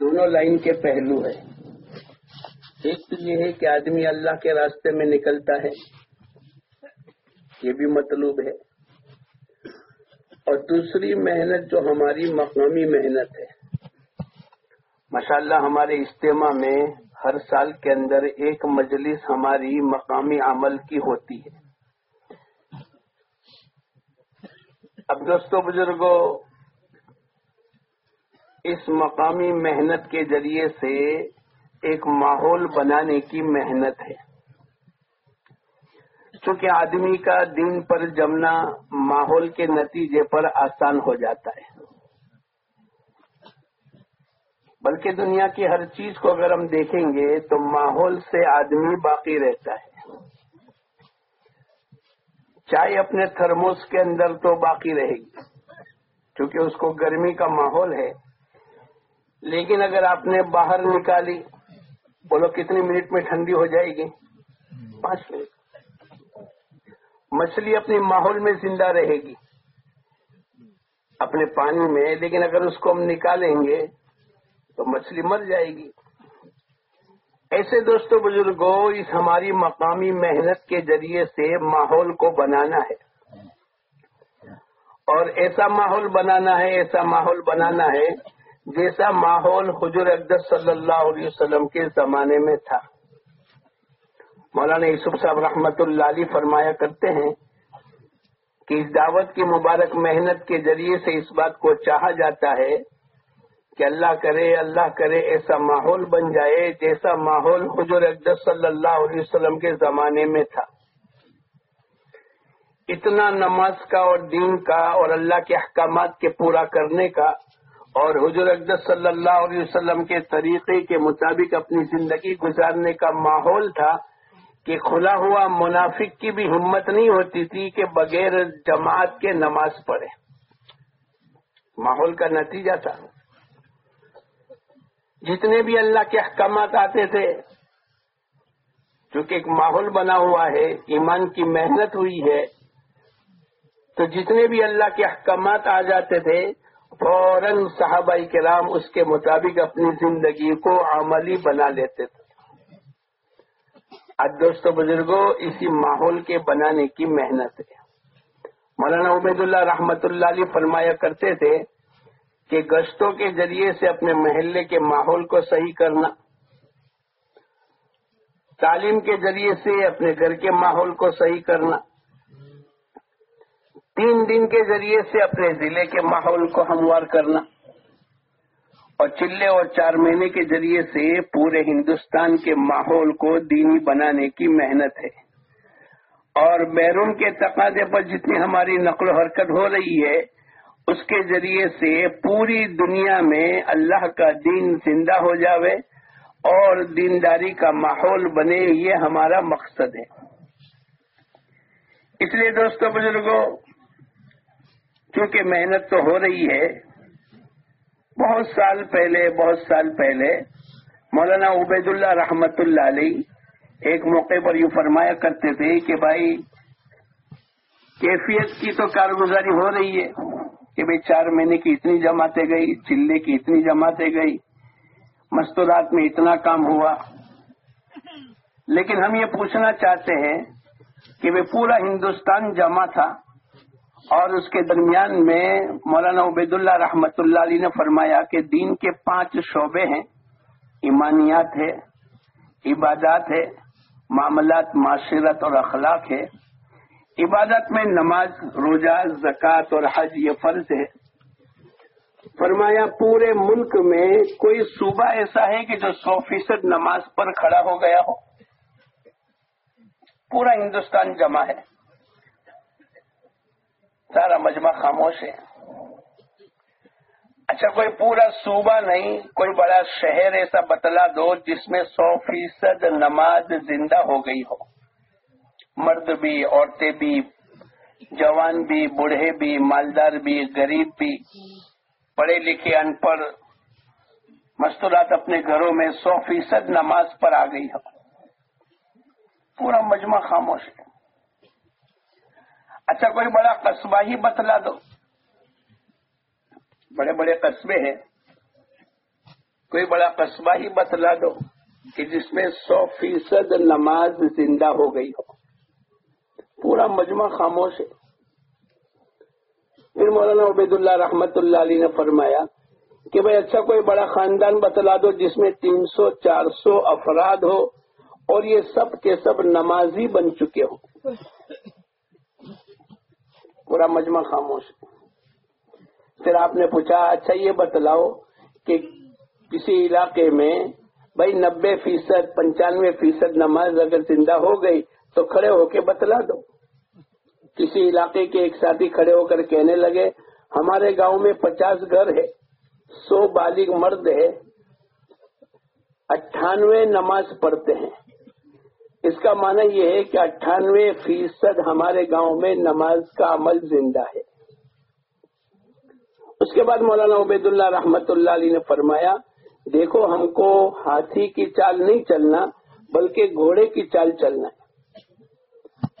دونوں لائن کے پہلو ہے ایک تو یہ ہے کہ آدمی اللہ کے راستے میں نکلتا ہے، یہ بھی مطلوب ہے۔ اور دوسری محنت جو ہماری مقامی محنت ہے۔ ماشاءاللہ ہمارے اجتماع میں ہر سال کے اندر ایک مجلس ہماری مقامی عمل کی ہوتی ہے۔ اب دوستوں بزرگوں اس مقامی محنت کے ذریعے سے ایک ماحول بنانے کی محنت ہے۔ چونکہ آدمی کا دن پر جمنا ماحول کے نتیجے پر آسان ہو جاتا ہے۔ بلکہ دنیا کی ہر چیز کو اگر ہم دیکھیں گے تو ماحول سے آدمی باقی رہتا ہے۔ چائے اپنے تھرموس کے اندر تو باقی رہے گی کیونکہ اس کو گرمی کا ماحول ہے۔ لیکن اگر آپ نے باہر نکالی، بولو کتنی منٹ میں ٹھنڈی ہو جائے گی؟ پانچ منٹ۔ مچھلی اپنی ماحول میں زندہ رہے گی، اپنے پانی میں، لیکن اگر اس کو ہم نکالیں گے تو مچھلی مر جائے گی۔ ایسے دوستوں بزرگوں اس ہماری مقامی محنت کے ذریعے سے ماحول کو بنانا ہے۔ اور ایسا ماحول بنانا ہے، ایسا ماحول بنانا ہے جیسا ماحول حضور اقدس صلی اللہ علیہ وسلم کے زمانے میں تھا۔ مولانا یوسف صاحب رحمت اللہ علی فرمایا کرتے ہیں کہ اس دعوت کی مبارک محنت کے ذریعے سے اس بات کو چاہا جاتا ہے کہ اللہ کرے اللہ کرے، ایسا ماحول بن جائے جیسا ماحول حضور اقدس صلی اللہ علیہ وسلم کے زمانے میں تھا۔ اتنا نماز کا اور دین کا اور اللہ کے احکامات کے پورا کرنے کا اور حضور اقدس صلی اللہ علیہ وسلم کے طریقے کے مطابق اپنی زندگی گزارنے کا ماحول تھا کہ کھلا ہوا منافق کی بھی ہمت نہیں ہوتی تھی کہ بغیر جماعت کے نماز پڑھے۔ ماحول کا نتیجہ تھا۔ جتنے بھی اللہ کے احکامات آتے تھے، چونکہ ایک ماحول بنا ہوا ہے، ایمان کی محنت ہوئی ہے، تو جتنے بھی اللہ کے احکامات آ جاتے تھے فوراً صحابہ کرام اس کے مطابق اپنی زندگی کو عملی بنا لیتے تھے۔ آج دوستوں بزرگوں اسی ماحول کے بنانے کی محنت ہے۔ مولانا عبید اللہ رحمت اللہ علیہ فرمایا کرتے تھے کہ گشتوں کے ذریعے سے اپنے محلے کے ماحول کو صحیح کرنا، تعلیم کے ذریعے سے اپنے گھر کے ماحول کو صحیح کرنا۔ تین دن کے ذریعے سے اپنے ضلع کے ماحول کو ہموار کرنا اور چلے اور چار مہینے کے ذریعے سے پورے ہندوستان کے ماحول کو دینی بنانے کی محنت ہے۔ اور بیرون کے تقاضے پر جتنی ہماری نقل و حرکت ہو رہی ہے، اس کے ذریعے سے پوری دنیا میں اللہ کا دین زندہ ہو جاوے اور دینداری کا ماحول بنے، یہ ہمارا مقصد ہے۔ اس لیے دوستوں بزرگوں کیونکہ محنت تو ہو رہی ہے۔ بہت سال پہلے، بہت سال پہلے مولانا عبید اللہ رحمت اللہ علیہ ایک موقع پر یوں فرمایا کرتے تھے کہ بھائی، کیفیت کی تو کارگزاری ہو رہی ہے کہ بھائی چار مہینے کی اتنی جماعتیں گئی، چلے کی اتنی جماعتیں گئی مستورات میں اتنا کام ہوا۔ لیکن ہم یہ پوچھنا چاہتے ہیں کہ وہ پورا ہندوستان جمع تھا۔ اور اس کے درمیان میں مولانا عبید اللہ رحمت اللہ علی نے فرمایا کہ دین کے پانچ شعبے ہیں۔ ایمانیات ہے، عبادات ہے، معاملات، معاشرت اور اخلاق ہے۔ عبادت میں نماز، روزہ، زکوٰۃ اور حج یہ فرض ہے۔ فرمایا پورے ملک میں کوئی صوبہ ایسا ہے کہ جو سو فیصد نماز پر کھڑا ہو گیا ہو۔ پورا ہندوستان جمع ہے۔ سارا مجمع خاموش ہے۔ اچھا کوئی پورا صوبہ نہیں، کوئی بڑا شہر ایسا بتلا دو جس میں سو فیصد نماز زندہ ہو گئی ہو۔ مرد بھی، عورتیں بھی، جوان بھی، بوڑھے بھی، مالدار بھی، غریب بھی۔ پڑھے لکھے ان پڑھ مستورات اپنے گھروں میں سو فیصد نماز پر آ گئی ہو۔ پورا مجمع خاموش ہے۔ اچھا کوئی بڑا قصبہ ہی بتلا دو۔ بڑے بڑے قصبے ہیں۔ کوئی بڑا قصبہ ہی بتلا دو کہ جس میں سو فیصد نماز زندہ ہو گئی ہو۔ پورا مجمع خاموش ہے۔ پھر مولانا عبید اللہ رحمت اللہ علی نے فرمایا کہ بھائی اچھا کوئی بڑا خاندان بتلا دو جس میں تین سو، چار سو افراد ہو اور یہ سب کے سب نمازی بن چکے ہو پورا مجمع خاموش۔ پھر آپ نے پوچھا اچھا یہ بتلاؤ کہ کسی علاقے میں بھائی نبے فیصد، پنچانوے فیصد نماز اگر زندہ ہو گئی تو کھڑے ہو کے بتلا دو۔ کسی علاقے کے ایک ساتھی کھڑے ہو کر کہنے لگے، ہمارے گاؤں میں پچاس گھر ہے، سو بالغ مرد ہے، اٹھانوے نماز پڑھتے ہیں۔ اس کا معنی یہ ہے کہ اٹھانوے فیصد ہمارے گاؤں میں نماز کا عمل زندہ ہے۔ اس کے بعد مولانا عبید اللہ رحمت اللہ علی نے فرمایا، دیکھو ہم کو ہاتھی کی چال نہیں چلنا، بلکہ گھوڑے کی چال چلنا ہے۔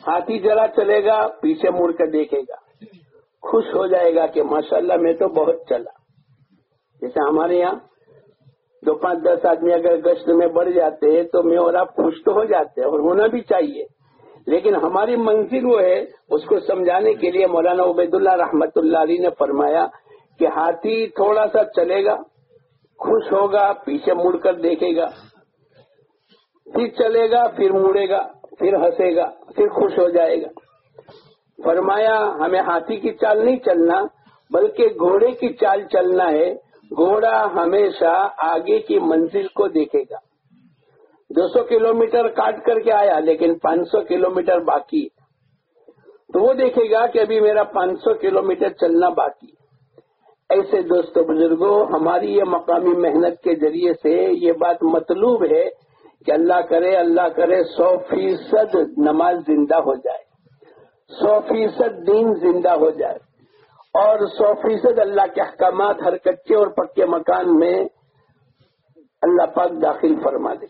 ہاتھی ذرا چلے گا، پیچھے مڑ کر دیکھے گا۔ خوش ہو جائے گا کہ ماشاءاللہ میں تو بہت چلا۔ جیسے ہمارے یہاں دو پانچ دس آدمی اگر گشت میں بڑھ جاتے ہیں تو میں اور آپ خوش تو ہو جاتے ہیں اور ہونا بھی چاہیے۔ لیکن ہماری منزل وہ ہے، اس کو سمجھانے کے لیے مولانا عبید اللہ رحمت اللہ علی نے فرمایا کہ ہاتھی تھوڑا سا چلے گا، خوش ہوگا، پیچھے مڑ کر دیکھے گا۔ پھر چلے گا، پھر مڑے گا، پھر ہنسے گا، پھر خوش ہو جائے گا۔ فرمایا، ہمیں ہاتھی کی چال نہیں چلنا، بلکہ گھوڑے کی چال چلنا ہے۔ گھوڑا ہمیشہ آگے کی منزل کو دیکھے گا۔ دو سو کلو میٹر کاٹ کر کے آیا، لیکن پانچ سو کلو میٹر باقی تو وہ دیکھے گا کہ ابھی میرا پانچ سو کلو میٹر چلنا باقی ایسے دوستوں بزرگوں ہماری یہ مقامی محنت کے ذریعے سے یہ بات مطلوب ہے کہ اللہ کرے اللہ کرے سو فیصد نماز زندہ ہو جائے۔ سو فیصد دین زندہ ہو جائے۔ اور سو فیصد اللہ کے احکامات ہر کچے اور پکے مکان میں اللہ پاک داخل فرما دے۔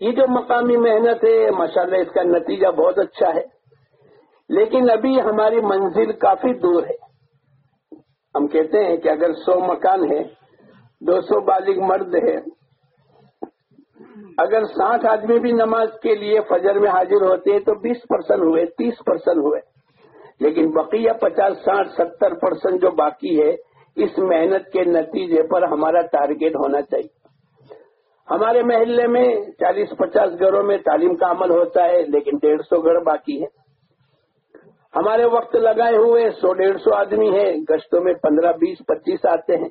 یہ جو مقامی محنت ہے، ماشاءاللہ اس کا نتیجہ بہت اچھا ہے۔ لیکن ابھی ہماری منزل کافی دور ہے۔ ہم کہتے ہیں کہ اگر سو مکان ہے، دو سو بالغ مرد ہے اگر ساٹھ آدمی بھی نماز کے لیے فجر میں حاضر ہوتے ہیں تو بیس پرسنٹ ہوئے، تیس پرسنٹ ہوئے۔ لیکن بقیہ پچاس، ساٹھ، ستر پرسنٹ جو باقی ہے، اس محنت کے نتیجے پر ہمارا ٹارگیٹ ہونا چاہیے۔ ہمارے محلے میں چالیس، پچاس گھروں میں تعلیم کا عمل ہوتا ہے، لیکن ڈیڑھ سو گھر باقی ہے ہمارے وقت لگائے ہوئے سو، ڈیڑھ سو آدمی ہیں، گشتوں میں پندرہ، بیس، پچیس آتے ہیں۔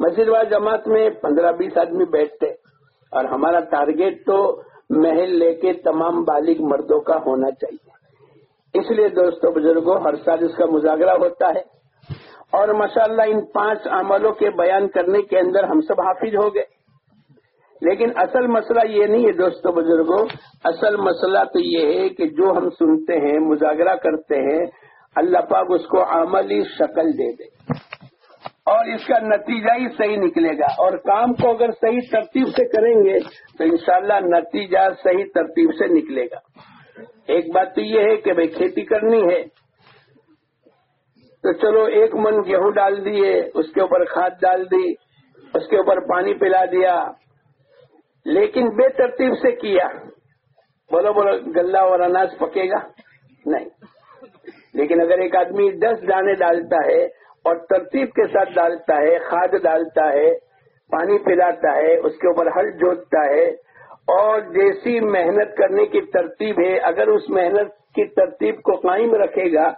مسجد وال جماعت میں پندرہ، بیس آدمی بیٹھتے اور ہمارا ٹارگیٹ تو محل لے کے تمام بالغ مردوں کا ہونا چاہیے۔ اس لیے دوستوں بزرگوں ہر سال اس کا مذاکرہ ہوتا ہے۔ اور ماشاءاللہ ان پانچ عملوں کے بیان کرنے کے اندر ہم سب حافظ ہو گئے۔ لیکن اصل مسئلہ یہ نہیں ہے دوستو بزرگوں اصل مسئلہ تو یہ ہے کہ جو ہم سنتے ہیں، مذاکرہ کرتے ہیں، اللہ پاک اس کو عملی شکل دے دے۔ اور اس کا نتیجہ ہی صحیح نکلے گا۔ اور کام کو اگر صحیح ترتیب سے کریں گے، تو انشاءاللہ نتیجہ صحیح ترتیب سے نکلے گا۔ ایک بات تو یہ ہے کہ بھائی کھیتی کرنی ہے، تو چلو ایک من گیہوں ڈال دیے، اس کے اوپر کھاد ڈال دی، اس کے اوپر پانی پلا دیا۔ لیکن بے ترتیب سے کیا؟ بولو بولو گلہ اور اناج پکے گا؟ نہیں۔ لیکن اگر ایک آدمی دس دانے ڈالتا ہے اور ترتیب کے ساتھ ڈالتا ہے، کھاد ڈالتا ہے، پانی پلاتا ہے، اس کے اوپر ہل جوتتا ہے اور جیسی محنت کرنے کی ترتیب ہے، اگر اس محنت کی ترتیب کو قائم رکھے گا،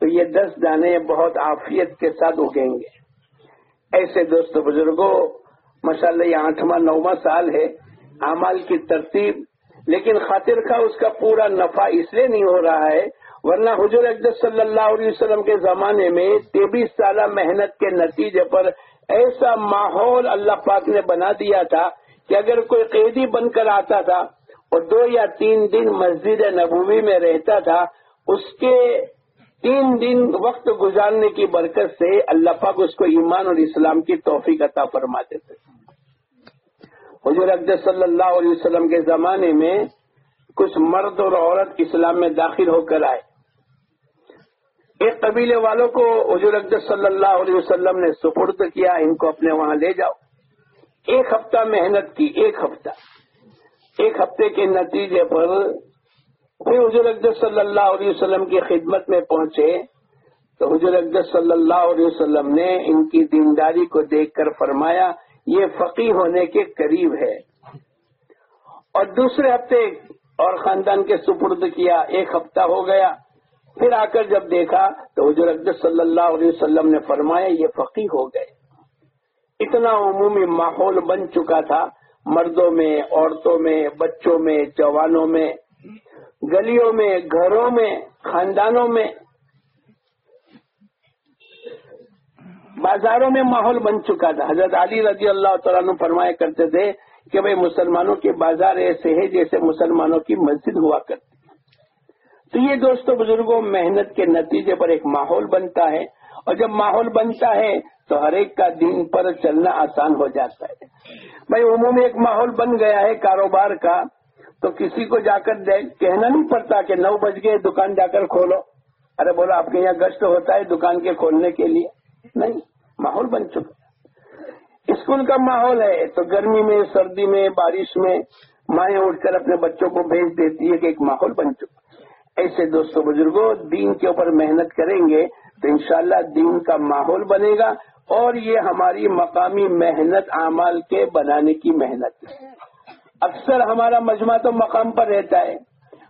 تو یہ دس دانے بہت عافیت کے ساتھ اگیں گے۔ ایسے دوست بزرگوں ماشاءاللہ یہ آٹھواں نواں سال ہے، اعمال کی ترتیب، لیکن خاطر کا اس کا پورا نفع اس لیے نہیں ہو رہا ہے، ورنہ حضور اقدس صلی اللہ علیہ وسلم کے زمانے میں تیبیس سالہ محنت کے نتیجے پر ایسا ماحول اللہ پاک نے بنا دیا تھا کہ اگر کوئی قیدی بن کر آتا تھا اور دو یا تین دن مسجد نبوی میں رہتا تھا، اس کے تین دن وقت گزارنے کی برکت سے اللہ پاک اس کو ایمان اور اسلام کی توفیق عطا فرماتے تھے۔ حضور اقدس صلی اللہ علیہ وسلم کے زمانے میں کچھ مرد اور عورت اسلام میں داخل ہو کر آئے۔ ایک قبیلے والوں کو حضور اقدس صلی اللہ علیہ وسلم نے سپرد کیا، ان کو اپنے وہاں لے جاؤ۔ ایک ہفتہ محنت کی، ایک ہفتہ۔ ایک ہفتے کے نتیجے پر پھر حضور اقدس صلی اللہ علیہ وسلم کی خدمت میں پہنچے۔ تو حضور اقدس صلی اللہ علیہ وسلم نے ان کی دینداری کو دیکھ کر فرمایا، یہ فقی ہونے کے قریب ہے۔ اور دوسرے ہفتے اور خاندان کے سپرد کیا، ایک ہفتہ ہو گیا۔ پھر آ کر جب دیکھا، تو حضور اقدس صلی اللہ علیہ وسلم نے فرمایا، یہ فقی ہو گئے۔ اتنا عمومی ماحول بن چکا تھا، مردوں میں، عورتوں میں، بچوں میں، جوانوں میں، گلیوں میں، گھروں میں، خاندانوں میں۔ بازاروں میں ماحول بن چکا تھا۔ حضرت علی رضی اللہ تعالیٰ فرمایا کرتے تھے کہ بھائی مسلمانوں کے بازار ایسے ہیں جیسے مسلمانوں کی مسجد ہوا کرتی۔ تو یہ دوستوں بزرگوں محنت کے نتیجے پر ایک ماحول بنتا ہے۔ اور جب ماحول بنتا ہے تو ہر ایک کا دین پر چلنا آسان ہو جاتا ہے۔ بھائی عمومی ایک ماحول بن گیا ہے کاروبار کا، تو کسی کو جا کر کہنا نہیں پڑتا کہ نو بج گئے، دکان جا کر کھولو۔ ارے بولو، آپ کے یہاں گشت ہوتا ہے دکان کے کھولنے کے لیے۔ نہیں، ماحول بن چکا۔ اسکول کا ماحول ہے، تو گرمی میں، سردی میں، بارش میں مائیں اٹھ کر اپنے بچوں کو بھیج دیتی ہے کہ ایک ماحول بن چکا۔ ایسے دوستوں بزرگوں دین کے اوپر محنت کریں گے تو انشاءاللہ دین کا ماحول بنے گا۔ اور یہ ہماری مقامی محنت اعمال کے بنانے کی محنت ہے۔ اکثر ہمارا مجمع تو مقام پر رہتا ہے۔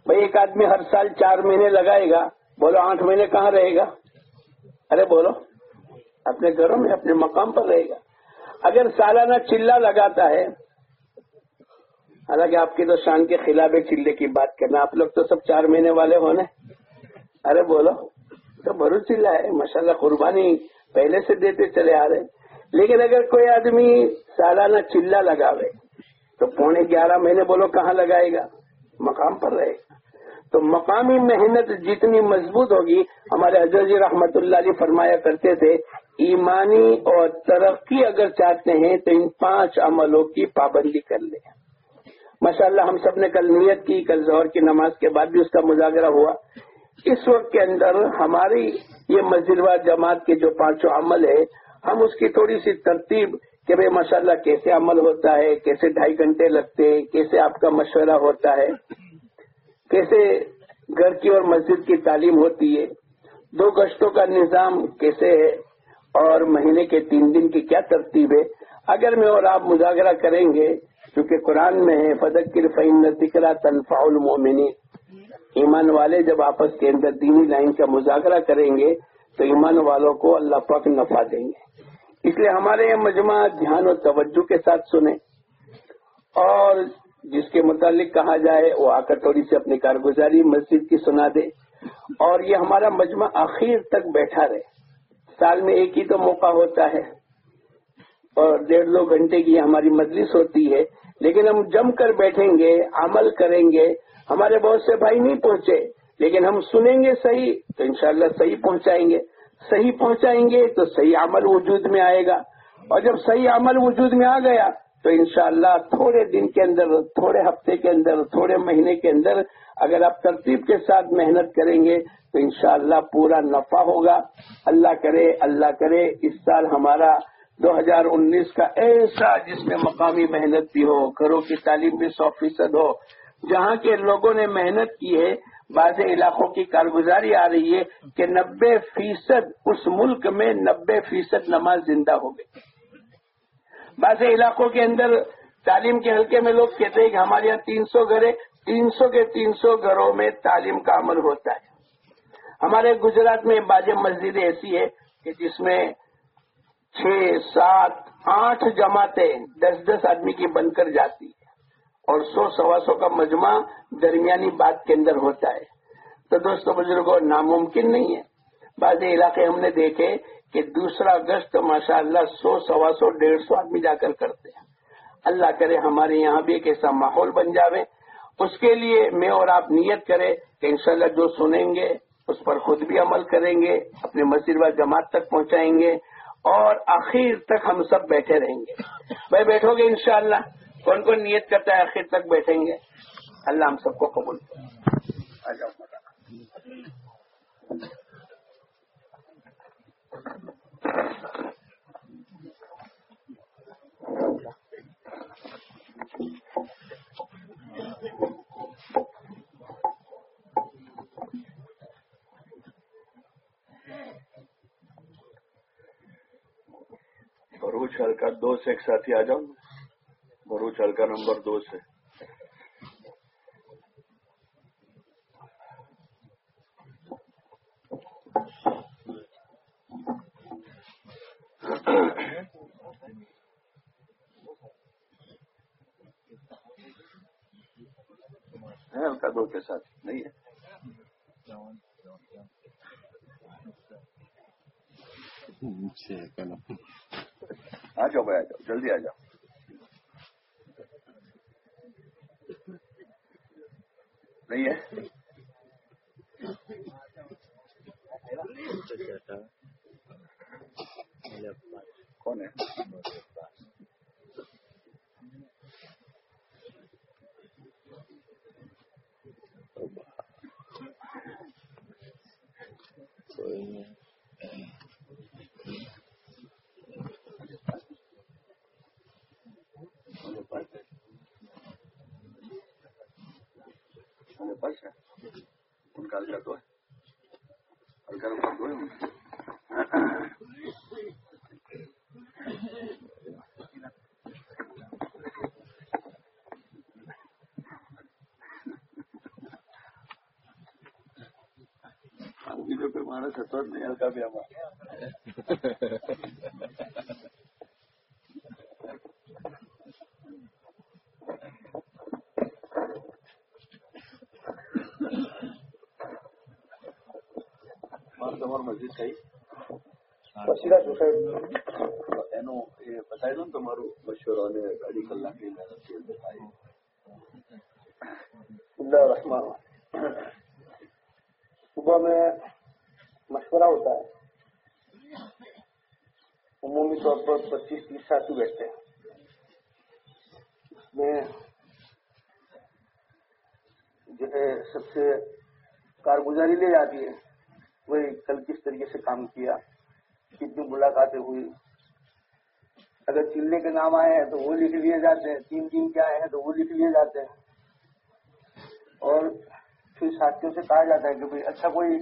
بھائی ایک آدمی ہر سال چار مہینے لگائے گا۔ بولو آٹھ مہینے کہاں رہے گا؟ ارے بولو، اپنے گھروں میں، اپنے مقام پر رہے گا۔ اگر سالانہ چلا لگاتا ہے، حالانکہ آپ کی تو شان کے خلاف ہے چلے کی بات کرنا۔ آپ لوگ تو سب چار مہینے والے ہونے۔ ارے بولو، تو بھرو چلا ہے۔ ماشاءاللہ قربانی۔ پہلے سے دیتے چلے آ رہے لیکن اگر کوئی آدمی سالانہ چلا لگاوے، تو پونے گیارہ مہینے بولو کہاں لگائے گا؟ مقام پر رہے گا۔ تو مقامی محنت جتنی مضبوط ہوگی، ہمارے حضرت جی رحمت اللہ علیہ فرمایا کرتے تھے، ایمانی اور ترقی اگر چاہتے ہیں، تو ان پانچ عملوں کی پابندی کر لیں۔ ماشاء اللہ ہم سب نے کل نیت کی، کل زہر کی نماز کے بعد بھی اس کا مذاکرہ ہوا۔ اس وقت کے اندر ہماری یہ مسجد جماعت کے جو پانچوں عمل ہے ہم اس کی تھوڑی سی ترتیب کہ بھائی ماشاء اللہ کیسے عمل ہوتا ہے، کیسے ڈھائی گھنٹے لگتے ہیں، کیسے آپ کا مشورہ ہوتا ہے، کیسے گھر کی اور مسجد کی تعلیم ہوتی ہے، دو گشتوں کا نظام کیسے ہے، اور مہینے کے تین دن کی کیا ترتیب ہے۔ اگر میں اور آپ مذاکرہ کریں گے، کیونکہ قرآن میں ہے فدق کی فعین ذکر تنفع المومنی ایمان والے جب آپس کے اندر دینی لائن کا مذاکرہ کریں گے تو ایمان والوں کو اللہ پاک نفع دیں گے۔ اس لیے ہمارے یہ مجمع دھیان اور توجہ کے ساتھ سنیں۔ اور جس کے متعلق کہا جائے وہ آ کر تھوڑی سی اپنی کارگزاری مسجد کی سنا دے۔ اور یہ ہمارا مجمع آخر تک بیٹھا رہے۔ سال میں ایک ہی تو موقع ہوتا ہے۔ اور ڈیڑھ دو گھنٹے کی ہماری مجلس ہوتی ہے۔ لیکن ہم جم کر بیٹھیں گے، عمل کریں گے۔ ہمارے بہت سے بھائی نہیں پہنچے، لیکن ہم سنیں گے صحیح، تو انشاءاللہ صحیح پہنچائیں گے۔ صحیح پہنچائیں گے تو صحیح عمل وجود میں آئے گا۔ اور جب صحیح عمل وجود میں آ گیا، تو انشاءاللہ تھوڑے دن کے اندر، تھوڑے ہفتے کے اندر، تھوڑے مہینے کے اندر اگر آپ ترتیب کے ساتھ محنت کریں گے، تو انشاءاللہ پورا نفع ہوگا۔ اللہ کرے اللہ کرے، اس سال ہمارا دو ہزار انیس کا ایسا جس میں مقامی محنت بھی ہو، گھروں کی تعلیم بھی سو فیصد ہو جہاں کے لوگوں نے محنت کی ہے، بعض علاقوں کی کارگزاری آ رہی ہے کہ نبے فیصد، اس ملک میں نبے فیصد نماز زندہ ہو گئی بعض علاقوں کے اندر تعلیم کے حلقے میں لوگ کہتے ہیں کہ ہمارے یہاں تین سو گھر تین سو کے تین سو گھروں میں تعلیم کا عمل ہوتا ہے۔ ہمارے گجرات میں باز مسجد ایسی ہے کہ جس میں چھ، سات، آٹھ جماعتیں دس دس آدمی کی بن کر جاتی ہے اور سو سوا سو کا مجمع درمیانی بات کے اندر ہوتا ہے۔ تو دوستوں بزرگوں ناممکن نہیں ہے۔ بعض علاقے ہم نے دیکھے کہ دوسرا اگست ماشاء اللہ سو سوا سو، ڈیڑھ سو آدمی جا کر کرتے ہیں۔ اللہ کرے ہمارے یہاں بھی ایک ایسا ماحول بن جاوے۔ اس کے لیے میں اور آپ نیت کرے کہ انشاءاللہ جو سنیں گے، اس پر خود بھی عمل کریں گے، اپنے مسجد و جماعت تک پہنچائیں گے اور آخر تک ہم سب بیٹھے رہیں گے۔ بھائی بیٹھو گے انشاءاللہ۔ کون کون نیت کرتا ہے آخر تک بیٹھیں گے؟ اللہ ہم سب کو قبول اور ہلکا دو سے ایک ساتھی آ جاؤں بروچ ہلکا نمبر دو سے۔ ہلکا دو کے ساتھ۔ نہیں ہے۔ آ جاؤ بھائی آ جاؤ۔ جلدی آ جاؤ۔ نہیں ہے کون ہے بس ہے۔ ان کا الگ دو ہے۔ الگ دو ہے ہمارا ستر نہیں، ہلکا بھی ہمارا તમારી مسجد થઈ. પછી એનો એ બતાવી દો صبح میں مشورہ ہوتا ہے عمومی طور پر پچیس تیس ساتھی بیٹھتے ہیں میں جو ہے سب سے کارگزاری لے جاتی ہے وہ کل کس طریقے سے کام کیا، کتنی ملاقاتیں ہوئی۔ اگر چلنے کے نام آئے ہیں تو وہ لکھ لیے جاتے ہیں، تین دن کے آئے ہیں تو وہ لکھ لیے جاتے ہیں۔ اور پھر ساتھیوں سے کہا جاتا ہے کہ بھائی اچھا کوئی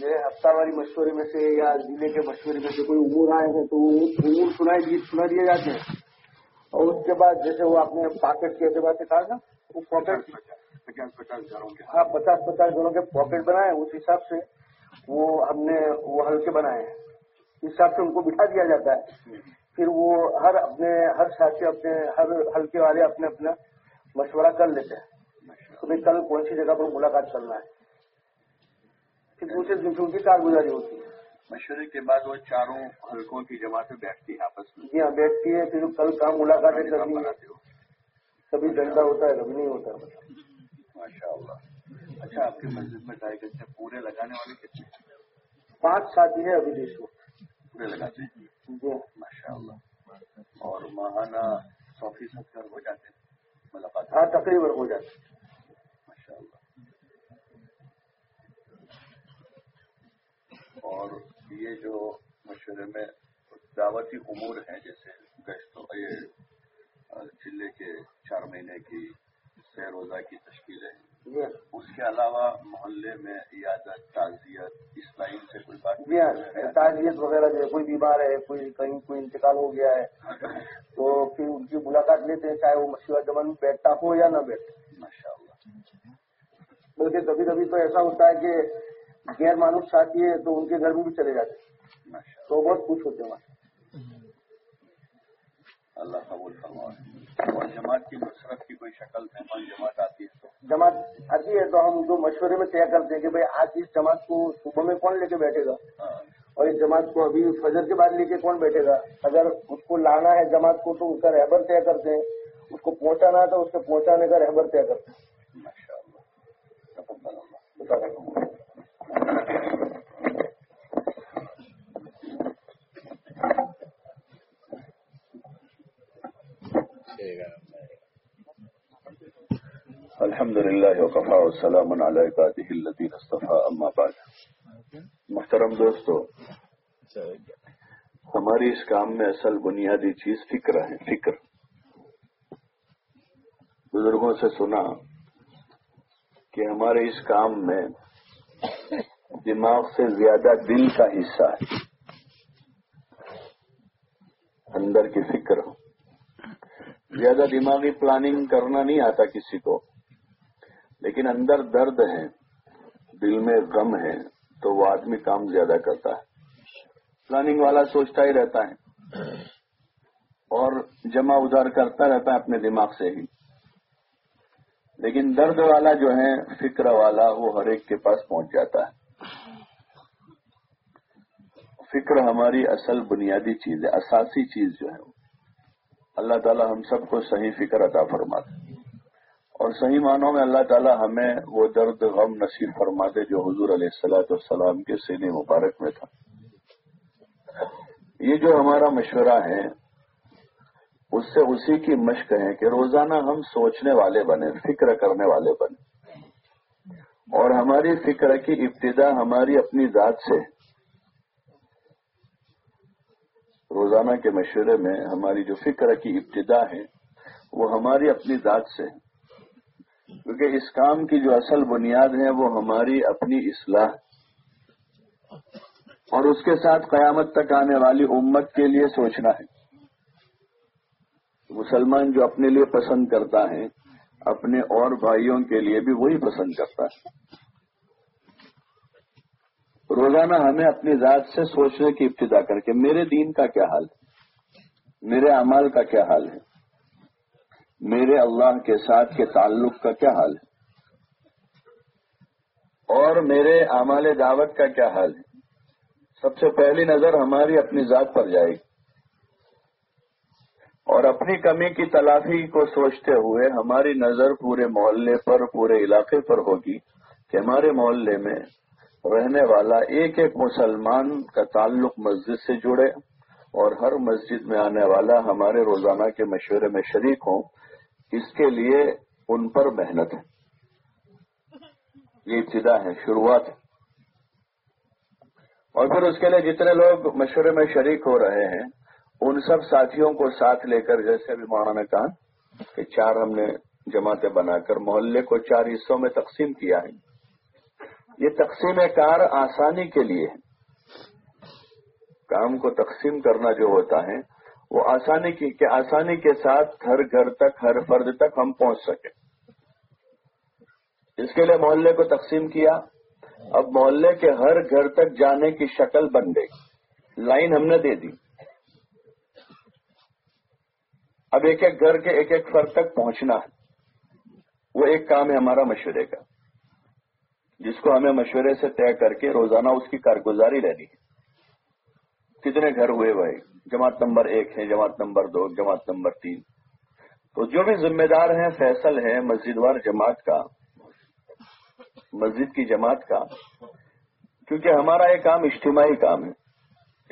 جو ہے ہفتہ واری مشورے میں سے یا ضلع کے مشورے میں سے کوئی امور آئے ہیں تو وہ امور گیت سنا دیے جاتے ہیں۔ اور اس کے بعد جیسے وہ آپ نے پاکٹ کے اعتبار سے کہا تھا وہ پاکٹ۔ پچاس پچاس گھروں کے۔ ہاں پچاس پچاس گھروں کے پاکٹ بنائے اس حساب سے وہ ہم نے وہ ہلکے بنائے ہیں۔ اس حساب سے ان کو بٹھا دیا جاتا ہے۔ پھر وہ ہر اپنے ہر ساتھی اپنے ہر ہلکے والے اپنے اپنا مشورہ کر لیتے ہیں۔ بھائی کل کون سی جگہ پر ملاقات کرنا ہے؟ پھر دوسرے دن سے ان کی کارگزاری ہوتی ہے۔ مشورے کے بعد وہ چاروں ہلکوں کی جماعتیں بیٹھتی ہیں آپس میں۔ جی ہاں بیٹھتی ہے پھر کل کام ملاقاتیں کرنی کبھی ڈنڈا ہوتا ہے کبھی نہیں ہوتا۔ ہے ماشاء اللہ اچھا آپ کے مسجد میں ڈائی گز پورے لگانے والے کتنے پانچ شادی ہے ابھی اس پورے لگاتے ہیں۔ ماشاء اللہ اور ماہانہ سو فیصد ہو جاتے ملاقات ہاں تقریباً ہو جاتے ماشاء اللہ اور یہ جو مشورے میں دعوتی امور ہیں، جیسے گشتوں یہ چلے کے چار مہینے کی سے روزہ کی تشکیل ہے جی۔ اس کے علاوہ محلے میں عیادت تعزیت اس لائن سے کوئی بات نہیں۔ جی ہاں، تعزیت وغیرہ جو کوئی بیمار ہے کوئی کہیں کوئی انتقال ہو گیا ہے تو پھر ان کی ملاقات لیتے ہیں چاہے وہ مشورہ جمن بیٹھتا ہو یا نہ بیٹھتا۔ ماشاء اللہ بلکہ کبھی کبھی تو ایسا ہوتا ہے کہ غیر معلوم ساتھی ہے تو ان کے گھر میں بھی چلے جاتے ہیں۔ تو بہت خوش ہوتے ہیں اللہ قبول فرمائے۔ جماعت کی نصرت کی کوئی شکل ہے ہماری جماعت آتی ہے تو۔ جماعت آتی ہے تو ہم جو مشورے میں طے کرتے ہیں کہ بھائی آج اس جماعت کو صبح میں کون لے کے بیٹھے گا؟ ہاں۔ اور اس جماعت کو ابھی فجر کے بعد لے کے کون بیٹھے گا؟ اگر اس کو لانا ہے جماعت کو تو اس کا رہبر طے کرتے ہیں۔ اس کو پہنچانا ہے تو اس کو پہنچانے کا رہبر طے کرتے ہیں۔ ماشاء اللہ۔ الحمد للہ وقفا وسلام علی عباده اما بعد. محترم دوستو، ہماری اس کام میں اصل بنیادی چیز فکر ہے، فکر۔ بزرگوں سے سنا کہ ہمارے اس کام میں دماغ سے زیادہ دل کا حصہ ہے۔ اندر کی فکر۔ زیادہ دماغی پلاننگ کرنا نہیں آتا کسی کو۔ لیکن اندر درد ہے، دل میں غم ہے، تو وہ آدمی کام زیادہ کرتا ہے۔ پلاننگ والا سوچتا ہی رہتا ہے۔ اور جمع ادھر کرتا رہتا ہے اپنے دماغ سے ہی۔ لیکن درد والا جو ہے، فکر والا، وہ ہر ایک کے پاس پہنچ جاتا ہے۔ فکر ہماری اصل بنیادی چیز ہے، اساسی چیز جو ہے۔ اللہ تعالی ہم سب کو صحیح فکر عطا فرماتے اور صحیح معنوں میں اللہ تعالی ہمیں وہ درد غم نصیب فرماتے جو حضور علیہ السلاۃ والسلام کے سین مبارک میں تھا۔ یہ جو ہمارا مشورہ ہے، اس سے اسی کی مشق ہے کہ روزانہ ہم سوچنے والے بنے فکر کرنے والے بنے اور ہماری فکر کی ابتدا ہماری اپنی ذات سے روزانہ کے مشورے میں ہماری جو فکر کی ابتدا ہے، وہ ہماری اپنی ذات سے کیونکہ اس کام کی جو اصل بنیاد ہے وہ ہماری اپنی اصلاح اور اس کے ساتھ قیامت تک آنے والی امت کے لیے سوچنا ہے۔ مسلمان جو اپنے لیے پسند کرتا ہے، اپنے اور بھائیوں کے لیے بھی وہی پسند کرتا ہے۔ روزانہ ہمیں اپنی ذات سے سوچنے کی ابتدا کر کے، میرے دین کا کیا حال ہے؟ میرے اعمال کا کیا حال ہے؟ میرے اللہ کے ساتھ کے تعلق کا کیا حال ہے؟ اور میرے اعمال دعوت کا کیا حال ہے؟ سب سے پہلی نظر ہماری اپنی ذات پر جائے گی۔ اور اپنی کمی کی تلافی کو سوچتے ہوئے ہماری نظر پورے محلے پر، پورے علاقے پر ہوگی کہ ہمارے محلے میں رہنے والا ایک ایک مسلمان کا تعلق مسجد سے جڑے اور ہر مسجد میں آنے والا ہمارے روزانہ کے مشورے میں شریک ہوں۔ اس کے لیے ان پر محنت ہے۔ یہ ابتدا ہے، شروعات ہے۔ اور پھر اس کے لیے جتنے لوگ مشورے میں شریک ہو رہے ہیں، ان سب ساتھیوں کو ساتھ لے کر، جیسے ابھی مانا نے کہا کہ چار ہم نے جماعتیں بنا کر، محلے کو چار حصوں میں تقسیم کیا ہے۔ یہ تقسیم کار آسانی کے لیے ہے۔ کام کو تقسیم کرنا جو ہوتا ہے وہ آسانی کی کہ آسانی کے ساتھ ہر گھر تک، ہر فرد تک ہم پہنچ سکیں۔ اس کے لیے محلے کو تقسیم کیا۔ اب محلے کے ہر گھر تک جانے کی شکل بن گئی۔ لائن ہم نے دے دی۔ اب ایک ایک گھر کے ایک ایک فرد تک پہنچنا ہے۔ وہ ایک کام ہے ہمارا مشورے کا۔ جس کو ہمیں مشورے سے طے کر کے روزانہ اس کی کارگزاری رہنی ہے۔ کتنے گھر ہوئے بھائی؟ جماعت نمبر ایک ہے، جماعت نمبر دو، جماعت نمبر تین۔ تو جو بھی ذمہ دار ہیں، فیصل ہے مسجد وار جماعت کا، مسجد کی جماعت کا، کیونکہ ہمارا یہ کام اجتماعی کام ہے۔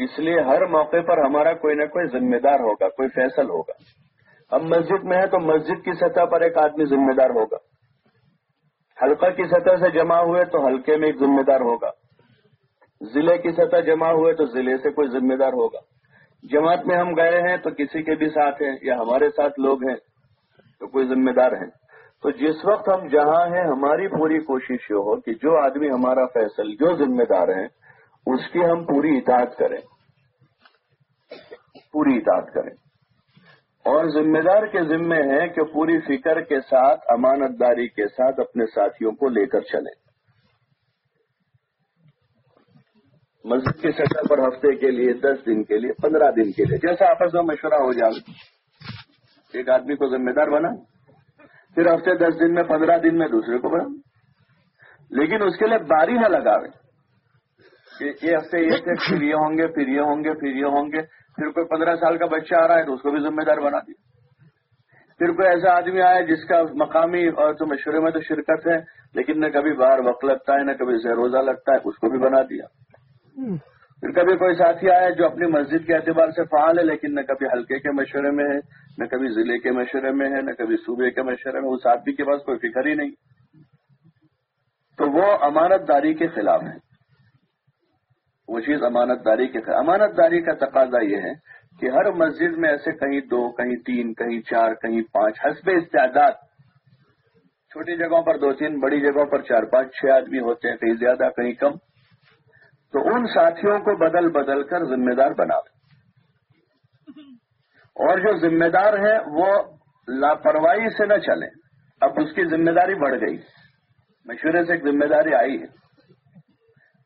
اس لیے ہر موقع پر ہمارا کوئی نہ کوئی ذمہ دار ہوگا، کوئی فیصل ہوگا۔ اب مسجد میں ہے تو مسجد کی سطح پر ایک آدمی ذمہ دار ہوگا۔ حلقہ کی سطح سے جمع ہوئے تو حلقے میں ایک ذمہ دار ہوگا۔ ضلع کی سطح جمع ہوئے تو ضلع سے کوئی ذمہ دار ہوگا۔ جماعت میں ہم گئے ہیں تو کسی کے بھی ساتھ ہیں یا ہمارے ساتھ لوگ ہیں تو کوئی ذمہ دار ہیں۔ تو جس وقت ہم جہاں ہیں، ہماری پوری کوشش یہ ہو کہ جو آدمی ہمارا فیصل، جو ذمہ دار ہیں، اس کی ہم پوری اطاعت کریں۔ پوری اطاعت کریں۔ اور ذمہ دار کے ذمے ہیں کہ پوری فکر کے ساتھ، امانت داری کے ساتھ اپنے ساتھیوں کو لے کر چلیں۔ مسجد کی سطح پر ہفتے کے لیے، دس دن کے لیے، پندرہ دن کے لیے۔ جیسا آپس میں مشورہ ہو جائے۔ ایک آدمی کو ذمہ دار بنا، پھر ہفتے دس دن میں، پندرہ دن میں دوسرے کو بنا۔ لیکن اس کے لیے باری نہ لگاوے یہ ہفتے یہ تھے، پھر یہ ہوں گے، پھر یہ ہوں گے، پھر یہ ہوں گے۔ پھر کوئی پندرہ سال کا بچہ آ رہا ہے تو اس کو بھی ذمہ دار بنا دیا۔ پھر کوئی ایسا آدمی آیا جس کا مقامی اور تو مشورے میں تو شرکت ہے، لیکن نہ کبھی باہر وقت لگتا ہے، نہ کبھی روزہ لگتا ہے، اس کو بھی بنا دیا۔ پھر کبھی کوئی ساتھی آیا جو اپنی مسجد کے اعتبار سے فعال ہے، لیکن نہ کبھی ہلکے کے مشورے میں ہے، نہ کبھی ضلع کے مشورے میں ہے، نہ کبھی صوبے کے مشورے میں، اس آدمی کے پاس کوئی فکر ہی نہیں۔ تو وہ امانت داری کے خلاف ہے۔ وہ چیز امانت داری کے امانت داری کا تقاضا یہ ہے کہ ہر مسجد میں ایسے کہیں دو، کہیں تین، کہیں چار، کہیں پانچ حسب استعداد۔ چھوٹی جگہوں پر دو تین، بڑی جگہوں پر چار پانچ، چھ آدمی ہوتے ہیں، کہیں زیادہ، کہیں کم۔ تو ان ساتھیوں کو بدل بدل کر ذمہ دار بنا دیں اور جو ذمہ دار ہیں، وہ لاپرواہی سے نہ چلیں۔ اب اس کی ذمہ داری بڑھ گئی۔ مشورے سے ایک ذمہ داری آئی ہے۔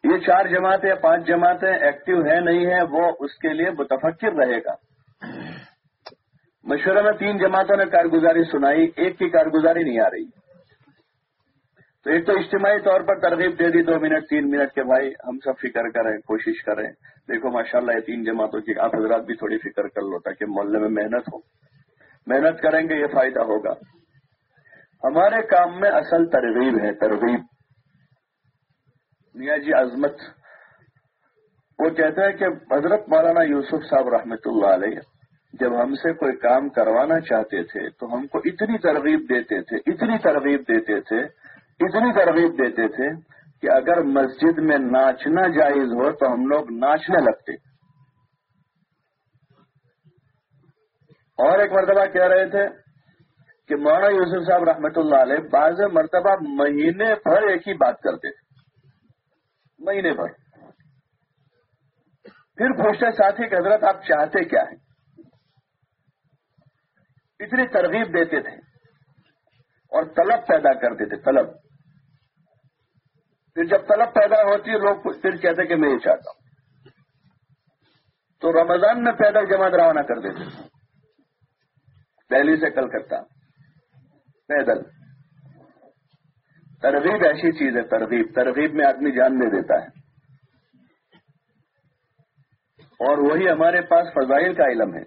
یہ چار جماعتیں، پانچ جماعتیں ایکٹیو ہیں، نہیں ہیں، وہ اس کے لیے متفکر رہے گا۔ مشورہ میں تین جماعتوں نے کارگزاری سنائی، ایک کی کارگزاری نہیں آ رہی۔ تو ایک تو اجتماعی طور پر ترغیب دے دی، دو منٹ، تین منٹ کے بھائی ہم سب فکر کریں، کوشش کریں۔ دیکھو، ماشاءاللہ یہ تین جماعتوں کی آپ حضرات بھی تھوڑی فکر کر لو تاکہ محلے میں محنت ہو۔ محنت کریں گے، یہ فائدہ ہوگا۔ ہمارے کام میں اصل ترغیب ہے، ترغیب۔ میاں جی عظمت۔ وہ کہتے ہیں کہ حضرت مولانا یوسف صاحب رحمت اللہ علیہ، جب ہم سے کوئی کام کروانا چاہتے تھے تو ہم کو اتنی ترغیب دیتے تھے، اتنی ترغیب دیتے تھے اتنی ترغیب دیتے تھے کہ اگر مسجد میں ناچنا جائز ہو تو ہم لوگ ناچنے لگتے۔ اور ایک مرتبہ کہہ رہے تھے کہ مولانا یوسف صاحب رحمت اللہ علیہ بعض مرتبہ مہینے بھر ایک ہی بات کرتے تھے۔ مہینے بھر۔ پھر پوچھتے ساتھی کہ حضرت آپ چاہتے کیا ہیں؟ اتنی ترغیب دیتے تھے اور طلب پیدا کرتے تھے، طلب۔ پھر جب طلب پیدا ہوتی ہے، لوگ پھر کہتے کہ میں یہ چاہتا ہوں۔ تو رمضان میں پیدل جماعت روانہ کر دیتے دہلی سے کلکتہ۔ پیدل۔ ترغیب ایسی چیز ہے، ترغیب۔ ترغیب میں آدمی جان دے دیتا ہے۔ اور وہی ہمارے پاس فضائل کا علم ہے۔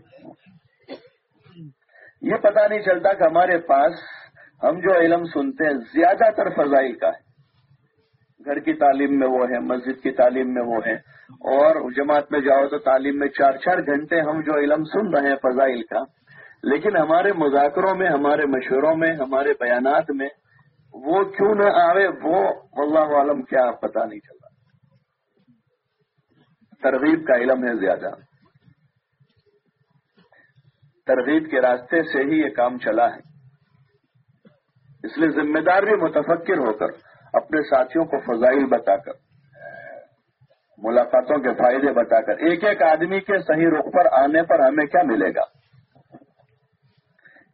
یہ پتا نہیں چلتا کہ ہمارے پاس ہم جو علم سنتے ہیں، زیادہ تر فضائل کا ہے۔ گھر کی تعلیم میں وہ ہے مسجد کی تعلیم میں وہ ہے اور جماعت میں جاؤ تو تعلیم میں چار چار گھنٹے ہم جو علم سن رہے ہیں فضائل کا۔ لیکن ہمارے مذاکروں میں، ہمارے مشوروں میں، ہمارے بیانات میں وہ کیوں نہ آوے، وہ اللہ عالم کیا پتا نہیں چل رہا ترغیب کا علم ہے زیادہ۔ ترغیب کے راستے سے ہی یہ کام چلا ہے۔ اس لیے ذمہ دار بھی متفکر ہو کر اپنے ساتھیوں کو فضائل بتا کر، ملاقاتوں کے فائدے بتا کر، ایک ایک آدمی کے صحیح رخ پر آنے پر ہمیں کیا ملے گا؟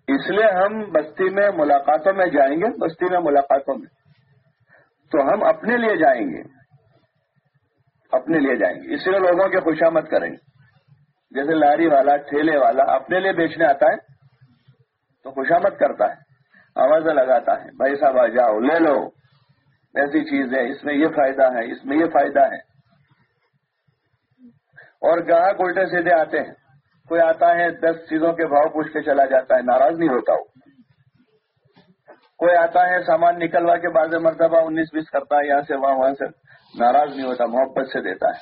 اس لیے ہم بستی میں ملاقاتوں میں جائیں گے، بستی میں ملاقاتوں میں۔ تو ہم اپنے لیے جائیں گے۔ اپنے لیے جائیں گے۔ اس لیے لوگوں کے خوشامد کریں۔ گے جیسے لاری والا، ٹھیلے والا اپنے لیے بیچنے آتا ہے تو خوشامد کرتا ہے آواز لگاتا ہے، بھائی صاحب آ جاؤ، لے لو۔ ایسی چیز ہے، اس میں یہ فائدہ ہے، اس میں یہ فائدہ ہے۔ اور گاہک الٹے سیدھے آتے ہیں۔ کوئی آتا ہے، دس چیزوں کے بھاؤ پوچھ کے چلا جاتا ہے، ناراض نہیں ہوتا وہ۔ کوئی آتا ہے، سامان نکلوا کے بعض مرتبہ انیس بیس کرتا ہے، یہاں سے وہاں وہاں سے، ناراض نہیں ہوتا، محبت سے دیتا ہے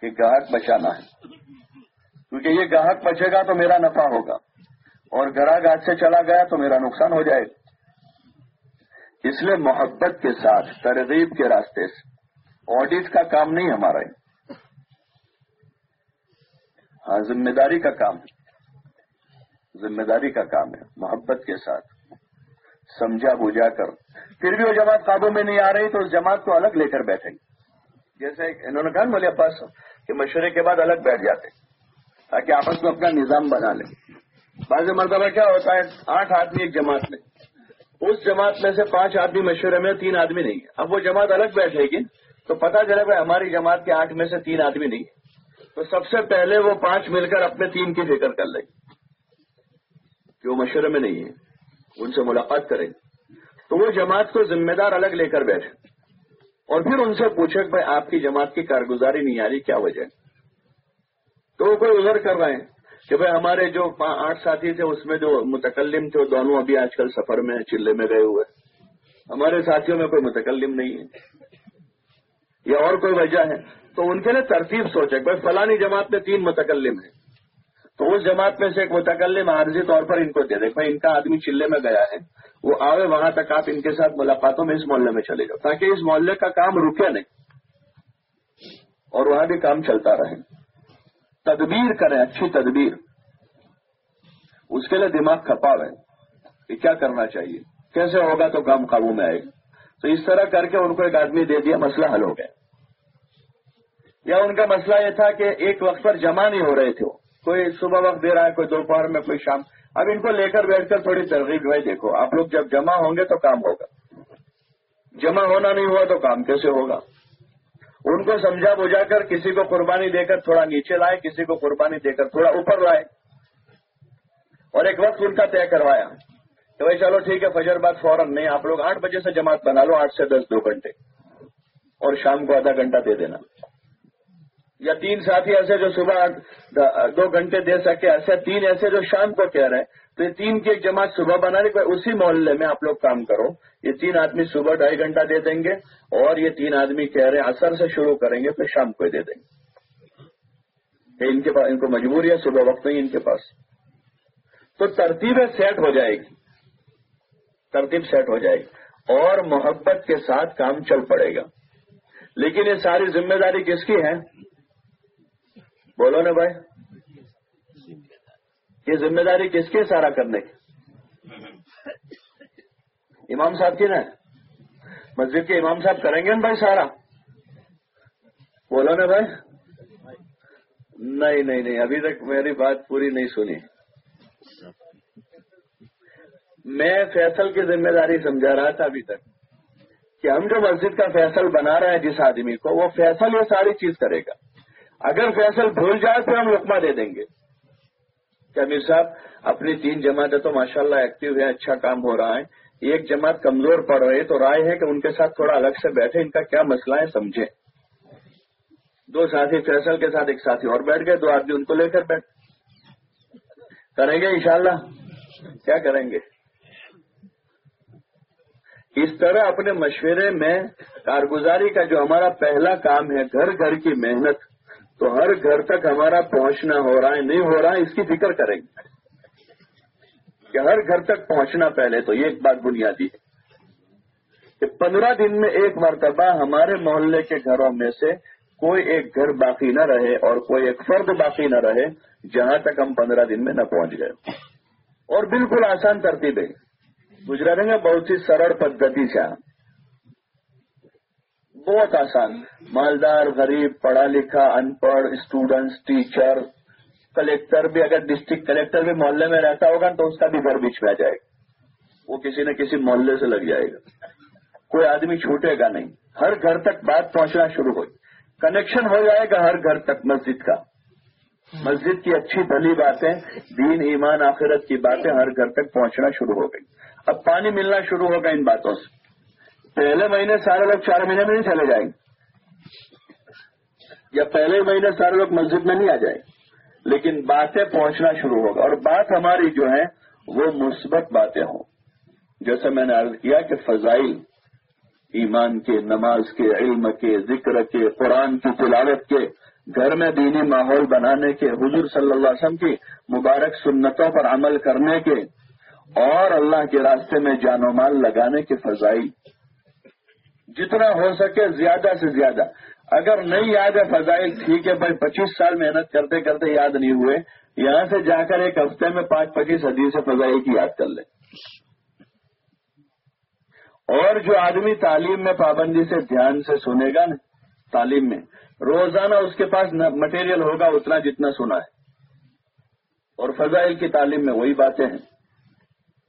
کہ گاہک بچانا ہے۔ کیونکہ یہ گاہک بچے گا تو میرا نفع ہوگا، اور گراہک آج سے چلا گیا تو میرا نقصان ہو جائے گا۔ اس لیے محبت کے ساتھ، ترغیب کے راستے سے۔ آڈٹ کا کام نہیں ہمارا ہاں ذمہ داری کا کام ہے۔ ذمہ داری کا کام ہے۔ محبت کے ساتھ۔ سمجھا بجھا کر۔ پھر بھی وہ جماعت قابو میں نہیں آ رہی تو اس جماعت کو الگ لے کر بیٹھیں۔ گے جیسے انہوں نے کہا مولیا پاس کہ مشورے کے بعد الگ بیٹھ جاتے تاکہ آپس میں اپنا نظام بنا لیں۔ بعض مرتبہ کیا ہوتا ہے، آٹھ آدمی ایک جماعت میں۔ اس جماعت میں سے پانچ آدمی مشورے میں تین آدمی نہیں ہے اب وہ جماعت الگ بیٹھے گی تو پتا چلے بھائی ہماری جماعت کے آٹھ میں سے تین آدمی نہیں ہے تو سب سے پہلے وہ پانچ مل کر اپنے تین کی فکر کر لیں۔ کہ وہ مشورے میں نہیں ہے ان سے ملاقات کریں۔ تو وہ جماعت کو ذمہ دار الگ لے کر بیٹھے۔ اور پھر ان سے پوچھے کہ بھائی آپ کی جماعت کی کارگزاری نہیں آ رہی کیا وجہ تو وہ کوئی ادھر کر رہے ہیں۔ کہ بھائی ہمارے جو آٹھ ساتھی تھے، اس میں جو متکلم تھے وہ دونوں ابھی آج کل سفر میں چلے میں گئے ہوئے۔ ہمارے ساتھیوں میں کوئی متکلم نہیں ہے۔ یا اور کوئی وجہ ہے؟ تو ان کے لیے ترتیب سوچے بھائی فلانی جماعت میں تین متکلم ہیں۔ تو اس جماعت میں سے ایک متکلم عارضی طور پر ان کو دے دے بھائی ان کا آدمی چلے میں گیا ہے۔ وہ آوے، وہاں تک آپ ان کے ساتھ ملاقاتوں میں اس محلے میں چلے جاؤ، تاکہ اس محلے کا کام رکے نہیں اور وہاں بھی کام چلتا رہے۔ تدبیر کریں، اچھی تدبیر۔ اس کے لیے دماغ کھپا رہے کہ کیا کرنا چاہیے؟ کیسے ہوگا تو کام قابو میں آئے گا۔ تو اس طرح کر کے ان کو ایک آدمی دے دیا، مسئلہ حل ہو گیا۔ یا ان کا مسئلہ یہ تھا کہ ایک وقت پر جمع نہیں ہو رہے تھے۔ کوئی صبح وقت دے رہا ہے، کوئی دوپہر میں، کوئی شام۔ اب ان کو لے کر بیٹھ کر تھوڑی ترغیب بھائی دیکھو، آپ لوگ جب جمع ہوں گے تو کام ہوگا۔ جمع ہونا نہیں ہوا تو کام کیسے ہوگا؟ ان کو سمجھا بجھا کر کسی کو قربانی دے کر تھوڑا نیچے لائے، کسی کو قربانی دے کر تھوڑا اوپر لائے۔ اور ایک وقت ان کا طے کروایا۔ کہ بھائی چلو ٹھیک ہے، فجر بعد فوراً نہیں، آپ لوگ آٹھ بجے سے جماعت بنا لو، آٹھ سے دس، دو گھنٹے۔ اور شام کو آدھا گھنٹہ دے دینا۔ یا تین ساتھی ایسے جو صبح دو گھنٹے دے سکے، ایسے تین ایسے جو شام کو کہہ رہے ہیں۔ تو یہ تین کی ایک جماعت صبح بنا رہی اسی محلے میں آپ لوگ کام کرو۔ یہ تین آدمی صبح ڈھائی گھنٹہ دے دیں گے اور یہ تین آدمی کہہ رہے ہیں اثر سے شروع کریں گے، پھر شام کو دے دیں گے۔ ان کے پاس ان کو مجبوری ہے، صبح وقت نہیں ان کے پاس۔ تو ترتیب سیٹ ہو جائے گی۔ ترتیب سیٹ ہو جائے گی۔ اور محبت کے ساتھ کام چل پڑے گا۔ لیکن یہ ساری ذمہ داری کس کی ہے؟ بولو نا بھائی۔ یہ ذمہ داری کس کی سارا کرنے کی؟ امام صاحب کی نا؟ مسجد کے امام صاحب کریں گے نا بھائی سارا؟ بولو نا بھائی۔ نہیں نہیں نہیں، ابھی تک میری بات پوری نہیں سنی۔ میں فیصل کی ذمہ داری سمجھا رہا تھا ابھی تک کہ ہم جو مسجد کا فیصل بنا رہے ہیں جس آدمی کو، وہ فیصل یہ ساری چیز کرے گا۔ اگر فیصل بھول جائے تو ہم لکما دے دیں گے۔ کیا میر صاحب، اپنی تین جماعتیں تو ماشاءاللہ اللہ ایکٹیو ہے اچھا کام ہو رہا ہے۔ ایک جماعت کمزور پڑ رہی ہے، تو رائے ہے کہ ان کے ساتھ تھوڑا الگ سے بیٹھے، ان کا کیا مسئلہ ہے سمجھیں۔ دو ساتھی فیصل کے ساتھ ایک ساتھی اور بیٹھ گئے، دو آدمی ان کو لے کر بیٹھ۔ کریں گے انشاءاللہ؟ کیا کریں گے؟ اس طرح اپنے مشورے میں کارگزاری کا جو ہمارا پہلا کام ہے، گھر گھر کی محنت۔ تو ہر گھر تک ہمارا پہنچنا ہو رہا ہے، نہیں ہو رہا ہے اس کی فکر کریں گے کہ ہر گھر تک پہنچنا پہلے، تو یہ ایک بات بنیادی ہے کہ پندرہ دن میں ایک مرتبہ ہمارے محلے کے گھروں میں سے کوئی ایک گھر باقی نہ رہے اور کوئی ایک فرد باقی نہ رہے، جہاں تک ہم پندرہ دن میں نہ پہنچ گئے۔ اور بالکل آسان ترتیب ہے گجرات میں بہت سی سرل پدتی سے۔ بہت آسان۔ مالدار، غریب، پڑھا لکھا، ان پڑھ اسٹوڈنٹس ٹیچر کلیکٹر بھی، اگر ڈسٹرکٹ کلیکٹر بھی محلے میں رہتا ہوگا تو اس کا بھی گھر بیچ میں آ جائے گا۔ وہ کسی نہ کسی محلے سے لگ جائے گا۔ کوئی آدمی چھوٹے گا نہیں۔ ہر گھر تک بات پہنچنا شروع ہوئی۔ کنیکشن ہو جائے گا ہر گھر تک مسجد کا۔ مسجد کی اچھی بھلی باتیں، دین، ایمان، آخرت کی باتیں ہر گھر تک پہنچنا شروع ہو گئی۔ اب پانی ملنا شروع ہوگا ان باتوں سے۔ پہلے مہینے سارے لوگ چار مہینے میں نہیں چلے جائیں گے۔ یا پہلے مہینے سارے لوگ مسجد میں نہیں آ جائیں لیکن باتیں پہنچنا شروع ہوگا اور بات ہماری جو ہے، وہ مثبت باتیں ہوں۔ جیسے میں نے عرض کیا کہ فضائل، ایمان کے، نماز کے، علم کے، ذکر کے، قرآن کی تلاوت کے، گھر میں دینی ماحول بنانے کے، حضور صلی اللہ علیہ وسلم کی مبارک سنتوں پر عمل کرنے کے، اور اللہ کے راستے میں جان و مال لگانے کے فضائل۔ جتنا ہو سکے زیادہ سے زیادہ۔ اگر نہیں یاد ہے فضائل، ٹھیک ہے بھائی، پچیس سال محنت کرتے کرتے یاد نہیں ہوئے۔ یہاں سے جا کر ایک ہفتے میں پانچ، پچیس حدیث فضائل کی یاد کر لیں۔ اور جو آدمی تعلیم میں پابندی سے دھیان سے سنے گا نا، تعلیم میں، روزانہ اس کے پاس مٹیریل ہوگا اتنا جتنا سنا ہے۔ اور فضائل کی تعلیم میں وہی باتیں ہیں۔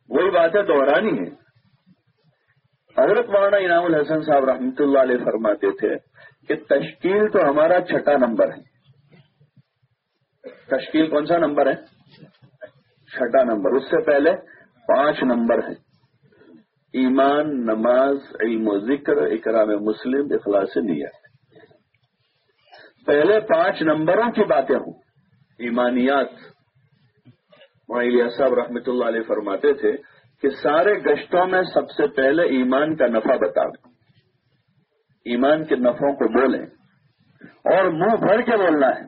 وہی باتیں دہرانی ہیں۔ حضرت مولانا انعام الحسن صاحب رحمۃ اللہ علیہ فرماتے تھے کہ تشکیل تو ہمارا چھٹا نمبر ہے۔ تشکیل کون سا نمبر ہے؟ چھٹا نمبر۔ اس سے پہلے پانچ نمبر ہیں ایمان، نماز، علم و ذکر، اکرام مسلم، اخلاص نیت۔ پہلے پانچ نمبروں کی باتیں ہوں۔ ایمانیات۔ صاحب رحمۃ اللہ علیہ فرماتے تھے کہ سارے گشتوں میں سب سے پہلے ایمان کا نفع بتا دیں ایمان کے نفوں کو بولیں اور منہ بھر کے بولنا ہے۔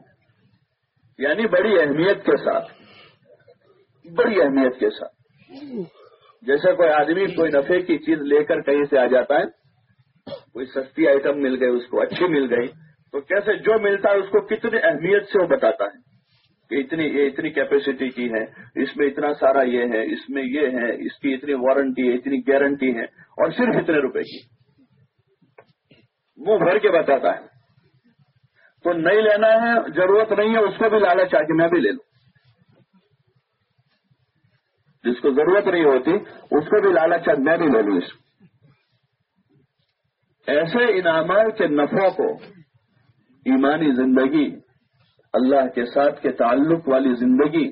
یعنی بڑی اہمیت کے ساتھ۔ بڑی اہمیت کے ساتھ۔ جیسے کوئی آدمی کوئی نفے کی چیز لے کر کہیں سے آ جاتا ہے، کوئی سستی آئٹم مل گئی، اس کو اچھی مل گئی، تو کیسے جو ملتا ہے اس کو کتنی اہمیت سے وہ بتاتا ہے؟ کہ اتنی یہ اتنی کیپیسٹی کی ہے، اس میں اتنا سارا یہ ہے، اس میں یہ ہے، اس کی اتنی وارنٹی ہے، اتنی گارنٹی ہے، اور صرف اتنے روپے کی۔ وہ بھر کے بتاتا ہے۔ تو نہیں لینا ہے، ضرورت نہیں ہے، اس کو بھی لالچ آ کے میں بھی لے لوں۔ جس کو ضرورت نہیں ہوتی، اس کو بھی لالا چاہ میں بھی لے لوں اس ایسے انعامات کے نفع کو ایمانی زندگی اللہ کے ساتھ کے تعلق والی زندگی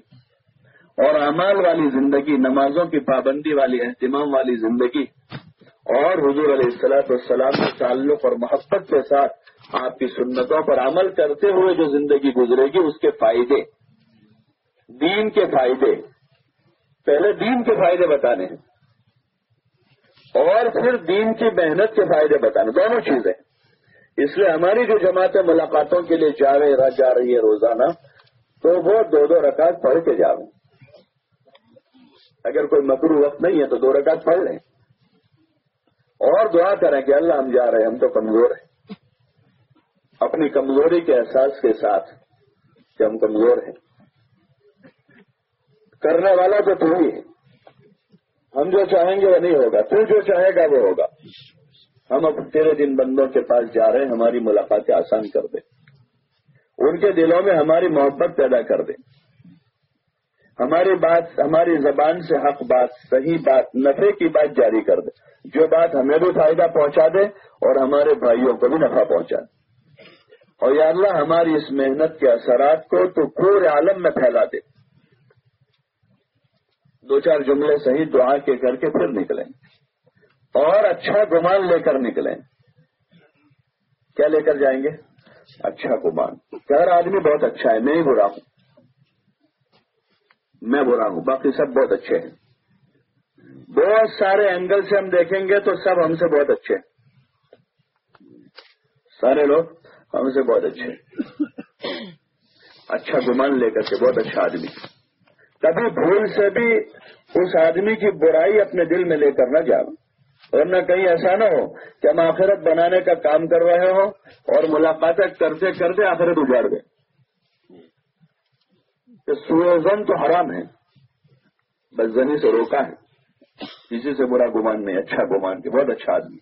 اور اعمال والی زندگی، نمازوں کی پابندی والی، اہتمام والی زندگی اور حضور علیہ السلاط والسلام کے تعلق اور محبت کے ساتھ آپ کی سنتوں پر عمل کرتے ہوئے جو زندگی گزرے گی، اس کے فائدے، دین کے فائدے۔ پہلے دین کے فائدے بتانے ہیں اور پھر دین کی محنت کے فائدے بتانے۔ دونوں چیزیں۔ اس لیے ہماری جو جماعتیں ملاقاتوں کے لیے جا رہے جا رہی ہے، روزانہ، تو وہ دو دو رکعت پڑھ کے جا رہے اگر کوئی مکرو وقت نہیں ہے تو دو رکعت پڑھ لیں۔ اور دعا کریں کہ اللہ ہم جا رہے ہیں، ہم تو کمزور ہیں۔ اپنی کمزوری کے احساس کے ساتھ کہ ہم کمزور ہیں۔ کرنے والا تو تو ہی ہے۔ ہم جو چاہیں گے وہ نہیں ہوگا، تو جو چاہے گا وہ ہوگا۔ ہم اب تیرے دن بندوں کے پاس جا رہے ہیں، ہماری ملاقاتیں آسان کر دیں ان کے دلوں میں ہماری محبت پیدا کر دیں ہماری بات، ہماری زبان سے حق بات، صحیح بات نفے کی بات جاری کر دے۔ جو بات ہمیں بھی فائدہ پہنچا دے اور ہمارے بھائیوں کو بھی نفع پہنچا دے۔ اور یا اللہ، ہماری اس محنت کے اثرات کو تو پورے عالم میں پھیلا دے۔ دو چار جملے صحیح دعا کے کر کے پھر نکلیں۔ اور اچھا گمان لے کر نکلیں۔ کیا لے کر جائیں گے؟ اچھا گمان۔ ہر آدمی بہت اچھا ہے، میں ہی برا ہوں۔ میں برا ہوں، باقی سب بہت اچھے ہیں۔ بہت سارے اینگل سے ہم دیکھیں گے تو سب ہم سے بہت اچھے ہیں۔ سارے لوگ ہم سے بہت اچھے اچھا گمان لے کر کے بہت اچھا آدمی۔ کبھی بھول سے بھی اس آدمی کی برائی اپنے دل میں لے کر نہ جاؤ۔ ورنہ کہیں ایسا نہ ہو کہ ہم آخرت بنانے کا کام کر رہے ہوں اور ملاقاتیں کرتے کرتے آخرت اجاڑ گئے کہ سوزن تو حرام ہے بس زنی سے روکا ہے۔ کسی سے برا گمان نہیں اچھا گمان کے، بہت اچھا آدمی۔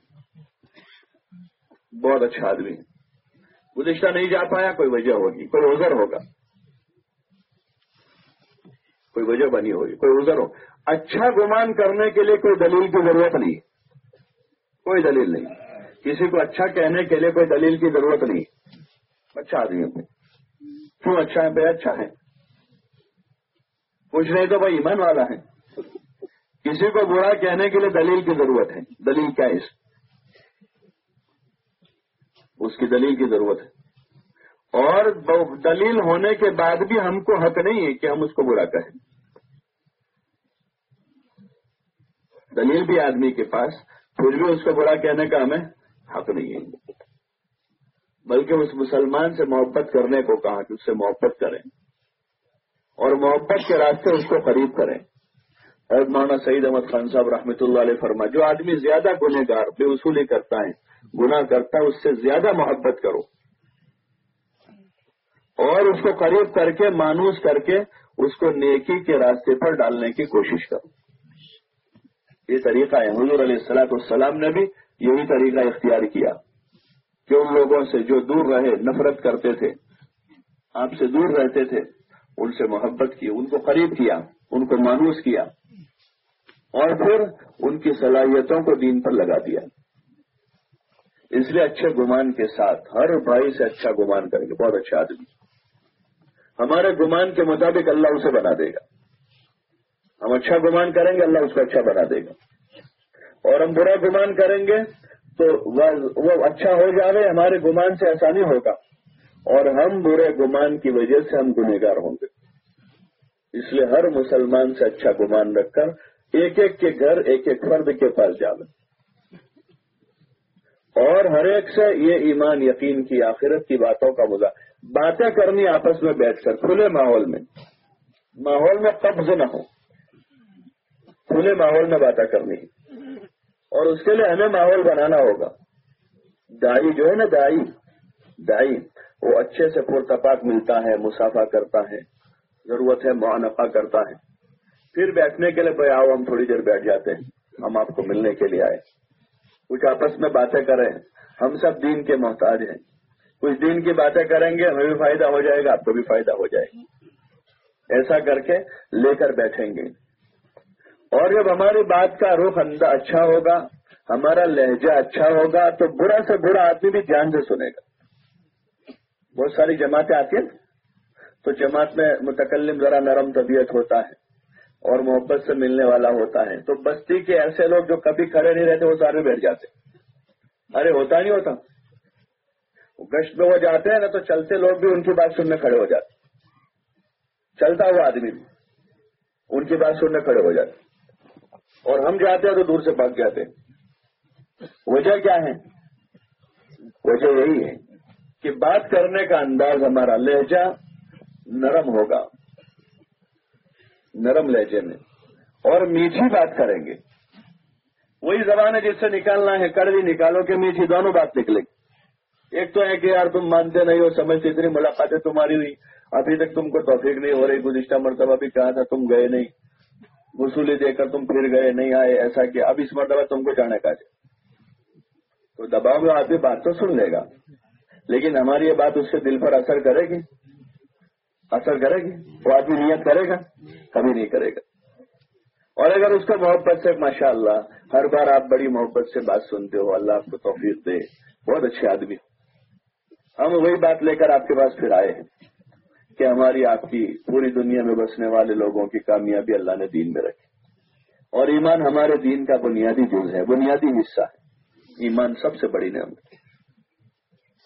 بہت اچھا آدمی گزشتہ نہیں جا پایا، کوئی وجہ ہوگی، کوئی ازر ہوگا۔ کوئی وجہ بنی ہوگی، کوئی ازر ہو۔ اچھا گمان کرنے کے لیے کوئی دلیل کی ضرورت نہیں۔ کوئی دلیل نہیں۔ کسی کو اچھا کہنے کے لیے کوئی دلیل کی ضرورت نہیں۔ اچھا آدمی کو کیوں اچھا ہے بے اچھا ہے کچھ نہیں تو بھائی ایمان والا ہے کسی کو برا کہنے کے لیے دلیل کی ضرورت ہے۔ دلیل کیا ہے اس؟ کی دلیل کی ضرورت ہے۔ اور دلیل ہونے کے بعد بھی ہم کو حق نہیں ہے کہ ہم اس کو برا کہیں۔ دلیل بھی آدمی کے پاس۔ پھر بھی اس کو برا کہنے کا ہمیں حق نہیں ہے۔ بلکہ اس مسلمان سے محبت کرنے کو کہا کہ اس سے محبت کریں۔ اور محبت کے راستے اس کو قریب کریں۔ حضرت مولانا سعید احمد خان صاحب رحمۃ اللہ علیہ فرما، جو آدمی زیادہ گنہ گار بے وصولی کرتا ہے، گناہ کرتا ہے، اس سے زیادہ محبت کرو۔ اور اس کو قریب کر کے، مانوس کر کے، اس کو نیکی کے راستے پر ڈالنے کی کوشش کرو۔ یہ طریقہ ہے۔ حضور علیہ السلاۃ السلام نے بھی یہی طریقہ اختیار کیا کہ ان لوگوں سے جو دور رہے، نفرت کرتے تھے، آپ سے دور رہتے تھے، ان سے محبت کی، ان کو قریب کیا، ان کو مانوس کیا اور پھر ان کی صلاحیتوں کو دین پر لگا دیا۔ اس لیے اچھے گمان کے ساتھ، ہر بھائی سے اچھا گمان کریں گے، بہت اچھا آدمی۔ ہمارے گمان کے مطابق اللہ اسے بنا دے گا۔ ہم اچھا گمان کریں گے، اللہ اس کو اچھا بنا دے گا۔ اور ہم برا گمان کریں گے تو وہ اچھا ہو جاوے، ہمارے گمان سے آسانی ہوگا۔ اور ہم برے گمان کی وجہ سے ہم گنہگار ہوں گے۔ اس لیے ہر مسلمان سے اچھا گمان رکھ کر ایک ایک کے گھر، ایک ایک فرد کے پاس جاوے اور ہر ایک سے یہ ایمان یقین کی، آخرت کی باتوں کا مزہ باتیں کرنی آپس میں بیٹھ کر، کھلے ماحول میں۔ ماحول میں قبض نہ ہو۔ کھلے ماحول میں باتیں کرنی اور اس کے لیے ہمیں ماحول بنانا ہوگا۔ دائی جو ہے نا دائی دائی، وہ اچھے سے پرتپاک ملتا ہے، مسافہ کرتا ہے، ضرورت ہے معانفہ کرتا ہے۔ پھر بیٹھنے کے لیے بھائی آؤ، ہم تھوڑی دیر بیٹھ جاتے ہیں۔ ہم آپ کو ملنے کے لیے آئے۔ کچھ آپس میں باتیں کریں۔ ہم سب دین کے محتاج ہیں۔ کچھ دین کی باتیں کریں گے، ہمیں بھی فائدہ ہو جائے گا، آپ کو بھی فائدہ ہو جائے گا۔ ایسا کر کے لے کر بیٹھیں گے۔ اور جب ہماری بات کا رخ اندر اچھا ہوگا، ہمارا لہجہ اچھا ہوگا، تو برا سے برا آدمی بھی دھیان سے سنے گا۔ بہت ساری جماعتیں آتی ہیں تو جماعت میں متکلم ذرا نرم طبیعت ہوتا ہے اور محبت سے ملنے والا ہوتا ہے۔ تو بستی کے ایسے لوگ جو کبھی کھڑے نہیں رہتے، وہ سارے بیٹھ جاتے ارے، ہوتا نہیں ہوتا۔ گشت میں وہ جاتے ہیں نا، تو چلتے لوگ بھی ان کی بات سننے کھڑے ہو جاتے چلتا ہوا آدمی بھی ان کی بات سننے کھڑے ہو جاتے اور ہم جاتے ہیں تو دور سے بھاگ جاتے ہیں۔ وجہ کیا ہے؟ وجہ یہی ہے کہ بات کرنے کا انداز ہمارا لہجہ نرم ہوگا۔ نرم لہجے میں۔ اور میٹھی بات کریں گے۔ وہی زبان ہے جس سے نکالنا ہے، کڑوی نکالو کہ میٹھی، دونوں بات نکلے۔ گی ایک تو ہے کہ یار تم مانتے نہیں ہو، سمجھتے اتنی ملاقاتیں تمہاری ہوئی۔ ابھی تک تم کو توفیق نہیں ہو رہی، گزشتہ مرتبہ بھی کہا تھا تم گئے نہیں۔ وصولی دے کر تم پھر گئے، نہیں آئے، ایسا کہ اب اس مرتبہ تم کو جانے کا جائے تو دباؤ میں آدمی بات تو سن لے گا۔ لیکن ہماری یہ بات اس کے دل پر اثر کرے گی۔ اثر کرے گی۔ وہ آدمی نیت کرے گا، کبھی نہیں کرے گا۔ اور اگر اس کو محبت سے ماشاء اللہ ہر بار آپ بڑی محبت سے بات سنتے ہو، اللہ آپ کو توفیق دے۔ بہت اچھے آدمی ہم وہی بات لے کر آپ کے پاس پھر آئے ہیں۔ کہ ہماری آپ کی پوری دنیا میں بسنے والے لوگوں کی کامیابی اللہ نے دین میں رکھی۔ اور ایمان ہمارے دین کا بنیادی جز ہے، بنیادی حصہ ہے۔ ایمان سب سے بڑی نعمت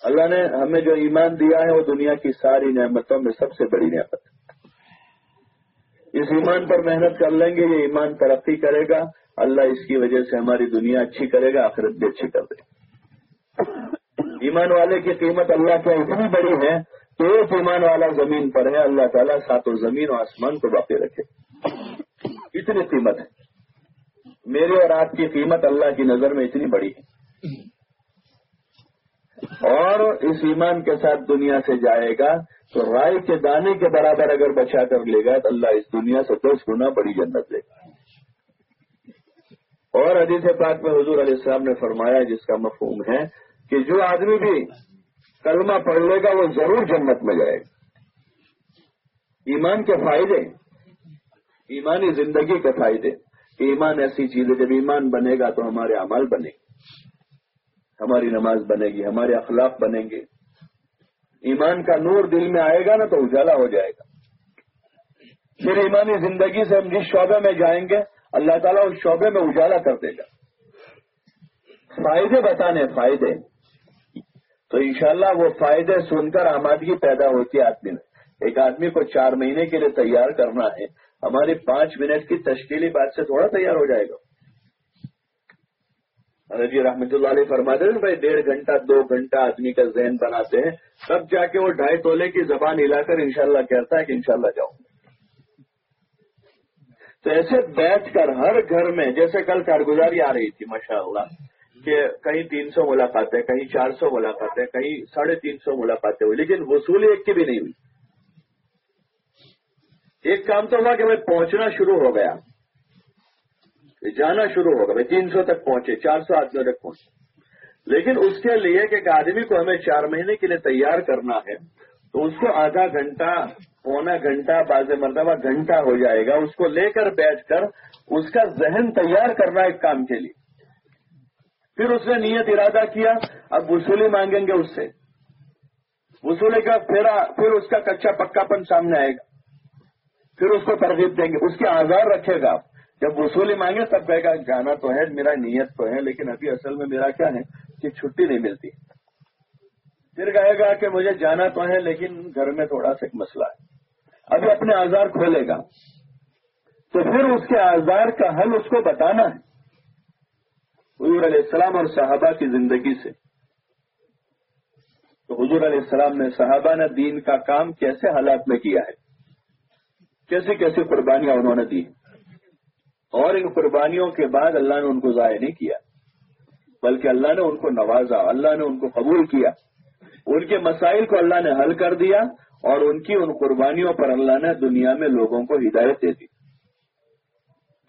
اللہ نے ہمیں جو ایمان دیا ہے، وہ دنیا کی ساری نعمتوں میں سب سے بڑی نعمت ہے۔ اس ایمان پر محنت کر لیں گے، یہ ایمان ترقی کرے گا۔ اللہ اس کی وجہ سے ہماری دنیا اچھی کرے گا، آخرت بھی اچھی کر دے گا۔ ایمان والے کی قیمت اللہ کیا اتنی بڑی ہے ایک ایمان والا زمین پر ہے، اللہ تعالیٰ ساتوں زمین و آسمان کو باقی رکھے۔ اتنی قیمت ہے۔ میرے اور آپ کی قیمت اللہ کی نظر میں اتنی بڑی ہے۔ اور اس ایمان کے ساتھ دنیا سے جائے گا تو رائے کے دانے کے برابر اگر بچا کر لے گا تو اللہ اس دنیا سے دس گنا بڑی جنت دے گا۔ اور حدیث پاک میں حضور علیہ السلام نے فرمایا، جس کا مفہوم ہے کہ جو آدمی بھی کلمہ پڑھ لے گا، وہ ضرور جنت میں جائے گا۔ ایمان کے فائدے، ایمانی زندگی کے فائدے۔ ایمان ایسی چیز ہے، جب ایمان بنے گا تو ہمارے اعمال بنے گے ہماری نماز بنے گی، ہمارے اخلاق بنیں گے۔ ایمان کا نور دل میں آئے گا نا تو اجالا ہو جائے گا۔ پھر ایمانی زندگی سے ہم جس شعبے میں جائیں گے، اللہ تعالیٰ اس شعبے میں اجالا کر دے گا۔ فائدے بتانے، فائدے۔ تو انشاءاللہ وہ فائدے سن کر آمادگی پیدا ہوتی ہے آدمی میں ایک آدمی کو چار مہینے کے لیے تیار کرنا ہے، ہماری پانچ منٹ کی تشکیلی بات سے تھوڑا تیار ہو جائے گا۔ جی رحمت اللہ علیہ فرماتے ہیں، بھائی ڈیڑھ گھنٹہ، دو گھنٹہ آدمی کا ذہن بناتے ہیں۔ تب جا کے وہ ڈھائی تولے کی زبان ہلا کر انشاءاللہ کہتا ہے کہ انشاءاللہ جاؤں تو ایسے بیٹھ کر ہر گھر میں، جیسے کل کارگزاری آ رہی تھی ماشاء اللہ کہ کہیں تین سو ملاقاتیں، کہیں چار سو ملاقاتیں، کہیں ساڑھے تین سو ملاقاتیں ہوئی، لیکن وصولی ایک کی بھی نہیں ہوئی۔ ایک کام تو ہوا کہ میں پہنچنا شروع ہو گیا۔ جانا شروع ہوگا بھائی تین سو تک پہنچے، چار سو آدمیوں تک پہنچے۔ لیکن اس کے لیے کہ ایک آدمی کو ہمیں چار مہینے کے لیے تیار کرنا ہے، تو اس کو آدھا گھنٹہ، پونا گھنٹہ باز مرتبہ گھنٹہ ہو جائے گا۔ اس کو لے کر بیٹھ کر اس کا ذہن تیار کرنا ایک کام کے لیے۔ پھر اس نے نیت ارادہ کیا، اب وصولی مانگیں گے اس سے۔ وصولی کا پھر پھر اس کا کچا پکا پن سامنے آئے گا۔ پھر اس کو ترغیب دیں گے۔ اس کے آزار رکھے گا آپ۔ جب وصولی مانگے تب کہے گا، جانا تو ہے، میرا نیت تو ہے، لیکن ابھی اصل میں میرا کیا ہے؟ کہ چھٹی نہیں ملتی۔ پھر کہے گا کہ مجھے جانا تو ہے، لیکن گھر میں تھوڑا سا ایک مسئلہ ہے۔ ابھی اپنے آزار کھولے گا۔ تو پھر اس کے آزار کا حل اس کو بتانا ہے۔ حضور علیہ السلام اور صحابہ کی زندگی سے۔ تو حضور علیہ السلام نے صحابہ نے دین کا کام کیسے حالات میں کیا ہے؟ کیسے کیسے قربانیاں انہوں نے دی اور ان قربانیوں کے بعد اللہ نے ان کو ضائع نہیں کیا، بلکہ اللہ نے ان کو نوازا، اللہ نے ان کو قبول کیا۔ ان کے مسائل کو اللہ نے حل کر دیا اور ان کی ان قربانیوں پر اللہ نے دنیا میں لوگوں کو ہدایت دے دی۔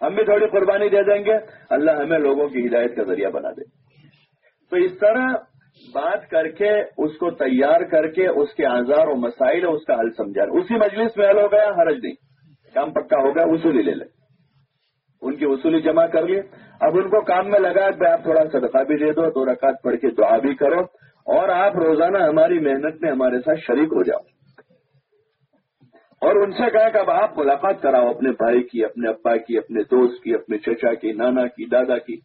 ہم بھی تھوڑی قربانی دے دیں گے۔ اللہ ہمیں لوگوں کی ہدایت کا ذریعہ بنا دے۔ تو اس طرح بات کر کے، اس کو تیار کر کے، اس کے آزار و مسائل اس کا حل سمجھا۔ اسی مجلس میں حل ہو گیا، حرج نہیں۔ کام پکا ہو گیا وصولی لے لیں ان کی وصولی جمع کر لی۔ اب ان کو کام میں لگا کہ آپ تھوڑا صدقہ بھی دے دو دو رکعت پڑھ کے دعا بھی کرو اور آپ روزانہ ہماری محنت میں ہمارے ساتھ شریک ہو جاؤ۔ اور ان سے کہا کہ اب آپ ملاقات کراؤ اپنے بھائی کی اپنے ابا کی اپنے دوست کی اپنے چچا کی نانا کی دادا کی۔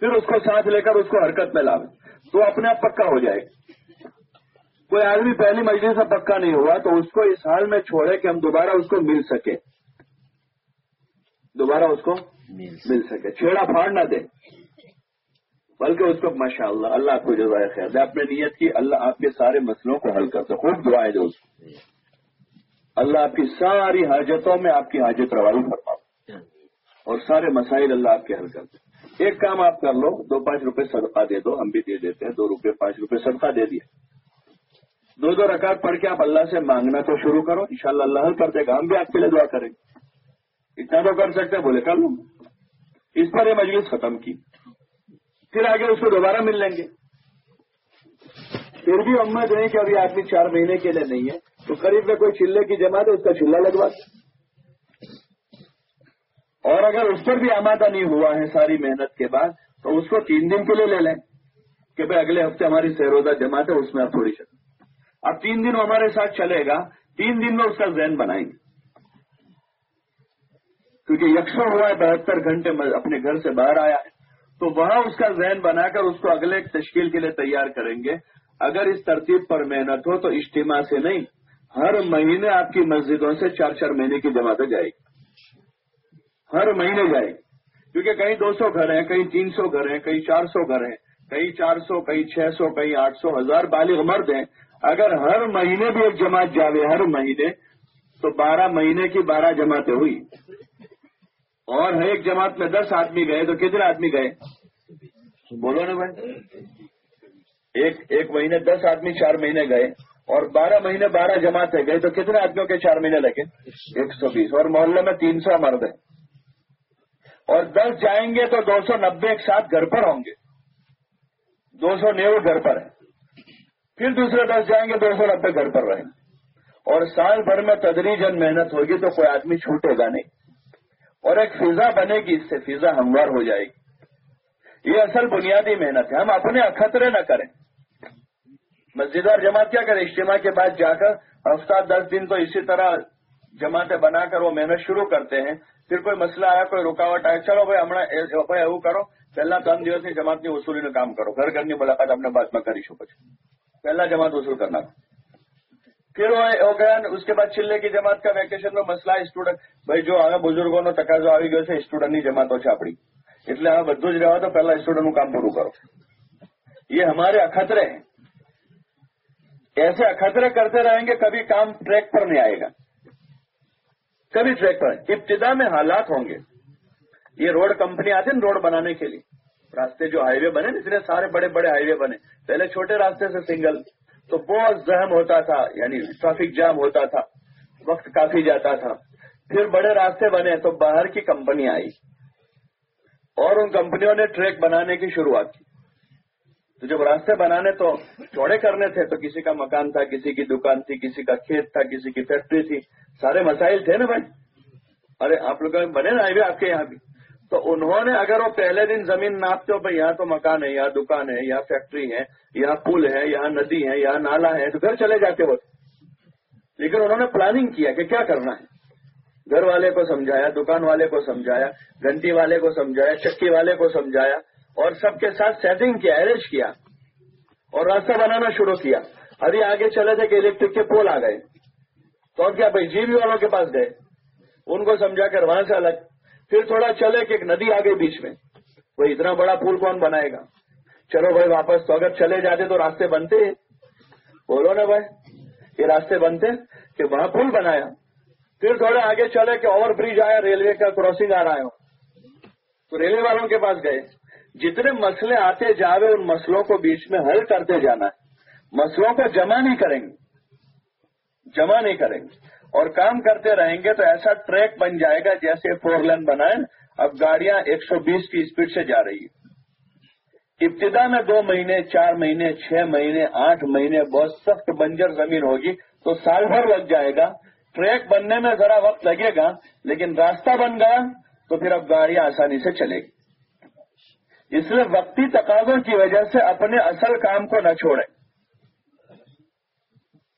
پھر اس کو ساتھ لے کر اس کو حرکت میں لاؤ۔ تو اپنے آپ پکا ہو جائے۔ کوئی آدمی پہلی مجلس سے پکا نہیں ہوا تو اس کو اس حال میں چھوڑے کہ ہم دوبارہ اس کو مل سکے دوبارہ اس کو مل سکے۔ چھیڑا پھاڑ نہ دے۔ بلکہ اس کو ماشاء اللہ اللہ آپ کو جزائے خیر دے۔ اپنے نیت کی اللہ آپ کے سارے مسئلوں کو حل کرتے خوب دعائیں دے اس کو۔ اللہ آپ کی ساری حاجتوں میں آپ کی حاجت روائی فرماؤ۔ اور سارے مسائل اللہ آپ کے حل کرتے ایک کام آپ کر لو، دو پانچ روپے صدقہ دے دو، ہم بھی دے دیتے ہیں، دو روپے، پانچ روپے صدقہ دے دیا۔ دو دو رکعت پڑھ کے آپ اللہ سے مانگنا تو شروع کرو، انشاءاللہ اللہ حل کر دے گا، ہم بھی آپ کے لیے دعا کریں گے۔ اتنا تو کر سکتے بولے کر لوں۔ اس پر یہ مجلس ختم کی۔ پھر آگے اس کو دوبارہ مل لیں گے۔ پھر بھی امت ہے کہ ابھی آدمی چار مہینے کے لیے نہیں ہے۔ تو قریب میں کوئی چلے کی جمع ہے، اس کا چلا لگوا۔ اور اگر اس پر بھی آمادہ نہیں ہوا ہے ساری محنت کے بعد، تو اس کو تین دن کے لیے لے لیں کہ بھائی اگلے ہفتے ہماری سہروزہ جماعت ہے، اس میں آپ تھوڑی چل اب تین دن ہمارے ساتھ چلے گا، تین دن میں اس کا ذہن بنائیں گے۔ کیونکہ یکساں ہوا ہے، بہتر گھنٹے اپنے گھر سے باہر آیا ہے۔ تو وہاں اس کا ذہن بنا کر اس کو اگلے تشکیل کے لیے تیار کریں گے۔ اگر اس ترتیب پر محنت ہو تو اجتماع سے نہیں ہر مہینے آپ کی مسجدوں سے چار چار مہینے کی جماعتیں جائے گی۔ ہر مہینے جائے گی۔ کیونکہ کہیں دو سو گھر ہیں کہیں تین سو گھر ہیں کہیں چار سو گھر ہیں کہیں چار سو کہیں چھ سو کہیں آٹھ سو ہزار بالغ مرد ہیں۔ اگر ہر مہینے بھی ایک جماعت جاوے ہر مہینے تو بارہ مہینے کی بارہ جماعتیں ہوئی۔ اور ایک جماعت میں دس آدمی گئے تو کتنے آدمی گئے؟ بولو نا بھائی۔ ایک ایک مہینے دس آدمی چار مہینے گئے۔ اور بارہ مہینے بارہ جماعتیں گئے تو کتنے آدمیوں کے چار مہینے لگے؟ ایک سو بیس. اور محلے میں تین سو مرد ہیں. اور دس جائیں گے تو دو سو نبے ایک ساتھ گھر پر ہوں گے. دو سو نیو گھر پر ہیں. پھر دوسرے دس جائیں گے دو سو نبے گھر پر رہیں گے. اور سال بھر میں تدریجن محنت ہوگی تو کوئی آدمی چھوٹے گا نہیں. اور ایک فضا بنے گی، اس سے فضا ہموار ہو جائے گی. یہ اصل بنیادی محنت ہے. ہم اپنے اخطرے نہ کریں. مسجد اور جماعت کیا کریں اجتماع کے بعد جا کر ہفتہ دس دن تو اسی طرح جماعتیں بنا کر وہ محنت شروع کرتے ہیں پھر کوئی مسئلہ آیا کوئی رکاوٹ آیا چلو بھائی ہمیں એવું کرو پہلا تین دس کی جماعت کی وصولی نے کام کرو گھر گھر کی ملاقات اپنے بات میں کری شکو پہلا جماعت وصول کرنا پھر ہو گیا اس کے بعد چلے کی جماعت کا ویکیشن નો મસલા સ્ટુડન્ટ ભાઈ જો હવે બુઝુર્ગોનો તકાજો આવી ગયો છે સ્ટુડન્ટની જમાતો છે આપણી એટલે હવે બધું જ રહેવા તો પહેલા સ્ટુડન્ટનું કામ પૂરું કરો ایسے اخطرے کرتے رہیں گے کبھی کام ٹریک پر نہیں آئے گا۔ کبھی ٹریک پر ابتدا میں حالات ہوں گے۔ یہ روڈ کمپنی آتی نا روڈ بنانے کے لیے۔ راستے جو ہائی وے بنے نا، اس لیے سارے بڑے بڑے ہائی وے بنے۔ پہلے چھوٹے راستے سے سنگل تو بہت زہم ہوتا تھا یعنی ٹریفک جام ہوتا تھا، وقت کافی جاتا تھا۔ پھر بڑے راستے بنے تو باہر کی کمپنی آئی۔ اور ان کمپنیوں نے ٹریک بنانے کی شروعات کی۔ تو جب راستے بنانے تو چوڑے کرنے تھے تو کسی کا مکان تھا، کسی کی دکان تھی، کسی کا کھیت تھا، کسی کی فیکٹری تھی، سارے مسائل تھے نا بھائی؟ ارے آپ لوگ بنے نا بھی آپ کے یہاں بھی؟ تو انہوں نے اگر وہ پہلے دن زمین ناپتے ہو، بھائی، یہاں تو مکان ہے، یہاں دکان ہے، یہاں فیکٹری ہے، یہاں پل ہے، یہاں ندی ہے، یہاں نالا ہے، تو گھر چلے جاتے وہ لیکن انہوں نے پلاننگ کیا کہ کیا کرنا ہے؟ گھر والے کو سمجھایا، دکان والے کو سمجھایا، گھنٹی والے کو سمجھایا، چکی والے کو سمجھایا اور سب کے ساتھ سیٹنگ کیا ارینج کیا اور راستہ بنانا شروع کیا۔ ابھی آگے چلے تھے کہ الیکٹرک کے پول آ گئے۔ تو اب کیا بھائی جی بی والوں کے پاس گئے۔ ان کو سمجھا کر وہاں سے الگ۔ پھر تھوڑا چلے کہ ایک ندی آ گئی بیچ میں۔ وہ اتنا بڑا پل کون بنائے گا؟ چلو بھائی واپس۔ تو اگر چلے جاتے تو راستے بنتے۔ بولو نا بھائی، یہ راستے بنتے کہ وہاں پل بنایا۔ پھر تھوڑا آگے چلے کہ اوور برج آیا ریلوے کا کراسنگ آ رہا ہے۔ تو ریلوے والوں کے پاس گئے۔ جتنے مسئلے آتے جا رہے ان مسئلوں کو بیچ میں حل کرتے جانا ہے۔ مسئلوں کو جمع نہیں کریں گے۔ جمع نہیں کریں گے۔ اور کام کرتے رہیں گے تو ایسا ٹریک بن جائے گا جیسے فور لین بنائے۔ اب گاڑیاں ایک سو بیس کی اسپیڈ سے جا رہی ہے ابتدا میں دو مہینے، چار مہینے، چھ مہینے، آٹھ مہینے، بہت سخت بنجر زمین ہوگی تو سال بھر لگ جائے گا۔ ٹریک بننے میں ذرا وقت لگے گا، لیکن راستہ بن گیا تو پھر اب گاڑیاں آسانی سے چلے گی۔ اس لیے وقتی تقاضوں کی وجہ سے اپنے اصل کام کو نہ چھوڑیں۔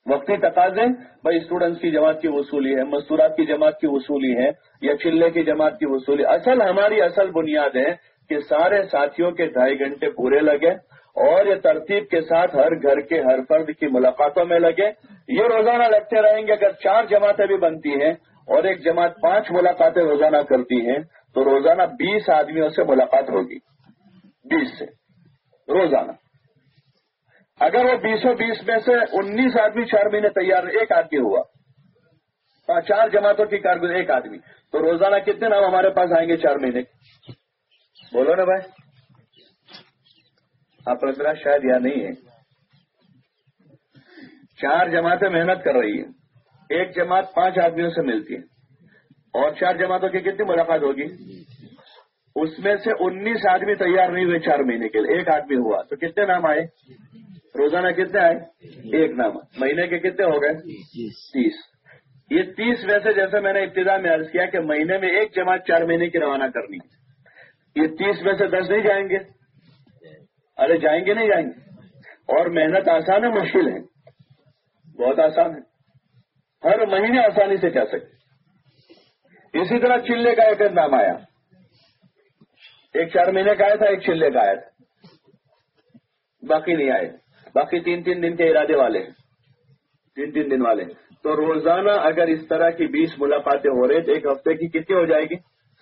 وقتی تقاضے، بھائی اسٹوڈنٹس کی جماعت کی وصولی ہے مستورات کی جماعت کی وصولی ہے یا چلے کی جماعت کی وصولی، اصل ہماری اصل بنیاد ہے کہ سارے ساتھیوں کے ڈھائی گھنٹے پورے لگے اور یہ ترتیب کے ساتھ ہر گھر کے ہر فرد کی ملاقاتوں میں لگے یہ روزانہ لگتے رہیں گے، اگر چار جماعتیں بھی بنتی ہیں اور ایک جماعت پانچ ملاقاتیں روزانہ کرتی ہیں، تو روزانہ بیس آدمیوں سے ملاقات ہوگی۔ بیس سے، روزانہ۔ اگر وہ بیسوں بیس میں سے انیس آدمی چار مہینے تیار ایک آدمی ہوا۔ ہاں، چار جماعتوں کی کارکردگی ایک آدمی۔ تو روزانہ کتنے نام ہمارے پاس آئیں گے چار مہینے؟ بولو نا بھائی۔ آپ لگ شاید یا نہیں ہے۔ چار جماعتیں محنت کر رہی ہیں۔ ایک جماعت پانچ آدمیوں سے ملتی ہے۔ اور چار جماعتوں کی کتنی ملاقات ہوگی؟ اس میں سے انیس آدمی تیار نہیں ہوئے چار مہینے کے لیے، ایک آدمی ہوا۔ تو کتنے نام آئے؟ روزانہ کتنے آئے؟ ایک نام۔ مہینے کے کتنے ہو گئے؟ تیس۔ یہ تیس ویسے جیسے میں نے ابتدا میں عرض کیا کہ مہینے میں ایک جماعت چار مہینے کی روانہ کرنی یہ تیس میں سے دس نہیں جائیں گے۔ ارے جائیں گے نہیں جائیں گے۔ اور محنت آسان ہے، مشکل ہے۔ بہت آسان ہے۔ ہر مہینے آسانی سے جا سکتے۔ اسی طرح چلے کا ایک نام آیا۔ ایک چار مہینے کا آیا تھا، ایک چلے کا آیا تھا۔ باقی نہیں آئے۔ باقی تین تین دن کے ارادے والے تین تین دن والے تو روزانہ اگر اس طرح کی بیس ملاقاتیں ہو رہے تو ایک ہفتے کی کتنی ہو جائے گی؟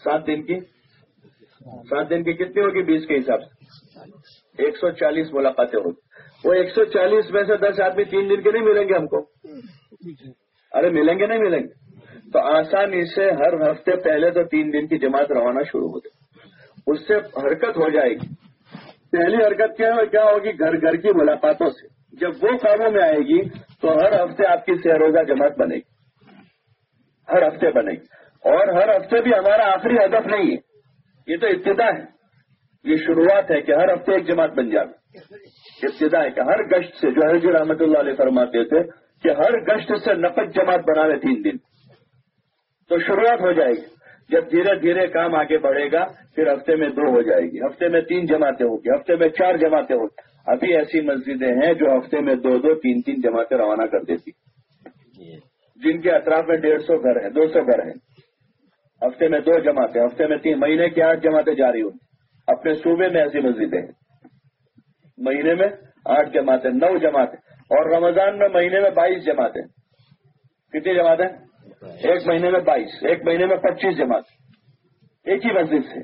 سات دن کی۔ سات دن کی کتنی ہوگی؟ بیس کے حساب سے۔ ایک سو چالیس ملاقاتیں ہوگی وہ ایک سو چالیس میں سے دس آدمی تین دن کے نہیں ملیں گے ہم کو۔ ارے، ملیں گے نہیں ملیں گے؟ تو آسانی سے ہر ہفتے پہلے تو تین دن کی جماعت روانہ شروع ہو جائے۔ اس سے حرکت ہو جائے گی۔ پہلی حرکت کیا کیا ہوگی؟ گھر گھر کی ملاقاتوں سے۔ جب وہ کاموں میں آئے گی تو ہر ہفتے آپ کی سہروزہ جماعت بنے گی۔ ہر ہفتے بنے گی۔ اور ہر ہفتے بھی ہمارا آخری ہدف نہیں ہے۔ یہ تو ابتدا ہے۔ یہ شروعات ہے کہ ہر ہفتے ایک جماعت بن جائے ابتدا ہے کہ ہر گشت سے جو حضر رحمۃ اللہ علیہ فرماتے تھے کہ ہر گشت سے نقد جماعت بنا رہے تین دن۔ تو شروعات ہو جائے گی۔ جب دھیرے دھیرے کام آگے بڑھے گا پھر ہفتے میں دو ہو جائے گی۔ ہفتے میں تین جماعتیں ہوگی ہفتے میں چار جماعتیں ہوگی۔ ابھی ایسی مسجدیں ہیں جو ہفتے میں دو دو تین تین جماعتیں روانہ کر دیتی۔ جن کے اطراف میں ڈیڑھ سو گھر ہیں دو سو گھر ہیں۔ ہفتے میں دو جماعتیں ہفتے میں تین مہینے کی آٹھ جماعتیں جاری ہوں اپنے صوبے میں ایسی مسجدیں ہیں۔ مہینے میں آٹھ جماعتیں نو جماعتیں۔ اور رمضان میں مہینے میں بائیس جماعتیں۔ کتنی جماعتیں؟ ایک مہینے میں بائیس، ایک مہینے میں پچیس جماعت۔ ایک ہی مسجد سے۔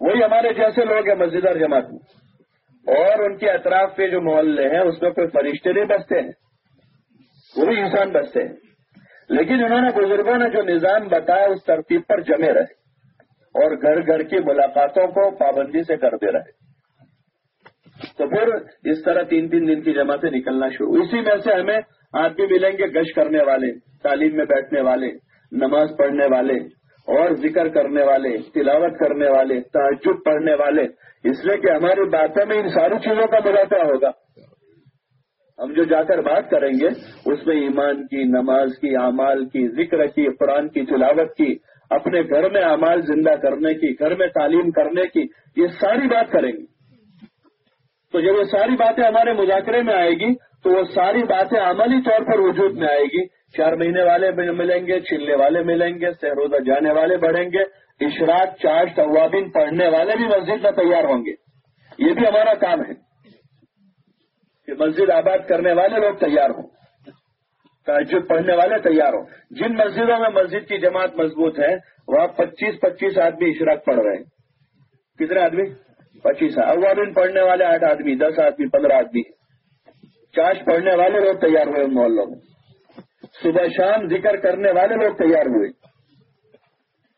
وہی ہمارے جیسے لوگ ہیں، مسجد اور جماعت میں۔ اور ان کے اطراف پہ جو محلے ہیں، اس میں کوئی فرشتے نہیں بستے ہیں۔ وہ بھی انسان بستے ہیں۔ لیکن انہوں نے بزرگوں نے جو نظام بتایا، اس ترتیب پر جمے رہے۔ اور گھر گھر کی ملاقاتوں کو پابندی سے کرتے رہے۔ تو پھر اس طرح تین تین دن کی جماعتیں نکلنا شروع۔ اسی میں سے ہمیں آدمی ملیں گے گش کرنے والے، تعلیم میں بیٹھنے والے، نماز پڑھنے والے، اور ذکر کرنے والے، تلاوت کرنے والے، تعجب پڑھنے والے۔ اس لیے کہ ہماری باتوں میں ان ساری چیزوں کا مذاکرہ ہوگا۔ ہم جو جا کر بات کریں گے، اس میں ایمان کی، نماز کی، اعمال کی، ذکر کی، قرآن کی، تلاوت کی، اپنے گھر میں اعمال زندہ کرنے کی، گھر میں تعلیم کرنے کی، یہ ساری بات کریں گے۔ تو جب یہ ساری باتیں ہمارے مذاکرے میں آئے گی تو وہ ساری باتیں عملی طور پر وجود میں آئے گی۔ چار مہینے والے ملیں گے، چلنے والے ملیں گے سہروزہ جانے والے بڑھیں گے، اشراق چار طوابین پڑھنے والے بھی مسجد میں تیار ہوں گے۔ یہ بھی ہمارا کام ہے کہ مسجد آباد کرنے والے لوگ تیار ہوں۔ تحجد پڑھنے والے تیار ہوں۔ جن مسجدوں میں مسجد کی جماعت مضبوط ہے، وہاں پچیس پچیس آدمی اشراق پڑھ رہے ہیں۔ کتنے آدمی؟ پچیس۔ اوابین پڑھنے والے آٹھ آدمی، دس آدمی، پندرہ آدمی۔ چاش پڑھنے والے لوگ تیار ہوئے ان محلوں میں۔ صبح شام ذکر کرنے والے لوگ تیار ہوئے۔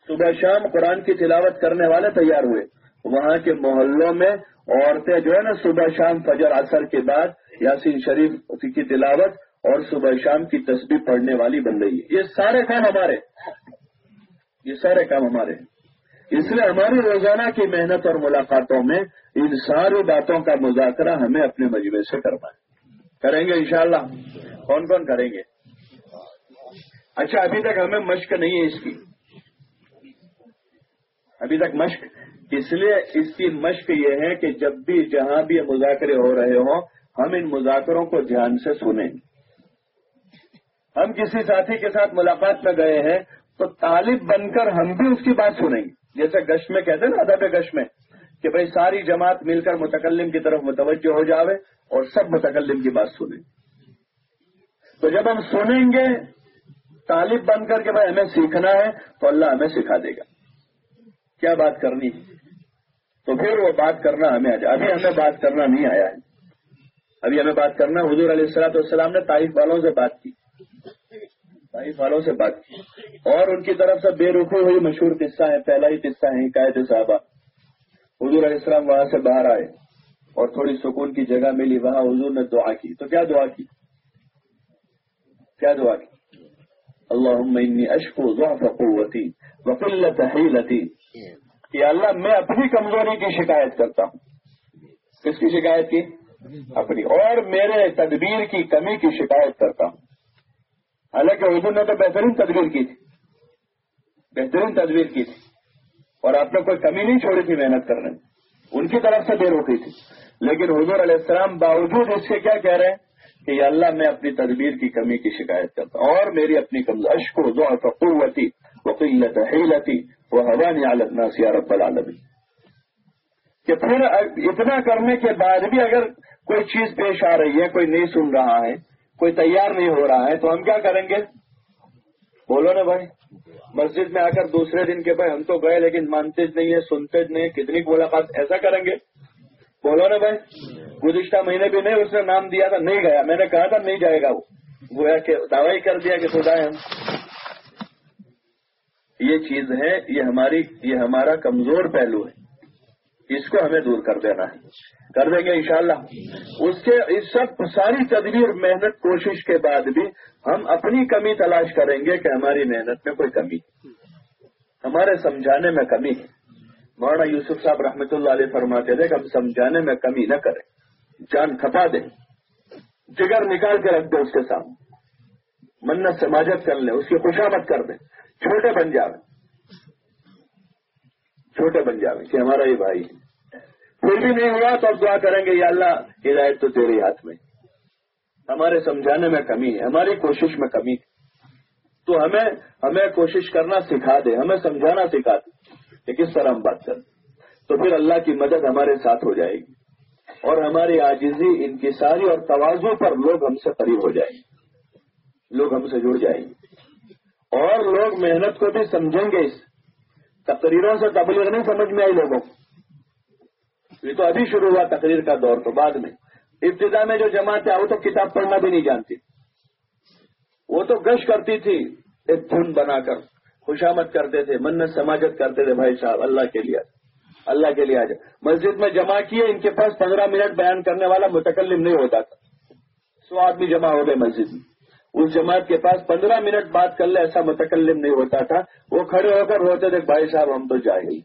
صبح شام قرآن کی تلاوت کرنے والے تیار ہوئے۔ وہاں کے محلوں میں عورتیں جو ہے نا، صبح شام فجر اثر کے بعد یاسین شریف کی تلاوت اور صبح شام کی تصویر پڑھنے والی بن رہی ہے۔ یہ سارے کام ہمارے۔ یہ سارے کام ہمارے اس لیے ہماری روزانہ کی محنت اور ملاقاتوں میں ان ساری باتوں کا مذاکرہ ہمیں اپنے مجمے سے کرنا ہے۔ کریں گے انشاءاللہ؟ کون کون کریں گے؟ اچھا ابھی تک ہمیں مشق نہیں ہے اس کی۔ ابھی تک مشق۔ اس لیے اس کی مشق یہ ہے کہ جب بھی جہاں بھی مذاکرے ہو رہے ہوں، ہم ان مذاکروں کو دھیان سے سنیں۔ ہم کسی ساتھی کے ساتھ ملاقات میں گئے ہیں، تو طالب بن کر ہم بھی اس کی بات سنیں۔ گے جیسے گش میں کہتے ہیں نا، ادب گش میں۔ کہ بھائی ساری جماعت مل کر متکلم کی طرف متوجہ ہو جاوے اور سب متکلم کی بات سنیں۔ تو جب ہم سنیں گے، طالب بن کر کے بھائی ہمیں سیکھنا ہے، تو اللہ ہمیں سکھا دے گا۔ کیا بات کرنی تو پھر وہ بات کرنا ہمیں آ جائے ابھی ہمیں بات کرنا نہیں آیا ہے۔ ابھی ہمیں بات کرنا حضور علیہ السلاط والسلام نے تائف والوں سے بات کی۔ تائف والوں سے بات کی۔ اور ان کی طرف سے بے رخی ہوئی مشہور قصہ ہے، پہلا ہی قصہ ہے، حکایت صاحبہ حضور علیہ السلام وہاں سے باہر آئے اور تھوڑی سکون کی جگہ ملی، وہاں حضور نے دعا کی۔ تو کیا دعا کی؟ کیا دعا کی؟ اللہ اشکو ضعف قوتی وقلت حیلتی۔ کہ اللہ میں اپنی کمزوری کی شکایت کرتا ہوں۔ کس کی شکایت کی؟ اپنی۔ اور میرے تدبیر کی کمی کی شکایت کرتا ہوں۔ حالانکہ حضور نے تو بہترین تدبیر کی تھی۔ بہترین تدبیر کی تھی۔ اور آپ نے کوئی کمی نہیں چھوڑی تھی محنت کرنے میں۔ ان کی طرف سے دیر ہوتی تھی۔ لیکن حضور علیہ السلام باوجود اس کے کیا کہہ رہے ہیں کہ یا اللہ میں اپنی تدبیر کی کمی کی شکایت کرتا ہوں اور میری اپنی کمزور اشک و دعا قوتی وہ قلت حیلتی وہ حوانی عالت ناسیہ رب العالمین۔ کہ پھر اتنا کرنے کے بعد بھی اگر کوئی چیز پیش آ رہی ہے، کوئی نہیں سن رہا ہے، کوئی تیار نہیں ہو رہا ہے، تو ہم کیا کریں گے؟ بولو نا بھائی، مسجد میں آ کر دوسرے دن کے بھائی ہم تو گئے لیکن مانتے نہیں ہے سنتے نہیں کتنی ملاقات ایسا کریں گے؟ بولو نا بھائی، گزشتہ مہینے بھی نہیں اس نے نام دیا تھا، نہیں گیا۔ میں نے کہا تھا نہیں جائے گا وہ۔ گویا کہ دعوی کر دیا کہ خدا ہم۔ یہ چیز ہے، یہ ہماری، یہ ہمارا کمزور پہلو ہے۔ اس کو ہمیں دور کر دینا ہے۔ کر دیں گے انشاءاللہ۔ اس کے اس سب ساری تدبیر، محنت، کوشش کے بعد بھی ہم اپنی کمی تلاش کریں گے کہ ہماری محنت میں کوئی کمی۔ ہمارے سمجھانے میں کمی ہے۔ مولانا یوسف صاحب رحمۃ اللہ علیہ فرماتے تھے کہ ہم سمجھانے میں کمی نہ کریں۔ جان کھپا دیں۔ جگر نکال کے رکھ دیں اس کے سامنے۔ منت سماجت کر لیں، اس کی خوشامد کر دیں۔ چھوٹے بن جاویں۔ چھوٹے بن جاویں کہ ہمارا یہ بھائی پھر بھی نہیں ہوا تو اب دعا کریں گے، یا اللہ، ہدایت تو تیرے ہاتھ میں۔ ہمارے سمجھانے میں کمی ہے، ہماری کوشش میں کمی ہے۔ تو ہمیں ہمیں کوشش کرنا سکھا دے، ہمیں سمجھانا سکھا دے۔ کہ کس طرح ہم بات کریں۔ تو پھر اللہ کی مدد ہمارے ساتھ ہو جائے گی۔ اور ہماری آجزی ان کی ساری اور توازوں پر لوگ ہم سے قریب ہو جائیں گے۔ لوگ ہم سے جڑ جائیں گے۔ اور لوگ محنت کو بھی سمجھیں گے اس تقریروں سے تبلیغ نہیں سمجھ میں آئی لوگوں یہ تو ابھی شروع ہوا تقریر کا دور تو بعد میں۔ ابتدا میں جو جماعت ہے وہ تو کتاب پڑھنا بھی نہیں جانتی۔ وہ تو گش کرتی تھی، ایک دھن بنا کر خوشامد کرتے تھے، منت سماجت کرتے تھے بھائی صاحب، اللہ کے لیے۔ اللہ کے لیے آ جائے مسجد میں جمع کیے، ان کے پاس پندرہ منٹ بیان کرنے والا متکلم نہیں ہوتا تھا۔ سو آدمی جمع ہو گئے مسجد میں۔ اس جماعت کے پاس پندرہ منٹ بات کر لے، ایسا متکلم نہیں ہوتا تھا۔ وہ کھڑے ہو کر روتے تھے بھائی صاحب، ہم تو جائیں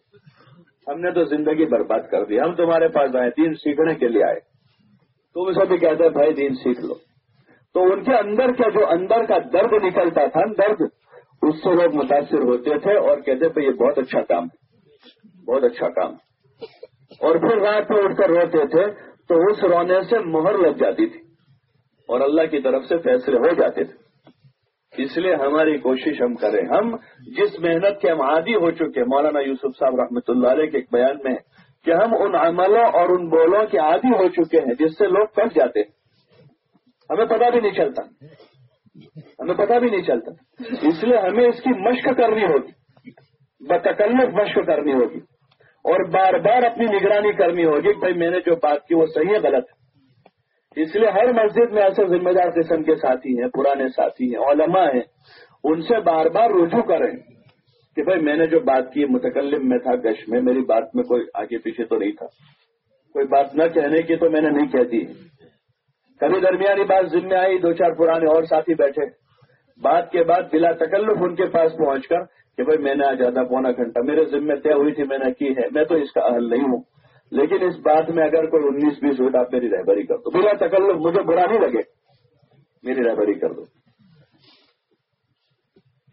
ہم نے تو زندگی برباد کر دی۔ ہم تمہارے پاس آئے، دین سیکھنے کے لیے آئے۔ تم اسے بھی کہتے بھائی دین سیکھ لو۔ تو ان کے اندر کا جو اندر کا درد نکلتا تھا، درد، اس سے لوگ متاثر ہوتے تھے اور کہتے تھے، یہ بہت اچھا کام بہت اچھا کام۔ اور پھر رات میں اٹھ کر روتے تھے، تو اس رونے سے مہر لگ جاتی تھی۔ اور اللہ کی طرف سے فیصلے ہو جاتے تھے۔ اس لیے ہماری کوشش ہم کریں۔ ہم جس محنت کے ہم عادی ہو چکے، مولانا یوسف صاحب رحمۃ اللہ علیہ کے ایک بیان میں کہ ہم ان عملوں اور ان بولوں کے عادی ہو چکے ہیں جس سے لوگ کٹ جاتے ہیں۔ ہمیں پتہ بھی نہیں چلتا۔ ہمیں پتہ بھی نہیں چلتا۔ اس لیے ہمیں اس کی مشق کرنی ہوگی۔ بتکلف مشق کرنی ہوگی۔ اور بار بار اپنی نگرانی کرنی ہوگی بھائی میں نے جو بات کی وہ صحیح ہے، غلط ہے۔ اس لیے ہر مسجد میں ایسے ذمہ دار قسم کے ساتھی ہیں، پرانے ساتھی ہیں، علماء ہیں، ان سے بار بار رجوع کریں۔ کہ بھائی، میں نے جو بات کی، متکلم میں تھا گش میں، میری بات میں کوئی آگے پیچھے تو نہیں تھا۔ کوئی بات نہ کہنے کی تو میں نے نہیں کہتی کبھی درمیانی بات ذمہ آئی، دو چار پرانے اور ساتھی بیٹھے۔ بات کے بعد بلا تکلف ان کے پاس پہنچ کر کہ بھائی، میں نے آج آدھا پونا گھنٹہ، میرے ذمہ طے ہوئی تھی، میں نے کی ہے، میں تو اس کا حل نہیں ہوں۔ لیکن اس بات میں اگر کوئی انیس بیس ہوئے آپ میری رہبری کر دو بلا تکلف مجھے برا نہیں لگے، میری رہبری کر دو۔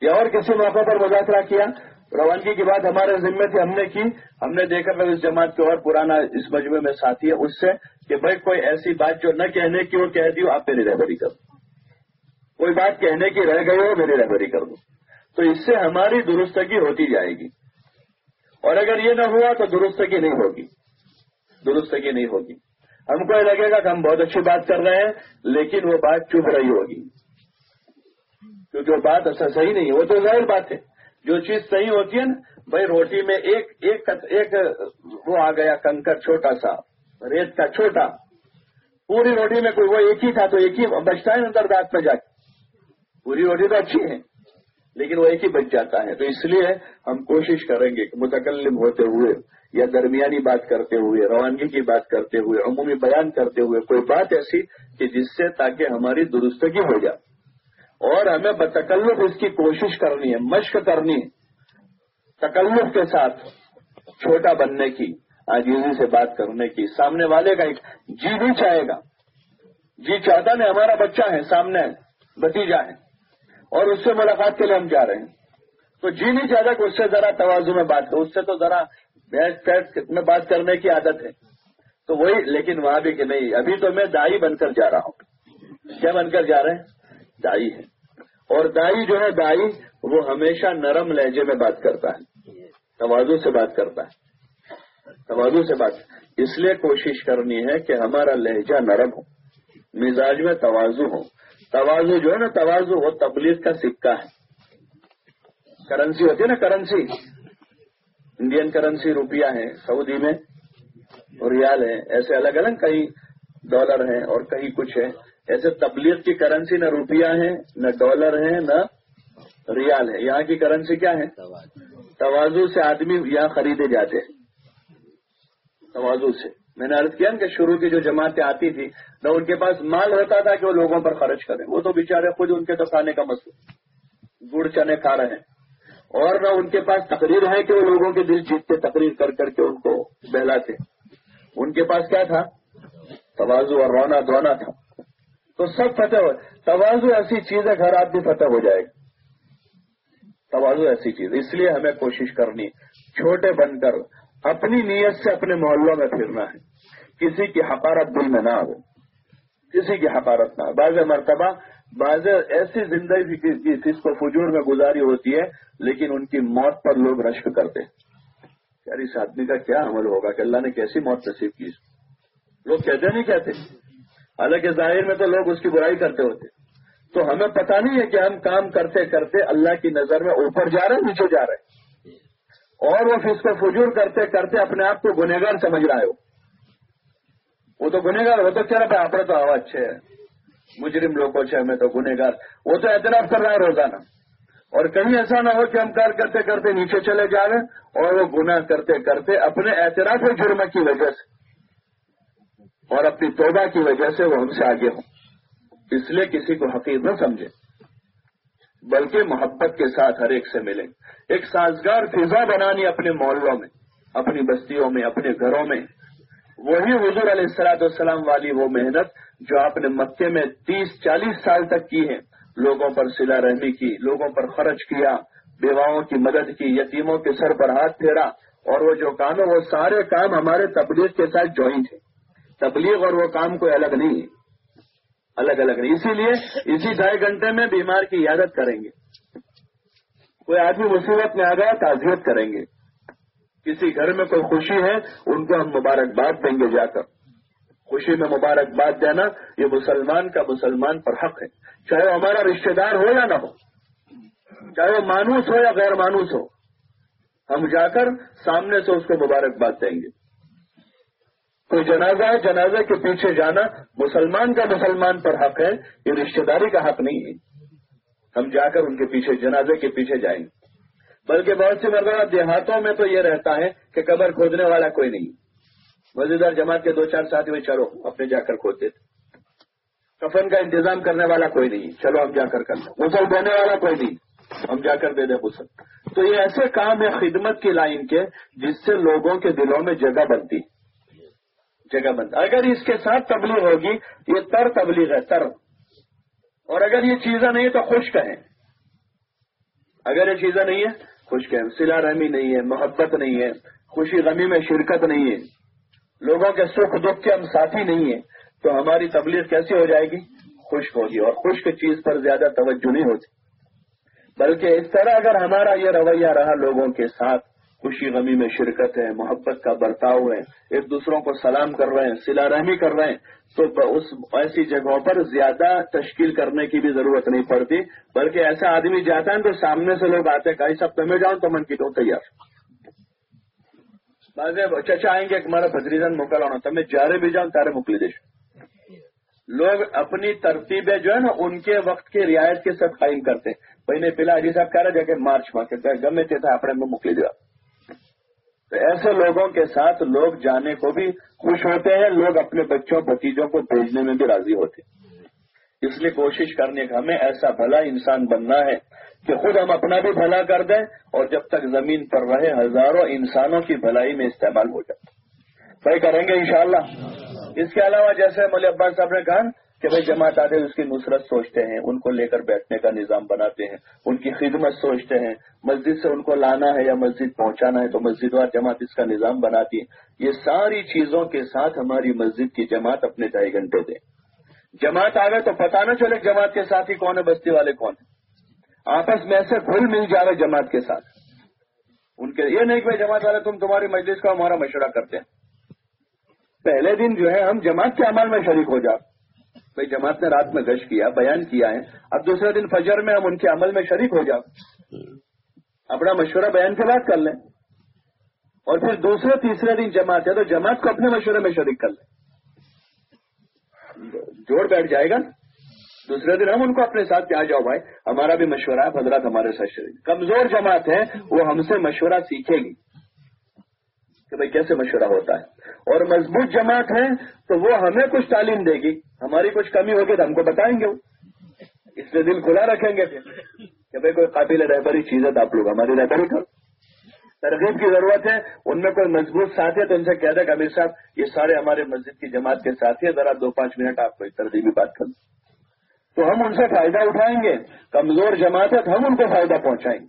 یا اور کسی موقع پر مذاکرہ کیا، روانگی کی بات ہمارے ذمے تھی، ہم نے کی، ہم نے دیکھا کہ اس جماعت کے اور پرانا اس مجموعے میں ساتھی ہے اس سے کہ بھائی کوئی ایسی بات جو نہ کہنے کی وہ کہہ دی ہو آپ میری رہبری کر دو۔ کوئی بات کہنے کی رہ گئی ہو، میری رہبری کر دو۔ تو اس سے ہماری درستگی ہوتی جائے گی۔ اور اگر یہ نہ ہوا تو درستگی نہیں ہوگی۔ درستگی نہیں ہوگی۔ ہم کو یہ لگے گا کہ ہم بہت اچھی بات کر رہے ہیں، لیکن وہ بات چپ رہی ہوگی۔ کیونکہ وہ بات ایسا صحیح نہیں وہ تو ظاہر بات ہے۔ جو چیز صحیح ہوتی ہے نا، بھائی روٹی میں ایک ایک ایک، وہ آ گیا کنکر چھوٹا سا، ریت کا چھوٹا۔ پوری روٹی میں کوئی وہ ایک ہی تھا تو ایک ہی بچتا ہے اندر دانت میں جا کے۔ پوری روٹی تو اچھی ہے، لیکن وہ ایک ہی بچ جاتا ہے۔ تو اس لیے ہم کوشش کریں گے کہ متکلم ہوتے ہوئے یا درمیانی بات کرتے ہوئے، روانگی کی بات کرتے ہوئے، عمومی بیان کرتے ہوئے، کوئی بات ایسی کہ جس سے تاکہ ہماری درستگی ہو جائے۔ اور ہمیں بتکلف اس کی کوشش کرنی ہے، مشق کرنی ہے، تکلف کے ساتھ چھوٹا بننے کی آجیزی سے بات کرنے کی۔ سامنے والے کا ایک جی بھی چاہے گا۔ جی چاہتا نہیں، ہمارا بچہ ہے، سامنے بتیجا ہے۔ اور اس سے ملاقات کے لیے ہم جا رہے ہیں۔ تو جی نہیں چاہتا کہ اس سے ذرا توازو میں بات کرو اس سے تو ذرا بیٹھ پیٹ میں بات کرنے کی عادت ہے۔ تو وہی، لیکن وہاں بھی کہ نہیں، ابھی تو میں دائی بن کر جا رہا ہوں۔ کیا بن کر جا رہے ہیں؟ دائی ہے۔ اور دائی جو ہے، دائی وہ ہمیشہ نرم لہجے میں بات کرتا ہے۔ توازو سے بات کرتا ہے۔ توازو سے بات۔ اس لیے کوشش کرنی ہے کہ ہمارا لہجہ نرم ہو، مزاج میں توازو ہو۔ توازو جو ہے نا توازو وہ تبلیغ کا سکہ ہے۔ کرنسی ہوتی ہے نا کرنسی انڈین کرنسی روپیہ ہے سعودی میں ریال ہے ایسے الگ الگ کئی ڈالر ہیں اور کہیں کچھ ہے ایسے تبلیغ کی کرنسی نہ روپیہ ہے نہ ڈالر ہے نہ ریال ہے یہاں کی کرنسی کیا ہے توازو سے آدمی یہاں خریدے جاتے ہیں توازو سے میں نے عرض کیا کہ شروع کی جو جماعتیں آتی تھی نہ ان کے پاس مال ہوتا تھا کہ وہ لوگوں پر خرچ کریں وہ تو بےچارے خود ان کے تو کھانے کا مسئلہ گڑ چنے کھا رہے ہیں اور نہ ان کے پاس تقریر ہے کہ وہ لوگوں کے دل جیتتے تقریر کر کر کے ان کو بہلاتے ان کے پاس کیا تھا؟ توازو اور رونا دھونا تھا۔ تو سب فتح ہو توازو ایسی چیز ہے، گھر آدمی فتح ہو جائے گا۔ توازو ایسی چیز۔ اس لیے ہمیں کوشش کرنی چھوٹے بن کر اپنی نیت سے اپنے محلوں میں پھرنا ہے۔ کسی کی حقارت دل میں نہ ہو۔ کسی کی حقارت نہ ہو۔ بعض مرتبہ بعض ایسی زندگی جس کو فجور میں گزاری ہوتی ہے، لیکن ان کی موت پر لوگ رشک کرتے یار، اس آدمی کا کیا عمل ہوگا کہ اللہ نے کیسی موت نصیب کی؟ لوگ کہتے نہیں کہتے۔ حالانکہ ظاہر میں تو لوگ اس کی برائی کرتے ہوتے۔ تو ہمیں پتا نہیں ہے کہ ہم کام کرتے کرتے اللہ کی نظر میں اوپر جا رہے نیچے جا رہے اور وہ اس کو فجور کرتے کرتے اپنے آپ کو گنےگار سمجھ رہا ہے۔ وہ۔ تو گنےگار وہ تو کہہ رہا تھا آپ تو آواز اچھے ہے۔ مجرم لوگوں سے ہمیں تو گنےگار وہ تو اعتراف کر رہا ہے روزانہ۔ اور کہیں ایسا نہ ہو کہ ہم کار کرتے کرتے نیچے چلے جا رہے اور وہ گناہ کرتے کرتے اپنے اعتراف جرم کی وجہ سے اور اپنی توبہ کی وجہ سے وہ ہم سے آگے ہوں۔ اس لیے کسی کو حقیق نہ سمجھے۔ بلکہ محبت کے ساتھ ہر ایک سے ملیں۔ ایک سازگار فضا بنانی اپنے محلوں میں، اپنی بستیوں میں، اپنے گھروں میں۔ وہی حضور علیہ السلاط والسلام والی وہ محنت جو آپ نے مکے میں تیس چالیس سال تک کی ہے لوگوں پر سلا رحمی کی، لوگوں پر خرچ کیا، بیواؤں کی مدد کی، یتیموں کے سر پر ہاتھ پھیرا، اور وہ جو کام ہے، وہ سارے کام ہمارے تبلیغ کے ساتھ جوائنٹ ہیں۔ تبلیغ اور وہ کام کوئی الگ نہیں ہے۔ الگ الگ نہیں۔ اسی لیے اسی ڈھائی گھنٹے میں بیمار کی عادت کریں گے۔ کوئی آدمی مصیبت میں آ گیا، تعزیت کریں گے۔ کسی گھر میں کوئی خوشی ہے، ان کو ہم مبارکباد دیں گے جا کر۔ خوشی میں مبارکباد دینا، یہ مسلمان کا مسلمان پر حق ہے۔ چاہے وہ ہمارا رشتے دار ہو یا نہ ہو، چاہے وہ مانوس ہو یا غیر مانوس ہو، ہم جا کر سامنے سے اس کو مبارکباد دیں گے۔ کوئی جنازہ ہے جنازے کے پیچھے جانا مسلمان کا مسلمان پر حق ہے، یہ رشتے داری کا حق نہیں ہے۔ ہم جا کر ان کے پیچھے، جنازے کے پیچھے جائیں۔ گے بلکہ بہت سی مرتبہ دیہاتوں میں تو یہ رہتا ہے کہ قبر کھودنے والا کوئی نہیں۔ مزیدار جماعت کے دو چار ساتھی میں چلو، اپنے جا کر کھودتے تھے۔ کفن کا انتظام کرنے والا کوئی نہیں۔ چلو ہم جا کر کر غسل دینے والا کوئی نہیں۔ ہم جا کر دے دیں غسل۔ تو یہ ایسے کام ہے خدمت کی لائن کے، جس سے لوگوں کے دلوں میں جگہ بنتی۔ جگہ بند اگر اس کے ساتھ تبلیغ ہوگی، یہ تر تبلیغ ہے، تر۔ اور اگر یہ چیزیں نہیں تو خوش کہیں اگر یہ چیزیں نہیں ہے خوش کے سلا رحمی نہیں ہے، محبت نہیں ہے۔ خوشی غمی میں شرکت نہیں ہے۔ لوگوں کے سکھ دکھ کے ہم ساتھی نہیں ہیں، تو ہماری تبلیغ کیسی ہو جائے گی؟ خشک ہوگی، اور خشک چیز پر زیادہ توجہ نہیں ہوتی۔ بلکہ اس طرح اگر ہمارا یہ رویہ رہا لوگوں کے ساتھ، خوشی، غمی میں شرکت ہے، محبت کا برتاؤ ہے، ایک دوسروں کو سلام کر رہے ہیں، سلا رحمی کر رہے ہیں، تو اس ایسی جگہوں پر زیادہ تشکیل کرنے کی بھی ضرورت نہیں پڑتی۔ بلکہ ایسا آدمی جاتا ہے تو سامنے سے لوگ آتے ہیں کہیں سب تمہیں جاؤں تو من کی تو تیار۔ چچا آئیں گے ہمارا بجریزن موکل ہونا تمہیں جارے بھی جاؤں تارے موکلی دیش لوگ اپنی ترتیبیں جو ہے نا، ان کے وقت کی رعایت کے ساتھ قائم کرتے پہلے پلا اجی صاحب کہہ رہے جا کے مارچ میں گمے تھے تھا اپنے میں موکلی دیا۔ تو ایسے لوگوں کے ساتھ لوگ جانے کو بھی خوش ہوتے ہیں، لوگ اپنے بچوں بتیجوں کو بھیجنے میں بھی راضی ہوتے ہیں۔ اس لیے کوشش کرنے کا ہمیں ایسا بھلا انسان بننا ہے۔ کہ خود ہم اپنا بھی بھلا کر دیں اور جب تک زمین پر رہے ہزاروں انسانوں کی بھلائی میں استعمال ہو جائے۔ بھائی کریں گے انشاءاللہ۔ اس کے علاوہ جیسے مول عباس صاحب نے کہا کہ بھائی جماعت آدھے اس کی نصرت سوچتے ہیں، ان کو لے کر بیٹھنے کا نظام بناتے ہیں، ان کی خدمت سوچتے ہیں۔ مسجد سے ان کو لانا ہے یا مسجد پہنچانا ہے تو مسجد وار جماعت اس کا نظام بناتی ہے۔ یہ ساری چیزوں کے ساتھ ہماری مسجد کی جماعت اپنے ڈھائی گھنٹے دے۔ جماعت آ گئے تو پتا نہ چلے جماعت کے ساتھ ہی کون ہے، بستی والے کون ہیں۔ آپس میں ایسے گھل مل جائے جماعت کے ساتھ۔ ان کے یہ نہیں کہ جماعت والے تم تمہاری مجلس کا ہمارا مشورہ کرتے ہیں۔ پہلے دن جو ہے ہم جماعت کے عمل میں شریک ہو جاؤ بھائی جماعت نے رات میں گشت کیا، بیان کیا ہے۔ اب دوسرے دن فجر میں ہم ان کے عمل میں شریک ہو جاؤ اپنا مشورہ بیان کے بعد کر لیں۔ اور پھر دوسرے، تیسرے دن جماعت ہے تو جماعت کو اپنے مشورے میں شریک کر لیں۔ جوڑ بیٹھ جائے گا۔ دوسرے دن ہم ان کو اپنے ساتھ کیا جاؤ بھائی، ہمارا بھی مشورہ ہے، حضرات ہمارے ساتھ شریک۔ کمزور جماعت ہے، وہ ہم سے مشورہ سیکھے گی کہ بھائی کیسے مشورہ ہوتا ہے۔ اور مضبوط جماعت ہے تو وہ ہمیں کچھ تعلیم دے گی۔ ہماری کچھ کمی ہوگی تو ہم کو بتائیں گے۔ وہ اس لیے دل کھلا رکھیں گے پھر کہ بھائی کوئی قابل رہبری چیز ہے تو آپ لوگ ہماری رہبری کرو۔ ترغیب کی ضرورت ہے، ان میں کوئی مضبوط ساتھی ہے تو ان سے کہہ دیں کہ امیر صاحب، یہ سارے ہمارے مسجد کی جماعت کے ساتھی ہے ذرا دو پانچ منٹ آپ کو ترغیبی بات کر تو ہم ان سے فائدہ اٹھائیں گے۔ کمزور جماعت ہے تو ہم ان کو فائدہ پہنچائیں۔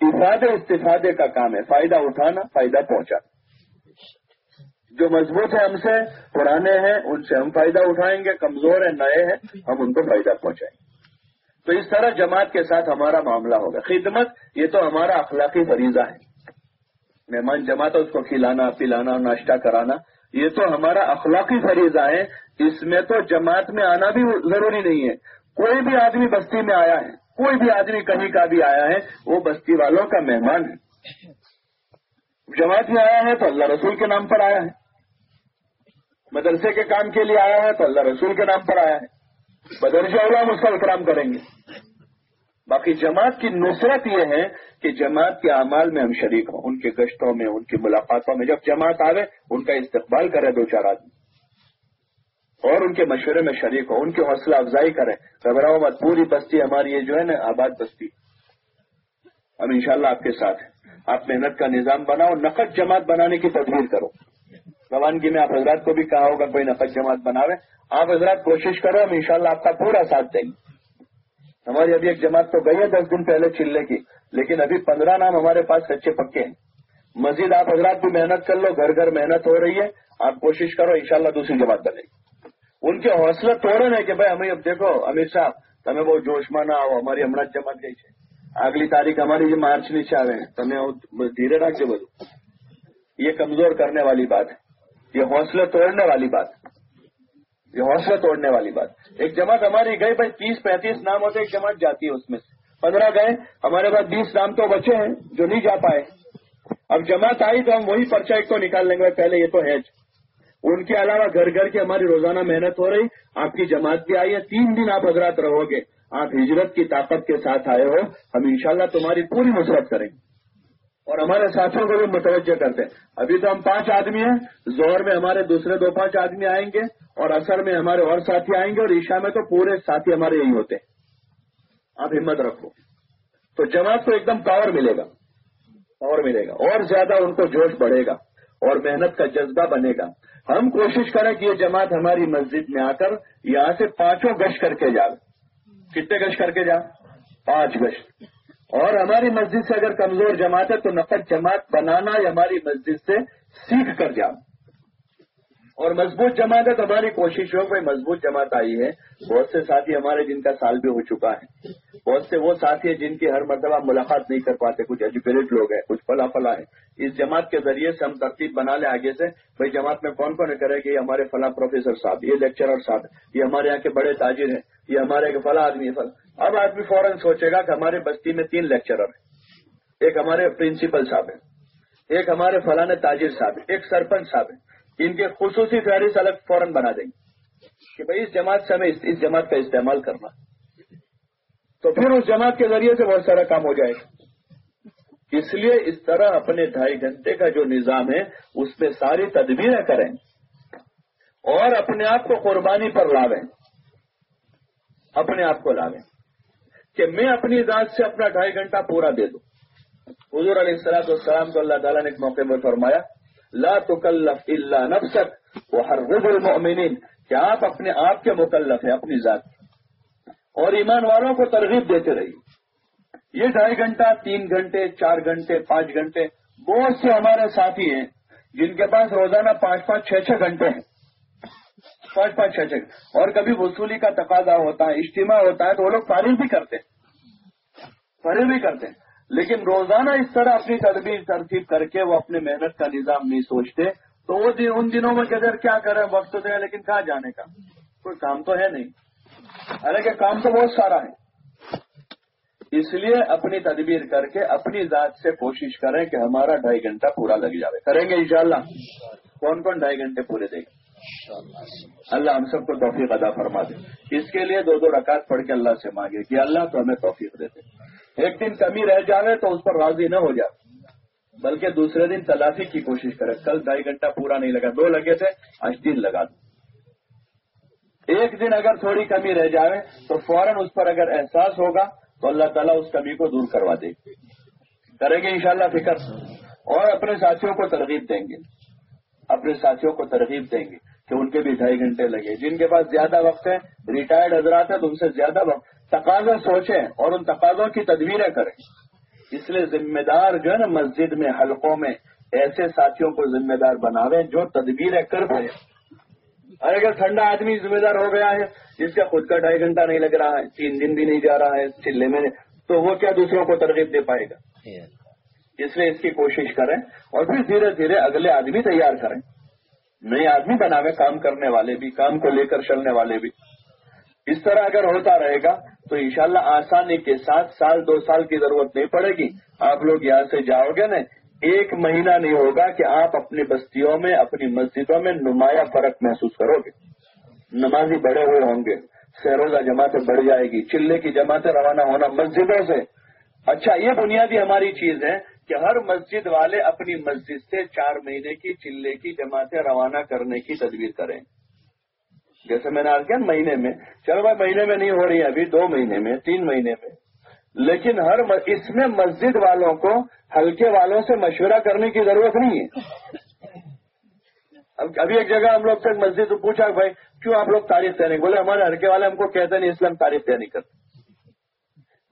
گے افادے استفادے کا کام ہے، فائدہ اٹھانا، فائدہ پہنچانا جو مضبوط ہیں ہم سے، پرانے ہیں، ان سے ہم فائدہ اٹھائیں گے، کمزور ہیں، نئے ہیں، ہم ان کو فائدہ پہنچائیں۔ گے تو اس طرح جماعت کے ساتھ ہمارا معاملہ ہوگا۔ خدمت، یہ تو ہمارا اخلاقی فریضہ ہے۔ مہمان جماعت اس کو کھلانا، پلانا، ناشتہ کرانا، یہ تو ہمارا اخلاقی فریضہ ہے۔ اس میں تو جماعت میں آنا بھی ضروری نہیں ہے۔ کوئی بھی آدمی بستی میں آیا ہے، کوئی بھی آدمی کہیں کا بھی آیا ہے، وہ بستی والوں کا مہمان ہے۔ جماعت میں آیا ہے تو اللہ رسول کے نام پر آیا ہے۔ مدرسے کے کام کے لیے آیا ہے تو اللہ رسول کے نام پر آیا ہے۔ بدرجہ علام اس کا اکرام کریں گے۔ باقی جماعت کی نصرت یہ ہے کہ جماعت کے اعمال میں ہم شریک ہوں، ان کے گشتوں میں، ان کی ملاقاتوں میں۔ جب جماعت آوے، ان کا استقبال کرے دو چار آدمی۔ اور ان کے مشورے میں شریک ہو، ان کی حوصلہ افزائی کریں۔ گھبراؤ مت پوری بستی ہماری یہ جو ہے نا آباد بستی۔ ہم انشاءاللہ آپ کے ساتھ ہیں۔ آپ محنت کا نظام بناؤ، نقد جماعت بنانے کی تدبیر کرو۔ روانگی میں آپ حضرات کو بھی کہا ہوگا، کوئی نقد جماعت بناوے۔ آپ حضرات کوشش کرو، ہم انشاءاللہ آپ کا پورا ساتھ دیں گے۔ ہماری ابھی ایک جماعت تو گئی ہے دس دن پہلے چلنے کی، لیکن ابھی پندرہ نام ہمارے پاس سچے پکے ہیں۔ مزید آپ حضرات بھی محنت کر لو، گھر گھر محنت ہو رہی ہے۔ آپ کوشش کرو، انشاءاللہ دوسری جماعت بنے۔ گی ان کے حوصلہ توڑے نہیں کہ بھائی ہمیں اب دیکھو، امیر صاحب، تمہیں وہ جوش میں نہ آؤ، ہماری امراض جماعت گئی ہے اگلی تاریخ ہماری جو مارچ نیچے آ رہے ہیں، تمہیں دھیرے رکھ جو بدو۔ یہ کمزور کرنے والی بات ہے۔ یہ حوصلہ توڑنے والی بات یہ حوصلہ توڑنے والی بات ایک جماعت ہماری گئی، بھائی تیس پینتیس نام ہوتے، ایک جماعت جاتی ہے اس میں سے۔ پندرہ گئے، ہمارے پاس بیس نام تو بچے ہیں جو نہیں جا پائے۔ اب جماعت آئی تو ہم وہی پرچہ ایک کو نکال لیں گے پہلے یہ تو ہے۔ ان کے علاوہ گھر گھر کی ہماری روزانہ محنت ہو رہی، آپ کی جماعت بھی آئی ہے، تین دن آپ حضرات رہو گے۔ آپ ہجرت کی طاقت کے ساتھ آئے ہو، ہم انشاءاللہ تمہاری پوری نصرت کریں گے۔ اور ہمارے ساتھیوں کو بھی متوجہ کرتے ہیں۔ ابھی تو ہم پانچ آدمی ہیں زہر میں ہمارے دوسرے دو پانچ آدمی آئیں گے اور اثر میں ہمارے اور ساتھی آئیں گے اور عشاء میں تو پورے ساتھی ہمارے یہی ہوتے ہیں۔ آپ ہمت رکھو۔ تو جماعت کو ایک دم پاور ملے گا۔ پاور ملے گا۔ اور زیادہ ان کو جوش بڑھے گا۔ اور محنت کا جذبہ بنے گا۔ ہم کوشش کریں کہ یہ جماعت ہماری مسجد میں آ کر یہاں سے پانچوں گشت کر کے جا کتنے گشت کر کے جا پانچ گشت۔ اور ہماری مسجد سے اگر کمزور جماعت ہے تو نقد جماعت بنانا ہماری مسجد سے سیکھ کر جاؤ۔ اور مضبوط جماعت ہے تو ہماری کوشش ہو کوئی مضبوط جماعت آئی ہے۔ بہت سے ساتھی ہمارے جن کا سال بھی ہو چکا ہے۔ بہت سے وہ ساتھی ہیں جن کی ہر مرتبہ ملاقات نہیں کر پاتے، کچھ ایجوکیٹڈ لوگ ہیں، کچھ فلا فلا ہیں۔ اس جماعت کے ذریعے سے ہم ترتیب بنا لیں آگے سے۔ بھائی جماعت میں کون کون کرے کہ یہ ہمارے فلاں پروفیسر صاحب، یہ لیکچرر صاحب، یہ ہمارے یہاں کے بڑے تاجر ہیں، یہ ہمارے فلاں آدمی ہے اب آدمی فوراً سوچے گا کہ ہمارے بستی میں تین لیکچرر ہیں۔ ایک ہمارے پرنسپل صاحب ہیں، ایک ہمارے فلاں تاجر صاحب ہیں، ایک سرپنچ صاحب ہیں۔ ان کے خصوصی فہرست الگ فوراً بنا دیں گے کہ بھائی اس جماعت سے ہمیں اس جماعت کا استعمال کرنا تو پھر اس جماعت کے ذریعے سے بہت سارا کام ہو جائے گا۔ اس لیے اس طرح اپنے ڈھائی گھنٹے کا جو نظام ہے، اس میں ساری تدبیریں کریں اور اپنے آپ کو قربانی پر لاویں۔ اپنے آپ کو لاویں کہ میں اپنی ذات سے اپنا ڈھائی گھنٹہ پورا دے دوں۔ حضور علیہ السلام والسلام کو اللہ تعالیٰ نے ایک موقع میں فرمایا لا تکلف الا نفسك وحرض المؤمنین۔ کہ آپ اپنے آپ کے مکلف ہیں، اپنی ذات اور ایمان والوں کو ترغیب دیتے رہیے۔ یہ ڈھائی گھنٹہ، تین گھنٹے، چار گھنٹے، پانچ گھنٹے، بہت سے ہمارے ساتھی ہیں جن کے پاس روزانہ پانچ پانچ چھ چھ گھنٹے ہیں۔ پانچ پانچ چھ چھ اور کبھی وصولی کا تقاضا ہوتا ہے، اجتماع ہوتا ہے، تو وہ لوگ فارغ بھی کرتے فارغ بھی کرتے ہیں۔ لیکن روزانہ اس طرح اپنی تدبیر ترتیب کر کے وہ اپنے محنت کا نظام نہیں سوچتے، تو وہ دن ان دنوں میں کدھر کیا کریں، وقت تو دیں، لیکن کہاں جانے کا؟ کوئی کام تو ہے نہیں۔ حالانکہ کام تو بہت سارا ہے۔ اس لیے اپنی تدبیر کر کے اپنی ذات سے کوشش کریں کہ ہمارا ڈھائی گھنٹہ پورا لگ جائے کریں گے انشاءاللہ۔ کون کون ڈھائی گھنٹے پورے دے گا اللہ ہم سب کو توفیق ادا فرما دے۔ اس کے لیے دو دو رکعت پڑھ کے اللہ سے مانگے کہ اللہ تو ہمیں توفیق دیتے ایک دن کمی رہ جاوے تو اس پر راضی نہ ہو جائے بلکہ دوسرے دن تلافی کی کوشش کرے۔ کل ڈھائی گھنٹہ پورا نہیں لگا، دو لگے تھے، آج تین لگا۔ دو ایک دن اگر تھوڑی کمی رہ جائے تو فوراً اس پر اگر احساس ہوگا تو اللہ تعالیٰ اس کمی کو دور کروا دے گی۔ کریں گے انشاءاللہ فکر۔ اور اپنے ساتھیوں کو ترغیب دیں گے۔ اپنے ساتھیوں کو ترغیب دیں گے۔ کہ ان کے بھی ڈھائی گھنٹے لگے۔ جن کے پاس زیادہ وقت ہے ریٹائرڈ حضرات ہیں تو ان سے زیادہ وقت۔ تقاضا سوچیں اور ان تقاضوں کی تدبیریں کریں۔ اس لیے ذمہ دار جو ہے نا مسجد میں حلقوں میں ایسے ساتھیوں کو ذمہ دار بناویں جو تدبیریں کر پائے اگر ٹھنڈا آدمی ذمہ دار ہو گیا ہے جس کا خود کا ڈھائی گھنٹہ نہیں لگ رہا ہے تین دن بھی نہیں جا رہا ہے چلے میں تو وہ کیا دوسروں کو ترغیب دے پائے گا؟ اس لیے اس کی کوشش کریں اور پھر دھیرے دھیرے اگلے آدمی تیار کریں۔ نئے آدمی بناوے کام کرنے والے بھی، کام کو لے کر چلنے والے بھی۔ اس طرح اگر ہوتا رہے گا تو انشاءاللہ آسانی کے ساتھ سال دو سال کی ضرورت نہیں پڑے گی۔ آپ لوگ یہاں سے جاؤ گے نا، ایک مہینہ نہیں ہوگا کہ آپ اپنی بستیوں میں، اپنی مسجدوں میں نمایاں فرق محسوس کرو گے۔ نمازی بڑے ہوئے ہوں گے سہروزہ جماعتیں بڑھ جائے گی، چلے کی جماعتیں روانہ ہونا، مسجدوں سے۔ اچھا یہ بنیادی ہماری چیز ہے۔ کہ ہر مسجد والے اپنی مسجد سے چار مہینے کی چلے کی جماعتیں روانہ کرنے کی تدبیر کریں۔ جیسے میں نے آج کیا مہینے میں، چلو بھائی مہینے میں نہیں ہو رہی ہے، ابھی دو مہینے میں، تین مہینے میں۔ لیکن ہر اس میں مسجد والوں کو ہلکے والوں سے مشورہ کرنے کی ضرورت نہیں ہے۔ اب، ابھی ایک جگہ ہم لوگ سے مسجد پوچھا، بھائی کیوں آپ لوگ تاریخ طے نہیں؟ بولے ہمارے ہلکے والے ہم کو کہتے نہیں اس لیے ہم طے نہیں کرتے۔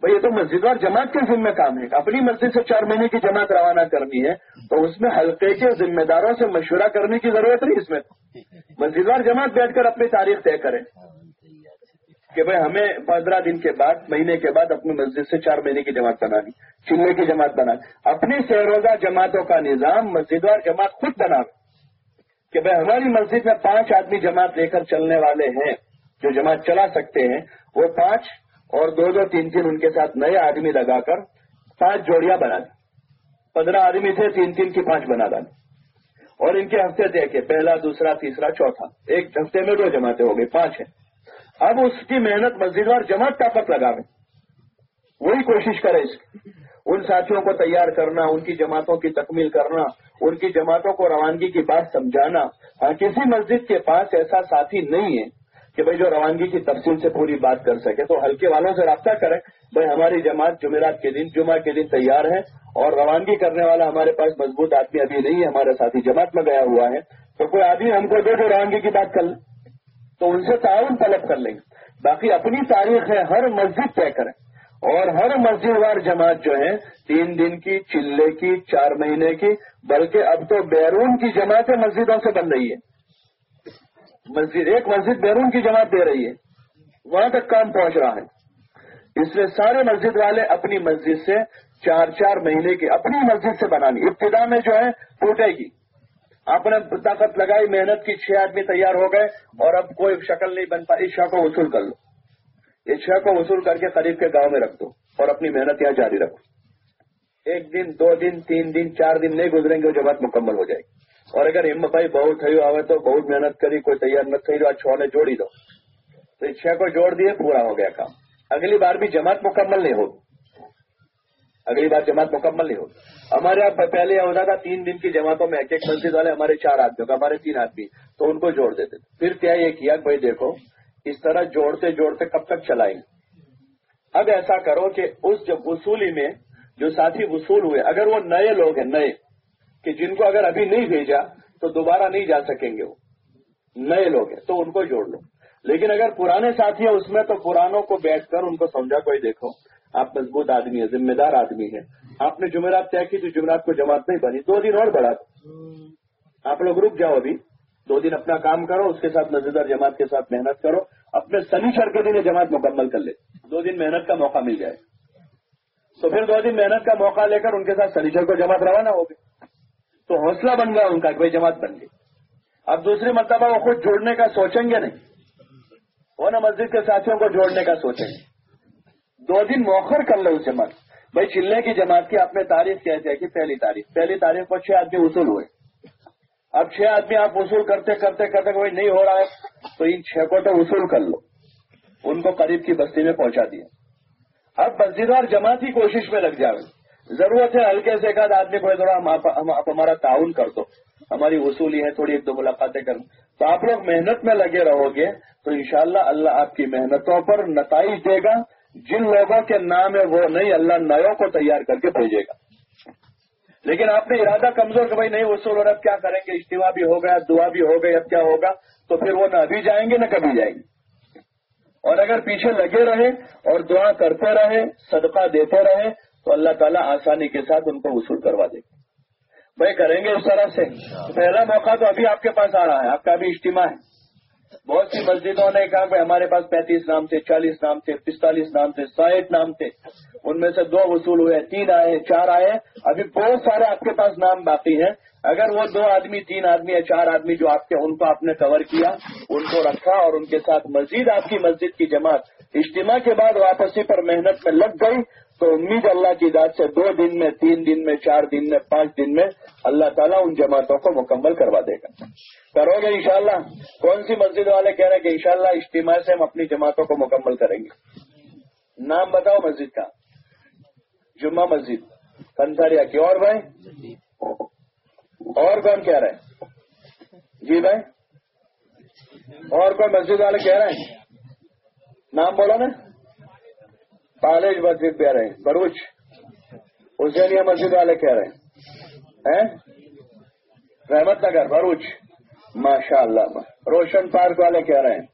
بھائی، یہ تو مسجد اور جماعت کے ذمہ کام ہے۔ اپنی مسجد سے چار مہینے کی جماعت روانہ کرنی ہے، تو اس میں ہلکے کے ذمہ داروں سے مشورہ کرنے کی ضرورت نہیں اس میں۔ مسجدوار جماعت بیٹھ کر اپنی تاریخ طے کریں۔ کہ بھائی، ہمیں پندرہ دن کے بعد، مہینے کے بعد اپنی مسجد سے چار مہینے کی جماعت بنانی چلے کی جماعت بنانی۔ اپنی سہروزہ جماعتوں کا نظام مسجدوار جماعت خود بنا۔ کہ بھائی، ہماری مسجد میں پانچ آدمی جماعت لے کر چلنے والے ہیں، جو جماعت چلا سکتے ہیں، وہ پانچ اور دو دو تین تین ان کے ساتھ نئے آدمی لگا کر پانچ جوڑیاں بنا دی۔ پندرہ آدمی تھے، تین تین کی پانچ بنا ڈالی اور ان کے ہفتے دیکھے پہلا، دوسرا، تیسرا، چوتھا۔ ایک ہفتے میں دو جماعتیں ہو گئی، پانچ ہیں۔ اب اس کی محنت مسجد اور جماعت طاقت لگا میں وہی کوشش کرے اس کی۔ ان ساتھیوں کو تیار کرنا، ان کی جماعتوں کی تکمیل کرنا، ان کی جماعتوں کو روانگی کی بات سمجھانا۔ ہاں کسی مسجد کے پاس ایسا ساتھی نہیں ہے کہ بھائی جو روانگی کی تفصیل سے پوری بات کر سکے تو ہلکے والوں سے رابطہ کریں۔ بھائی ہماری جماعت جمعرات کے دن، جمعہ کے دن تیار ہے اور روانگی کرنے والا ہمارے پاس مضبوط آدمی ابھی نہیں ہے، ہمارے ساتھی جماعت میں گیا ہوا ہے۔ تو کوئی آدمی ہم کو دے دو روانگی کی بات کر لیں تو ان سے تعاون طلب کر لیں۔ گے باقی اپنی تاریخ ہے، ہر مسجد طے کریں۔ اور ہر مسجد وار جماعت جو ہے، تین دن کی، چلے کی، چار مہینے کی، بلکہ اب تو بیرون کی جماعتیں مسجدوں سے بن رہی ہے مسجد، ایک مسجد بیرون کی جماعت دے رہی ہے۔ وہاں تک کام پہنچ رہا ہے۔ اس لیے سارے مسجد والے اپنی مسجد سے چار چار مہینے کی اپنی مسجد سے بنانی ابتدا میں جو ہے ٹوٹے گی آپ نے طاقت لگائی، محنت کی، چھ آدمی تیار ہو گئے اور اب کوئی شکل نہیں بن پائی اس شاہ کو وصول کر لو۔ اس شاہ کو وصول کر کے قریب کے گاؤں میں رکھ دو اور اپنی محنت یہاں جاری رکھو۔ ایک دن، دو دن، تین دن، چار دن نہیں گزریں گے، وہ جماعت مکمل ہو جائے گی۔ اور اگر ہمت بھائی بہت تھئی آئے تو بہت محنت کری، کوئی تیار نہ تھی آج چھوڑنے جوڑی دو۔ تو چھ کو جوڑ دیے، پورا ہو گیا کام۔ اگلی بار بھی جماعت مکمل نہیں ہوگی۔ اگلی بار جماعت مکمل نہیں ہوگی۔ ہمارے یہاں پہلے یہ ہوتا تھا، تین دن کی جماعتوں میں ایک ایک مسجد والے ہمارے چار آدمیوں کا، ہمارے تین آدمی، تو ان کو جوڑ دیتے۔ تھے پھر کیا یہ کیا؟ بھائی دیکھو، اس طرح جوڑتے جوڑتے کب تک چلائیں گے؟ اب ایسا کرو کہ اس جب وصولی میں جو ساتھی وصول ہوئے، اگر وہ نئے لوگ ہیں، نئے کہ جن کو اگر ابھی نہیں بھیجا تو دوبارہ نہیں جا سکیں گے وہ۔ نئے لوگ ہیں، تو ان کو جوڑ لو۔ لیکن اگر پرانے ساتھی ہیں اس میں، تو پرانوں کو بیٹھ کر ان کو سمجھا، کوئی دیکھو، آپ مضبوط آدمی ہے ذمہ دار آدمی ہے آپ نے جمعرات طے کی تو جمعرات کو جماعت نہیں بنی، دو دن اور بڑھا آپ لوگ رک جاؤ ابھی، دو دن اپنا کام کرو، اس کے ساتھ مزیدار جماعت کے ساتھ محنت کرو، اپنے سنیچر کے دن جماعت مکمل کر لے۔ دو دن محنت کا موقع مل جائے۔ تو پھر دو دن محنت کا موقع لے کر ان کے ساتھ سنیچر کو جماعت روانہ ہوگی تو حوصلہ بن گیا ان کا کہ بھائی جماعت بن گئی۔ اب دوسری مرتبہ وہ خود جوڑنے کا سوچیں گے نہیں۔ وہ نا مسجد کے ساتھیوں کو جوڑنے کا سوچیں گے۔ دو دن موخر کر لو اسے مت بھائی چلنے کی جماعت کی آپ نے تاریخ کہتے ہیں کہ پہلی تاریخ۔ پہلی تاریخ کو چھ آدمی وصول ہوئے۔ اب چھ آدمی آپ وصول کرتے کرتے کرتے کوئی نہیں ہو رہا ہے، تو ان چھ کو تو وصول کر لو۔ ان کو قریب کی بستی میں پہنچا دیا۔ اب بزیدار جماعت ہی کوشش میں لگ جائے ضرورت ہے، ہلکے سے ایک آدھ آدمی کو تھوڑا آپ ہمارا تعاون کر دو۔ ہماری وصولی ہے، تھوڑی ایک دو ملاقاتیں کر۔ تو آپ لوگ محنت میں لگے رہو گے، تو انشاءاللہ اللہ آپ کی محنتوں پر نتائج دے گا۔ جن لوگوں کے نام ہے وہ نہیں، اللہ نئوں کو تیار کر کے بھیجے گا۔ لیکن آپ نے ارادہ کمزور کہ بھائی نہیں وصول اور اب کیا کریں گے؟ اجتماع بھی ہو گیا، دعا بھی ہو گئی، اب کیا ہوگا؟ تو پھر وہ نہ ابھی جائیں گے، نہ کبھی جائیں گے۔ اور اگر پیچھے لگے رہے اور دعا کرتے رہے، صدقہ دیتے رہے تو اللہ تعالیٰ آسانی کے ساتھ ان کو وصول کروا دے گا۔ بھائی کریں گے اس طرح سے۔ پہلا موقع تو ابھی آپ کے پاس آ رہا ہے، آپ کا ابھی اجتماع ہے۔ بہت سی مسجدوں نے کہا کہ ہمارے پاس پینتیس نام تھے، چالیس نام تھے پستالیس نام تھے، ساٹھ نام تھے۔ ان میں سے دو وصول ہوئے، تین آئے، چار آئے۔ ابھی بہت سارے آپ کے پاس نام باقی ہیں۔ اگر وہ دو آدمی، تین آدمی یا چار آدمی جو آپ کے، ان کو آپ نے کور کیا، ان کو رکھا اور ان کے ساتھ مزید آپ کی مسجد کی جماعت اجتماع کے بعد واپسی پر محنت میں لگ گئی۔ تو امید اللہ کی ذات سے دو دن میں، تین دن میں، چار دن میں، پانچ دن میں اللہ تعالیٰ ان جماعتوں کو مکمل کروا دے گا۔ کرو گے انشاءاللہ۔ کون سی مسجد والے کہہ رہے ہیں کہ انشاءاللہ اجتماع سے ہم اپنی جماعتوں کو مکمل کریں گے؟ نام بتاؤ مسجد کا۔ جمعہ مسجد۔ کنساریا کی اور بھائی؟ اور کون کہہ رہے ہیں جی بھائی؟ اور کوئی مسجد والے کہہ رہے ہیں؟ نام بولو نا۔ کالج مسجد کہہ رہے ہیں، بروچ۔ حسینیہ مسجد والے کہہ رہے ہیں۔ رحمت نگر، بروچ۔ ماشاء اللہ روشن پارک والے کہہ رہے ہیں۔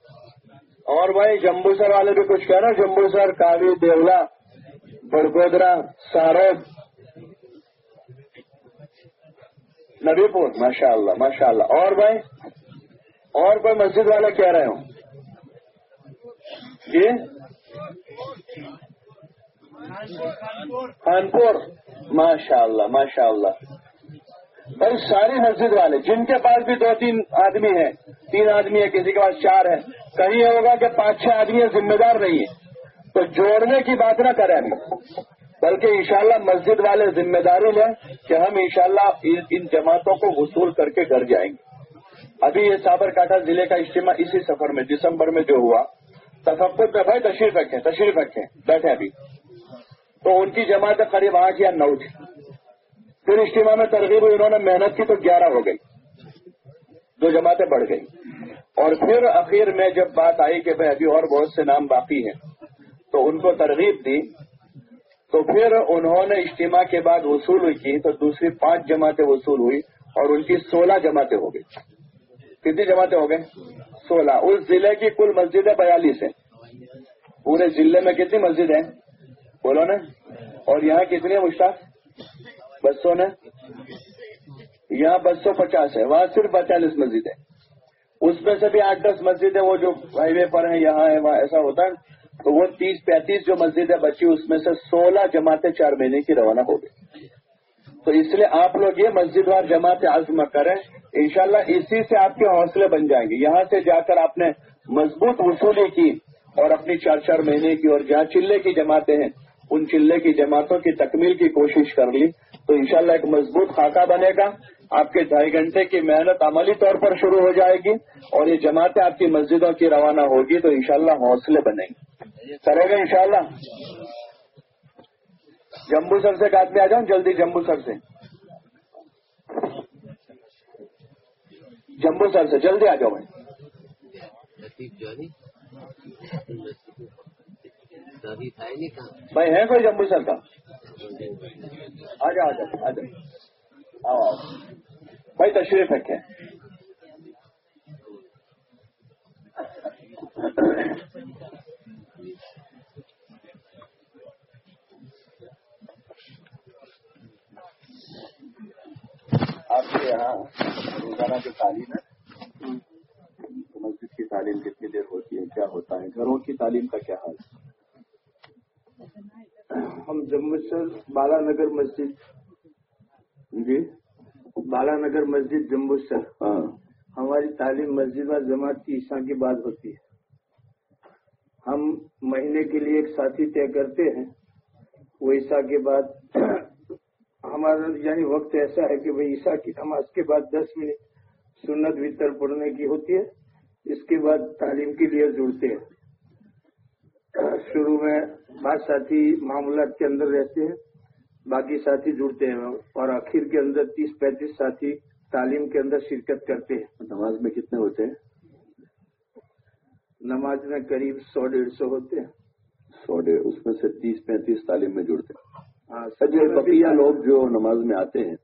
اور بھائی جمبو سر والے بھی کچھ کہہ رہے ہیں۔ جمبو سر کاوی، دیولا بڑگودرا سارد نبی پور ماشاء اللہ ماشاء اللہ اور بھائی اور کوئی مسجد والے کہہ رہے ہوں۔ جی؟ کانپور ماشاء اللہ ماشاء اللہ بھائی ساری مسجد والے، جن کے پاس بھی دو تین آدمی ہیں، تین آدمی ہے کسی کے پاس چار ہے کہیں ہوگا کہ پانچ چھ آدمی ذمہ دار نہیں ہے تو جوڑنے کی بات نہ کریں بلکہ انشاءاللہ مسجد والے ذمہ داری لیں کہ ہم انشاءاللہ ان جماعتوں کو وصول کر کے گھر جائیں۔ گے ابھی یہ سابر کاٹا ضلع کا اجتماع اسی سفر میں، دسمبر میں جو ہوا تفقت میں بھائی تشریف رکھیں تشریف رکھیں بیٹھے ابھی۔ تو ان کی جماعت قریب آٹھ یا نو تھی۔ پھر اجتماع میں ترغیب ہوئی، انہوں نے محنت کی تو گیارہ ہو گئی۔ دو جماعتیں بڑھ گئی اور پھر اخیر میں جب بات آئی کہ بھائی ابھی اور بہت سے نام باقی ہیں، تو ان کو ترغیب دی۔ تو پھر انہوں نے اجتماع کے بعد وصول ہوئی کی، تو دوسری پانچ جماعتیں وصول ہوئی اور ان کی سولہ جماعتیں ہو گئی۔ کتنی جماعتیں ہو گئی سولہ۔ اس ضلع کی کل مسجدیں بیالیس ہیں۔ پورے ضلع میں کتنی مسجد ہیں؟ بولو نا۔ اور یہاں کتنی ہے مشتاق؟ بسوں نے یہاں بس سو پچاس ہے۔ وہاں صرف پچالیس مسجد ہے اس میں سے بھی آٹھ دس مسجد ہے وہ جو ہائی وے پر ہیں، یہاں ہے، وہاں ایسا ہوتا ہے۔ تو وہ تیس پینتیس جو مسجد ہے بچی، اس میں سے سولہ جماعتیں چار مہینے کی روانہ ہو گئی۔ تو اس لیے آپ لوگ یہ مسجد وار جماعت عزم کریں۔ انشاءاللہ اسی سے آپ کے حوصلے بن جائیں گے۔ یہاں سے جا کر آپ نے مضبوط وصولی کی اور اپنی چار چار مہینے کی اور جہاں چلے کی جماعتیں ہیں ان چلے کی جماعتوں کی تکمیل کی کوشش کر لی۔ تو انشاءاللہ ایک مضبوط خاکہ بنے گا۔ آپ کے ڈھائی گھنٹے کی محنت عملی طور پر شروع ہو جائے گی اور یہ جماعتیں آپ کی مسجدوں کی روانہ ہوگی تو انشاءاللہ حوصلے بنیں گے۔ کرے گا انشاءاللہ؟ جمبو سر سے کاٹ میں آ جاؤں؟ جلدی جمبو سر سے۔ جمبو سر سے، جلدی آ جاؤ بھائی ہے کوئی جمبو سر کا آ جاؤ آ جاؤ آ جاؤ آؤ بھائی تشریف رکھے آپ کے یہاں روزانہ جو تعلیم ہے مسجد کی تعلیم کتنی دیر ہوتی ہے کیا ہوتا ہے گھروں کی تعلیم کا کیا حال ہے ہم جموں سے بالا نگر مسجد۔ جی؟ بالا نگر مسجد جمبو سر ہاں۔ ہماری تعلیم مسجد و جماعت کی عشاء کے بعد ہوتی ہے۔ ہم مہینے کے لیے ایک ساتھی طے کرتے ہیں۔ وہ عشاء کے بعد ہمارا یعنی وقت ایسا ہے کہ بھائی عشاء کی نماز کے بعد دس منٹ سنت وطر پڑھنے کی ہوتی ہے۔ اس کے بعد تعلیم کے لیے جڑتے ہیں۔ شروع میں بعض ساتھی معاملات کے اندر رہتے ہیں باقی ساتھی جڑتے ہیں اور آخر کے اندر تیس پینتیس ساتھی تعلیم کے اندر شرکت کرتے ہیں۔ نماز میں کتنے ہوتے ہیں؟ نماز میں قریب سو ڈیڑھ سو ہوتے ہیں۔ سو ڈیڑھ اس میں سے تیس پینتیس تعلیم میں جڑتے ہیں۔ ہاں جو بقیہ لوگ جو نماز میں آتے ہیں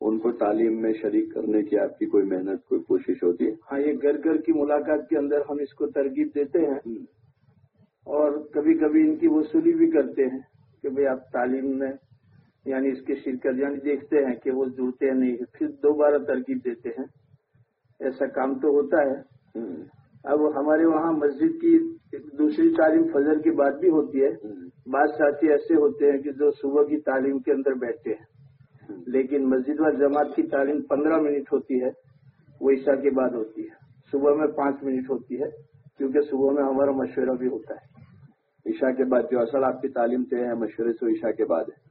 ان کو تعلیم میں شریک کرنے کی آپ کی کوئی محنت کوئی کوشش ہوتی ہے؟ ہاں یہ گھر گھر کی ملاقات کے اندر ہم اس کو ترغیب دیتے ہیں۔ اور کبھی کبھی ان کی وصولی بھی کرتے ہیں کہ بھئی آپ تعلیم میں یعنی اس کی شرکت یعنی دیکھتے ہیں کہ وہ جڑتے ہیں، نہیں، پھر دوبارہ ترغیب دیتے ہیں۔ ایسا کام تو ہوتا ہے۔ اب ہمارے وہاں مسجد کی دوسری تعلیم فجر کی بات بھی ہوتی ہے۔ بعض ساتھی ایسے ہوتے ہیں کہ جو صبح کی تعلیم کے اندر بیٹھتے ہیں۔ لیکن مسجد و جماعت کی تعلیم پندرہ منٹ ہوتی ہے، وہ عشاء کے بعد ہوتی ہے۔ صبح میں پانچ منٹ ہوتی ہے، کیونکہ صبح میں ہمارا مشورہ بھی ہوتا ہے۔ عشاء کے بعد جو اصل آپ کی تعلیم طے ہے مشورے سے عشاء کے بعد ہے۔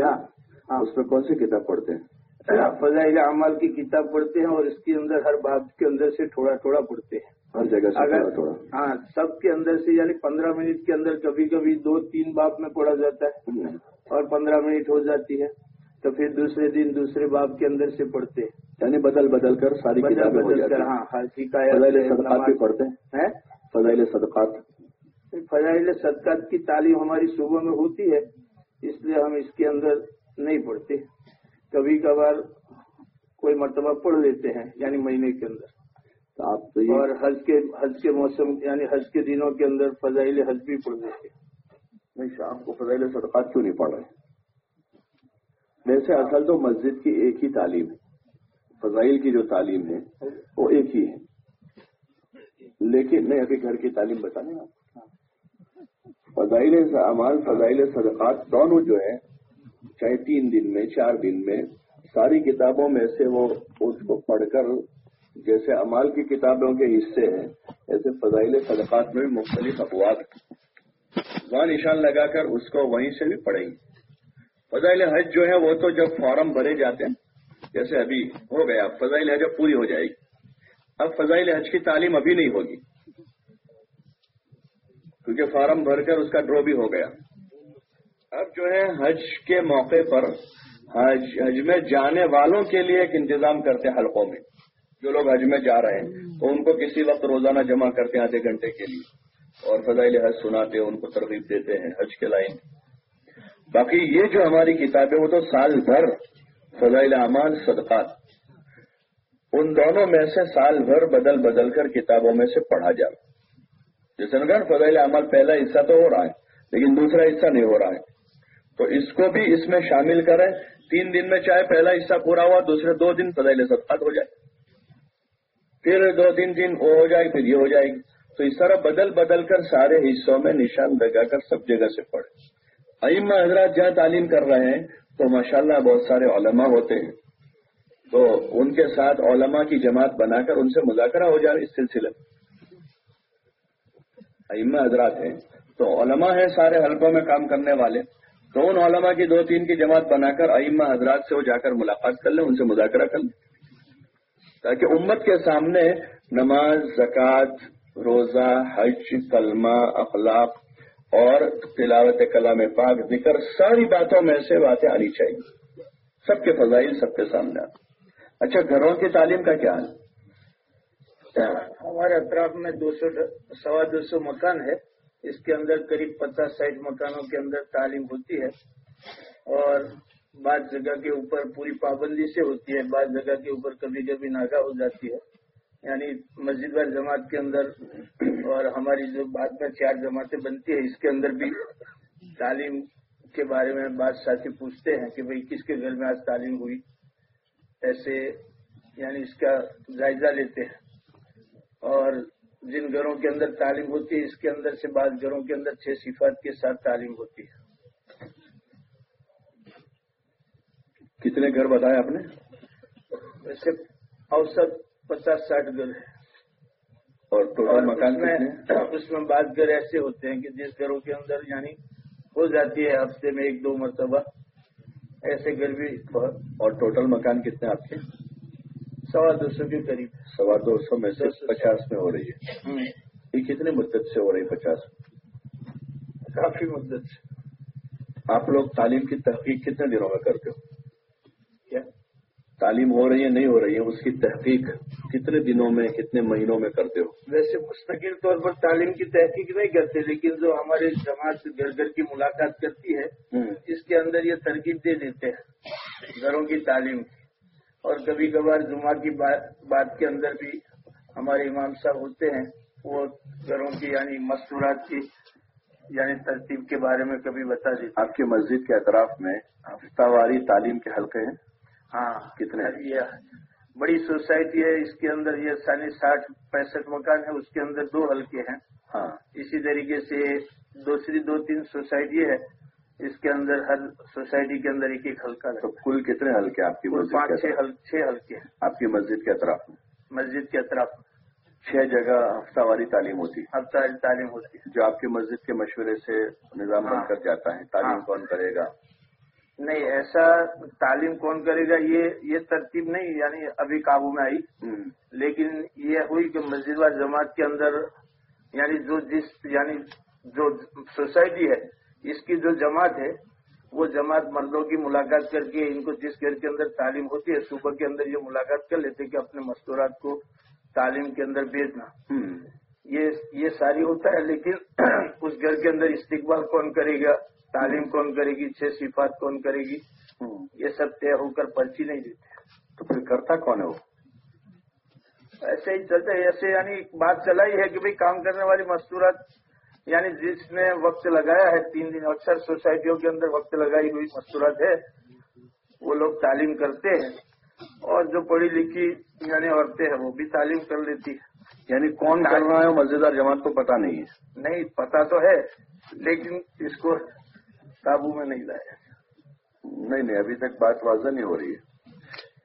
ہاں۔ اس میں کون سی کتاب پڑھتے ہیں؟ فضائل اعمال کی کتاب پڑھتے ہیں اور اس کے اندر ہر باب کے اندر سے تھوڑا تھوڑا پڑھتے ہیں۔ ہر جگہ سے اگر تھوڑا ہاں سب کے اندر سے یعنی پندرہ منٹ کے اندر کبھی کبھی دو تین باب میں پڑھا جاتا ہے اور پندرہ منٹ ہو جاتی ہے تو پھر دوسرے دن دوسرے باب کے اندر سے پڑھتے ہیں۔ یعنی بدل بدل کر ساری بدل کتابیں بدل کر ہاں ہر فضائل صدقات بھی پڑھتے ہیں۔ ہیں؟ فضائل صدقات۔ فضائل صدقات کی تعلیم ہماری صبح میں ہوتی ہے اس لیے ہم اس کے اندر نہیں پڑھتے۔ کبھی کبھار کوئی مرتبہ پڑھ لیتے ہیں یعنی مہینے کے اندر۔ تو اور حج کے حج کے موسم یعنی حج کے دنوں کے اندر فضائل حج بھی پڑھ لیتے ہیں۔ نہیں شام کو فضائل صدقات کیوں نہیں پڑھ رہے؟ ویسے اصل تو مسجد کی ایک ہی تعلیم ہے۔ فضائل کی جو تعلیم ہے وہ ایک ہی ہے۔ لیکن نہیں ابھی گھر کی تعلیم بتانے آپ فضائل اعمال، فضائل صدقات دونوں جو ہے چاہے تین دن میں، چار دن میں، ساری کتابوں میں سے وہ اس کو پڑھ کر جیسے امال کی کتابوں کے حصے ہیں، ایسے فضائل صدقات میں بھی مختلف افواد وہاں نشان لگا کر اس کو وہیں سے بھی پڑھیں۔ گے فضائل حج جو ہے وہ تو جب فارم بھرے جاتے ہیں، جیسے ابھی ہو گیا فضائل حج اب پوری ہو جائے گی۔ اب فضائل حج کی تعلیم ابھی نہیں ہوگی۔ کیونکہ فارم بھر کر اس کا ڈرو بھی ہو گیا۔ اب جو ہے حج کے موقع پر، حج حج میں جانے والوں کے لیے ایک انتظام کرتے ہیں حلقوں میں۔ جو لوگ حج میں جا رہے ہیں، تو ان کو کسی وقت روزانہ جمع کرتے ہیں آدھے گھنٹے کے لیے۔ اور فضائل حج سناتے ہیں، ان کو ترغیب دیتے ہیں حج کے لائن۔ باقی یہ جو ہماری کتابیں وہ تو سال بھر فضائل اعمال، صدقات۔ ان دونوں میں سے سال بھر بدل بدل کر کتابوں میں سے پڑھا جائے جیسے نا، فضائل اعمال پہلا حصہ تو ہو رہا ہے، لیکن دوسرا حصہ نہیں ہو رہا ہے۔ تو اس کو بھی اس میں شامل کریں۔ تین دن میں چاہے پہلا حصہ پورا ہوا، دوسرے دو دن فضائل صدقات ہو جائے۔ پھر دو تین دن وہ ہو جائے، پھر یہ ہو جائے۔ گی تو اس طرح بدل بدل کر سارے حصوں میں نشان لگا کر سب جگہ سے پڑھے ائمہ حضرات جہاں تعلیم کر رہے ہیں، تو ماشاءاللہ بہت سارے علماء ہوتے ہیں۔ تو ان کے ساتھ علماء کی جماعت بنا کر ان سے مذاکرہ ہو جائے، اس سلسلے میں۔ ائمہ حضرات ہیں۔ تو علماء ہیں سارے حلقوں میں کام کرنے والے۔ تو ان علماء کی دو تین کی جماعت بنا کر ائمہ حضرات سے وہ جا کر ملاقات کر لیں، ان سے مذاکرہ کر لیں۔ تاکہ امت کے سامنے نماز، زکوٰۃ، روزہ، حج، کلمہ، اخلاق اور تلاوت کلام پاک، ذکر ساری باتوں میں سے باتیں آنی چاہیے سب کے فضائل، سب کے سامنے۔ آتے اچھا گھروں کی تعلیم کا کیا اچھا، ہمارے اطراف میں دو سو سوا دو سو مکان ہے۔ اس کے اندر قریب پچاس سائٹ مکانوں کے اندر تعلیم ہوتی ہے۔ اور بعض جگہ کے اوپر پوری پابندی سے ہوتی ہے، بعض جگہ کے اوپر کبھی کبھی ناگا ہو جاتی ہے۔ یعنی مسجد وال جماعت کے اندر اور ہماری جو بعد میں چار جماعتیں بنتی ہے اس کے اندر بھی تعلیم کے بارے میں بعض ساتھی پوچھتے ہیں کہ بھئی کس کے گھر میں آج تعلیم ہوئی؟ ایسے یعنی اس کا جائزہ لیتے ہیں۔ اور جن گھروں کے اندر تعلیم ہوتی ہے اس کے اندر سے بعض گھروں کے اندر چھ صفات کے ساتھ تعلیم ہوتی ہے۔ کتنے گھر بتایا آپ نے؟ ویسے اوسط پچاس ساٹھ گھر ہے اور ٹوٹل مکان میں اس میں بعض گھر ایسے ہوتے ہیں کہ جس گھروں کے اندر یعنی ہو جاتی ہے ہفتے میں ایک دو مرتبہ ایسے گھر بھی اور ٹوٹل مکان کتنے آپ کے؟ سوا دو سو کے قریب سوا دو سو میں سے پچاس میں ہو رہی ہے۔ یہ کتنے مدت سے ہو رہی ہے پچاس؟ کافی مدت سے۔ آپ لوگ تعلیم کی تحقیق کتنے دنوں میں کرتے ہو؟ کیا؟ تعلیم ہو رہی ہے نہیں ہو رہی ہے اس کی تحقیق کتنے دنوں میں کتنے مہینوں میں کرتے ہو؟ ویسے مستقل طور پر تعلیم کی تحقیق نہیں کرتے لیکن جو ہمارے جماعت گھر گھر کی ملاقات کرتی ہے اس کے اندر یہ ترکیب دے دیتے ہیں۔ گھروں کی تعلیم کی۔ اور کبھی کبھار جمعہ کی بات کے اندر بھی ہمارے امام صاحب ہوتے ہیں وہ گھروں کی یعنی مستورات کی یعنی ترتیب کے بارے میں کبھی بتا دیتے آپ کی مسجد کے اطراف میں ہفتہ واری تعلیم کے حلقے ہیں؟ ہاں۔ کتنے یہ بڑی سوسائٹی ہے اس کے اندر یہ ساڑھے ساٹھ پینسٹھ مکان ہے اس کے اندر دو حلقے ہیں۔ ہاں۔ اسی طریقے سے دوسری دو تین سوسائٹی ہے اس کے اندر ہر سوسائٹی کے اندر ایک ایک حلقہ تو کل کتنے حلقے آپ کی مسجد پانچ چھ حلقے ہیں۔ آپ کی مسجد کے اطراف میں؟ مسجد کے اطراف چھ جگہ ہفتہ واری تعلیم ہوتی۔ ہے ہفتہ واری تعلیم ہوتی۔ ہے جو آپ کی مسجد کے مشورے سے نظام بن کر جاتا ہے تعلیم ہاں۔ کون کرے گا؟ نہیں ایسا تعلیم کون کرے گا یہ یہ ترتیب نہیں یعنی ابھی قابو میں آئی۔ لیکن یہ ہوئی کہ مسجد و جماعت کے اندر یعنی جو جس یعنی جو سوسائٹی ہے اس کی جو جماعت ہے وہ جماعت مردوں کی ملاقات کر کے ان کو جس گھر کے اندر تعلیم ہوتی ہے صبح کے اندر یہ ملاقات کر لیتے کہ اپنے مستورات کو تعلیم کے اندر بھیجنا۔ یہ ساری ہوتا ہے لیکن اس گھر کے اندر استقبال کون کرے گا؟ تعلیم کون کرے گی؟ چھ صفات کون کرے گی؟ یہ سب طے ہو کر پرچی نہیں دیتے۔ تو پھر کرتا کون ہے وہ؟ ایسے ہی چلتے ایسے یعنی بات چلائی ہے کہ بھائی کام کرنے والی مستورات یعنی جس نے وقت لگایا ہے تین دن اکثر سوسائٹیوں کے اندر وقت لگائی ہوئی مستورات ہے وہ لوگ تعلیم کرتے ہیں۔ اور جو پڑھی لکھی یعنی عورتیں ہیں وہ بھی تعلیم کر لیتی یعنی کون کر رہا ہے مزیدار جماعت کو پتا نہیں ہے۔ نہیں پتا تو ہے لیکن اس کو قابو میں نہیں لایا۔ نہیں نہیں ابھی تک بات واضح نہیں ہو رہی ہے۔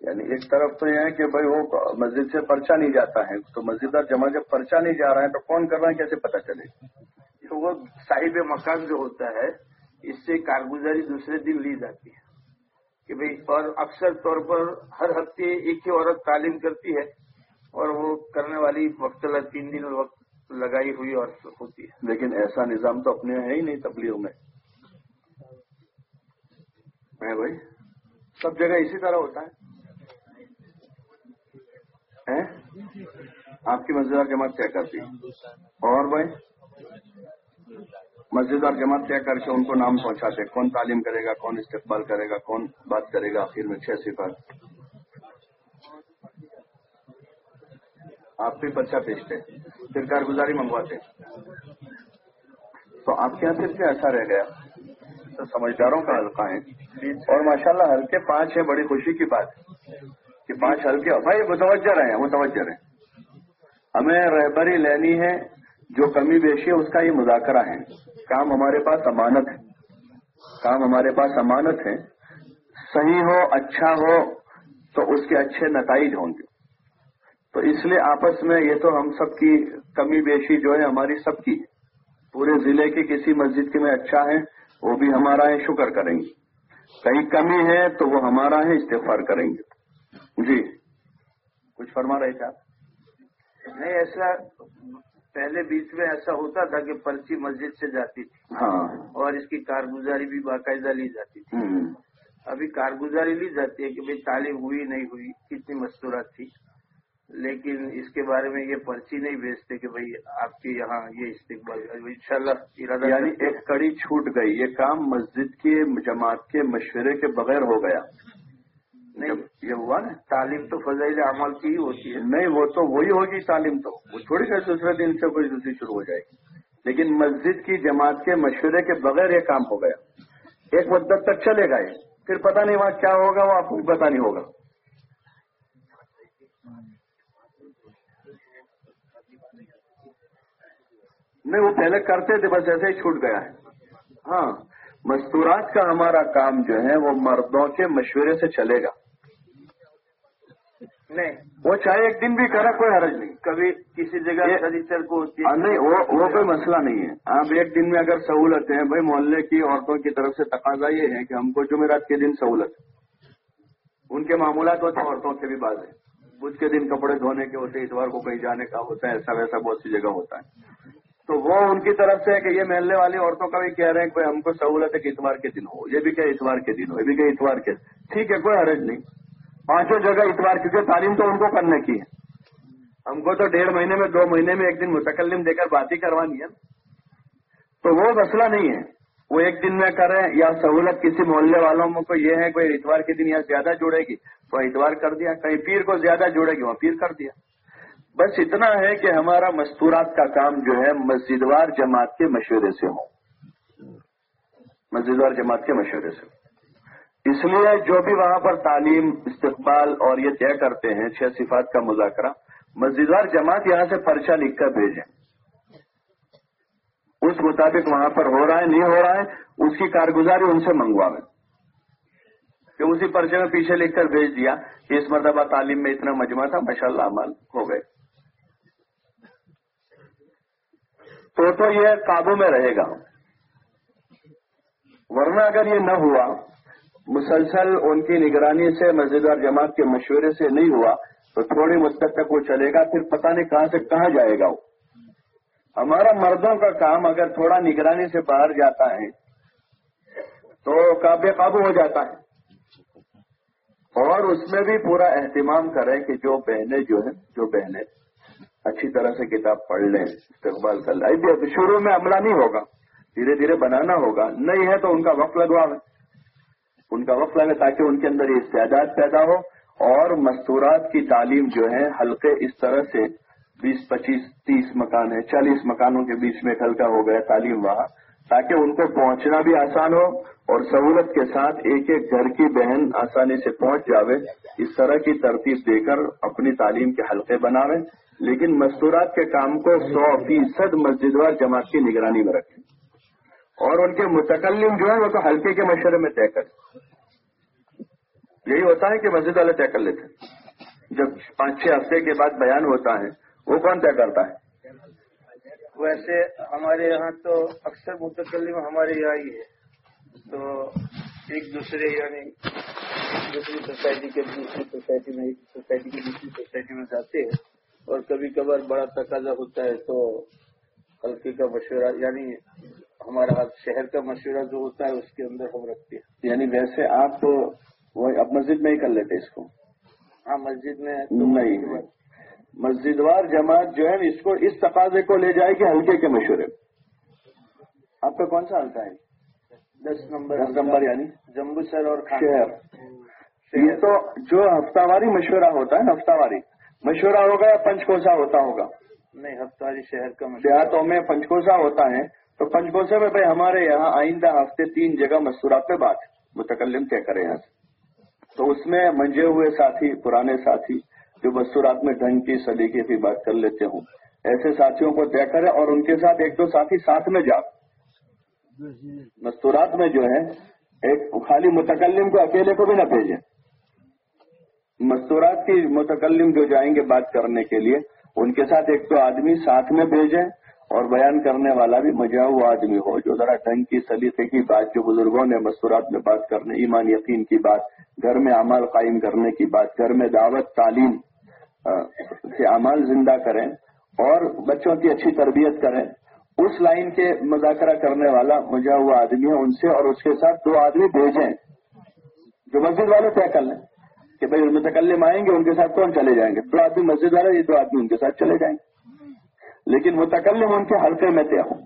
یعنی ایک طرف تو یہ ہے کہ بھائی وہ مسجد سے پرچا نہیں جاتا ہے تو مسجدار جمع جب پرچا نہیں جا رہا ہے تو کون کر رہا ہے کیسے پتا چلے؟ تو وہ صاحب مکان جو ہوتا ہے اس سے کارگزاری دوسرے دن لی جاتی ہے۔ کہ بھائی اور اکثر طور پر ہر ہفتے ایک ہی عورت تعلیم کرتی ہے اور وہ کرنے والی وقت تین دن وقت لگائی ہوئی اور ہوتی ہے۔ لیکن ایسا نظام تو اپنے ہے ہی نہیں تبلیغ میں۔ بھائی سب جگہ اسی طرح ہوتا ہے۔ آپ کی مسجد جماعت کیا کرتی اور بھائی مسجد اور جماعت طے کر کے ان کو نام پہنچاتے کون تعلیم کرے گا، کون استقبال کرے گا، کون بات کرے گا آخر میں چھ صفات۔ آپ بھی بچہ بھیجتے پھر کارگزاری منگواتے تو آپ کے یہاں پھر کیا ایسا رہ گیا؟ تو سمجھداروں کا حلقہ ہے۔ اور ماشاءاللہ ہلکے پانچ ہیں، بڑی خوشی کی بات کہ پانچ ہلکے، بھائی متوجہ رہے متوجہ رہے ہمیں رہبری لینی ہے جو کمی بیشی ہے، اس کا یہ مذاکرہ ہے۔ کام ہمارے پاس امانت ہے۔ کام ہمارے پاس امانت ہے۔ صحیح ہو اچھا ہو، تو اس کے اچھے نتائج ہوں گے۔ تو اس لیے آپس میں یہ تو ہم سب کی کمی بیشی جو ہے، ہماری سب کی۔ پورے ضلع کی کسی مسجد کے میں اچھا ہے، وہ بھی ہمارا ہے، شکر کریں گے۔ کہیں کمی ہے، تو وہ ہمارا ہے استفار کریں گے۔ جی۔ کچھ فرما رہے تھے آپ؟ نہیں، ایسا پہلے بیچ میں ایسا ہوتا تھا کہ پرچی مسجد سے جاتی تھی ہاں۔ اور اس کی کارگزاری بھی باقاعدہ لی جاتی تھی۔ ابھی کارگزاری لی جاتی ہے کہ بھائی تعلیم ہوئی نہیں ہوئی کتنی مستورات تھی۔ لیکن اس کے بارے میں یہ پرچی نہیں بھیجتے کہ بھائی آپ کے یہاں یہ استقبال ان شاء اللہ یعنی ایک کڑی چھوٹ گئی یہ کام مسجد کے جماعت کے مشورے کے بغیر ہو گیا۔ نہیں یہ ہوا نا۔ تعلیم تو فضائل عمل کی ہی ہوتی ہے۔ نہیں وہ تو وہی ہوگی تعلیم تو۔ وہ تھوڑی سی دوسرے دن سے کوئی دوسری شروع ہو جائے گی۔ لیکن مسجد کی جماعت کے مشورے کے بغیر یہ کام ہو گیا۔ ایک مدت تک چلے گا یہ پھر پتہ نہیں وہاں کیا ہوگا وہ آپ کو پتا نہیں ہوگا۔ نہیں وہ پہلے کرتے تھے بس ایسے ہی چھوٹ گیا ہے۔ ہاں مستورات کا ہمارا کام جو ہے وہ مردوں کے مشورے سے چلے گا۔ نہیں۔ وہ چاہے ایک دن بھی کرا کوئی حرج نہیں۔ کبھی کسی جگہ سر کو ہے۔ نہیں وہ کوئی مسئلہ نہیں ہے۔ آپ ایک دن میں اگر سہولت ہے بھائی محلے کی عورتوں کی طرف سے تقاضا یہ ہے کہ ہم کو جمعرات کے دن سہولت ان کے معمولات ہوتے ہیں عورتوں کے بھی بعض ہے بدھ کے دن کپڑے دھونے کے ہوتے ہیں اتوار کو کہیں جانے کا ہوتا ہے ایسا ویسا بہت سی جگہ ہوتا ہے۔ تو وہ ان کی طرف سے کہ یہ محلے والی عورتوں کا بھی کہہ رہے ہیں کہ ہم کو سہولت ہے کہ اتوار کے دن ہو۔ یہ بھی کہ اتوار کے دن ہو یہ بھی کہ اتوار کے ٹھیک ہے کوئی حرج نہیں۔ پانچوں جگہ اتوار کیونکہ تعلیم تو ان کو کرنے کی ہے۔ ہم کو تو ڈیڑھ مہینے میں، دو مہینے میں ایک دن متکلم دے کر بات ہی کروانی ہے تو وہ مسئلہ نہیں ہے۔ وہ ایک دن میں کریں یا سہولت کسی محلے والوں کو یہ ہے، کوئی اتوار کے دن یا زیادہ جڑے گی، تو اتوار کر دیا۔ کہیں پیر کو زیادہ جڑے گی، وہاں پیر کر دیا۔ بس اتنا ہے کہ ہمارا مستورات کا کام جو ہے، مسجدوار جماعت کے مشورے سے ہو۔ مسجدوار جماعت کے مشورے سے اس لیے جو بھی وہاں پر تعلیم، استقبال اور یہ طے کرتے ہیں، چھ صفات کا مذاکرہ، مسجدوار جماعت یہاں سے پرچہ لکھ کر بھیجیں۔ اس مطابق وہاں پر ہو رہا ہے، نہیں ہو رہا ہے، اس کی کارگزاری ان سے منگوا کہ اسی پرچے میں پیچھے لکھ کر بھیج دیا کہ اس مرتبہ تعلیم میں اتنا مجمع تھا ماشاء اللہ عمل ہو گئے۔ تو تو یہ قابو میں رہے گا۔ ورنہ اگر یہ نہ ہوا مسلسل ان کی نگرانی سے مسجد اور جماعت کے مشورے سے نہیں ہوا، تو تھوڑی مدت تک وہ چلے گا، پھر پتہ نہیں کہاں سے کہاں جائے گا وہ۔ ہمارا مردوں کا کام اگر تھوڑا نگرانی سے باہر جاتا ہے، تو بے قابو ہو جاتا ہے۔ اور اس میں بھی پورا اہتمام کریں کہ جو بہنیں جو ہیں، جو بہنیں اچھی طرح سے کتاب پڑھ لیں، استقبال کر لیں۔ شروع میں عملہ نہیں ہوگا، دھیرے دھیرے بنانا ہوگا۔ نہیں ہے تو ان کا وقت لگوا ان کا وقت لگے تاکہ ان کے اندر یہ استعداد پیدا ہو اور مستورات کی تعلیم جو ہے ہلکے اس طرح سے بیس، پچیس، تیس مکان ہے چالیس مکانوں کے بیچ میں ہلکا ہو گیا تعلیم وہاں تاکہ ان کو پہنچنا بھی آسان ہو اور سہولت کے ساتھ ایک ایک گھر کی بہن آسانی سے پہنچ جاوے، اس طرح کی ترتیب دے کر اپنی تعلیم کے حلقے بناوے۔ لیکن مستورات کے کام کو سو فیصد مسجدوار جماعت کی نگرانی میں رکھیں۔ اور ان کے متکلم جو ہے وہ تو ہلکے کے مشورے میں طے کر یہی ہوتا ہے کہ مسجد والے طے کر لیتے جب پانچ چھ ہفتے کے بعد بیان ہوتا ہے، وہ کون طے کرتا ہے؟ ویسے ہمارے یہاں تو اکثر متکلم ہمارے یہاں ہی ہے۔ تو ایک دوسرے یعنی دوسری سوسائٹی کے دوسری سوسائٹی میں، ایک سوسائٹی کی دوسری سوسائٹی میں جاتے ہیں۔ اور کبھی کبھار بڑا تقاضا ہوتا ہے تو ہلکے کا مشورہ یعنی ہمارا شہر کا مشورہ جو ہوتا ہے اس کے اندر ہم رکھتے ہیں۔ یعنی ویسے آپ وہ اب مسجد میں ہی کر لیتے اس کو۔ ہاں مسجد میں نہیں مسجد وار جماعت جو ہے اس کو اس تقاضے کو لے جائے گی ہلکے کے مشورے۔ آپ کا کون سا ہلکا ہے؟ This number. دس نمبر یعنی؟ جمبو سر اور شہر۔ یہ تو جو ہفتہ واری مشورہ ہوتا ہے نا ہفتہ واری مشورہ ہوگا یا پنچ کوسا ہوتا ہوگا؟ نہیں ہفتاری شہر کا دیہاتوں میں پنچ کوسا ہوتا ہے۔ تو پنچکوسے میں بھائی ہمارے یہاں آئندہ ہفتے تین جگہ مستورات پہ بات، متکلم طے کرے یہاں سے۔ تو اس میں منجے ہوئے ساتھی، پرانے ساتھی جو مستورات میں ڈھنگ کی، سلیقے کی بات کر لیتے ہوں، ایسے ساتھیوں کو طے کرے اور ان کے ساتھ ایک دو ساتھی ساتھ میں جاؤ۔ مستورات میں جو ہے، ایک خالی متکلم کو اکیلے کو بھی نہ بھیجیں۔ مستورات کی متکلم جو جائیں گے بات کرنے کے لیے، ان کے ساتھ ایک تو آدمی ساتھ میں بھیجیں۔ اور بیان کرنے والا بھی مجا ہوا آدمی ہو جو ذرا ڈھنگ کی سلیقے کی بات جو بزرگوں نے مستورات میں بات کرنے، ایمان یقین کی بات، گھر میں عمل قائم کرنے کی بات، گھر میں دعوت، تعلیم سے اعمال زندہ کریں اور بچوں کی اچھی تربیت کریں، اس لائن کے مذاکرہ کرنے والا مجا ہوا آدمی ہے ان سے اور اس کے ساتھ دو آدمی بھیجیں۔ جو مسجد والے طے کر لیں کہ بھائی متکلم آئیں گے، ان کے ساتھ کون چلے جائیں گے؟ دو آدمی مسجد والے، یہ دو آدمی ان کے ساتھ چلے جائیں۔ گے لیکن متکلم ان کے حلقے میں طے ہوں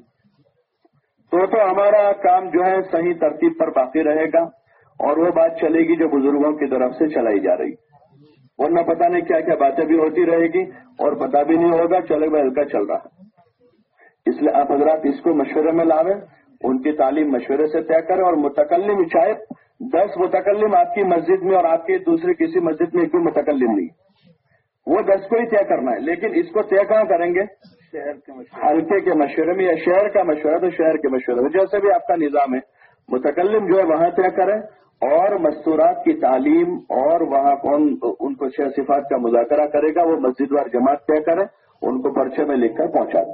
تو تو ہمارا کام جو ہے صحیح ترتیب پر باقی رہے گا اور وہ بات چلے گی جو بزرگوں کی طرف سے چلائی جا رہی۔ ورنہ پتا نہیں کیا کیا باتیں بھی ہوتی رہے گی اور پتا بھی نہیں ہوگا چلے بھائی ہلکا چل رہا۔ ہے اس لیے آپ حضرات اس کو مشورے میں لاویں، ان کی تعلیم مشورے سے طے کریں اور متکلم شاید دس متکلم آپ کی مسجد میں اور آپ کی دوسری کسی مسجد میں ایک بھی متکلم نہیں۔ وہ دس کو ہی طے کرنا ہے، لیکن اس کو طے کہاں کریں گے؟ شہر کے ہلکے کے مشورے میں یا شہر کا مشورہ تو شہر کے مشورے میں، جیسے بھی آپ کا نظام ہے۔ متکلم جو ہے وہاں طے کریں اور مستورات کی تعلیم اور وہاں کون ان کو شہ صفات کا مذاکرہ کرے گا، وہ مسجد وار جماعت طے کریں، ان کو پرچے میں لکھ کر پہنچا دیں۔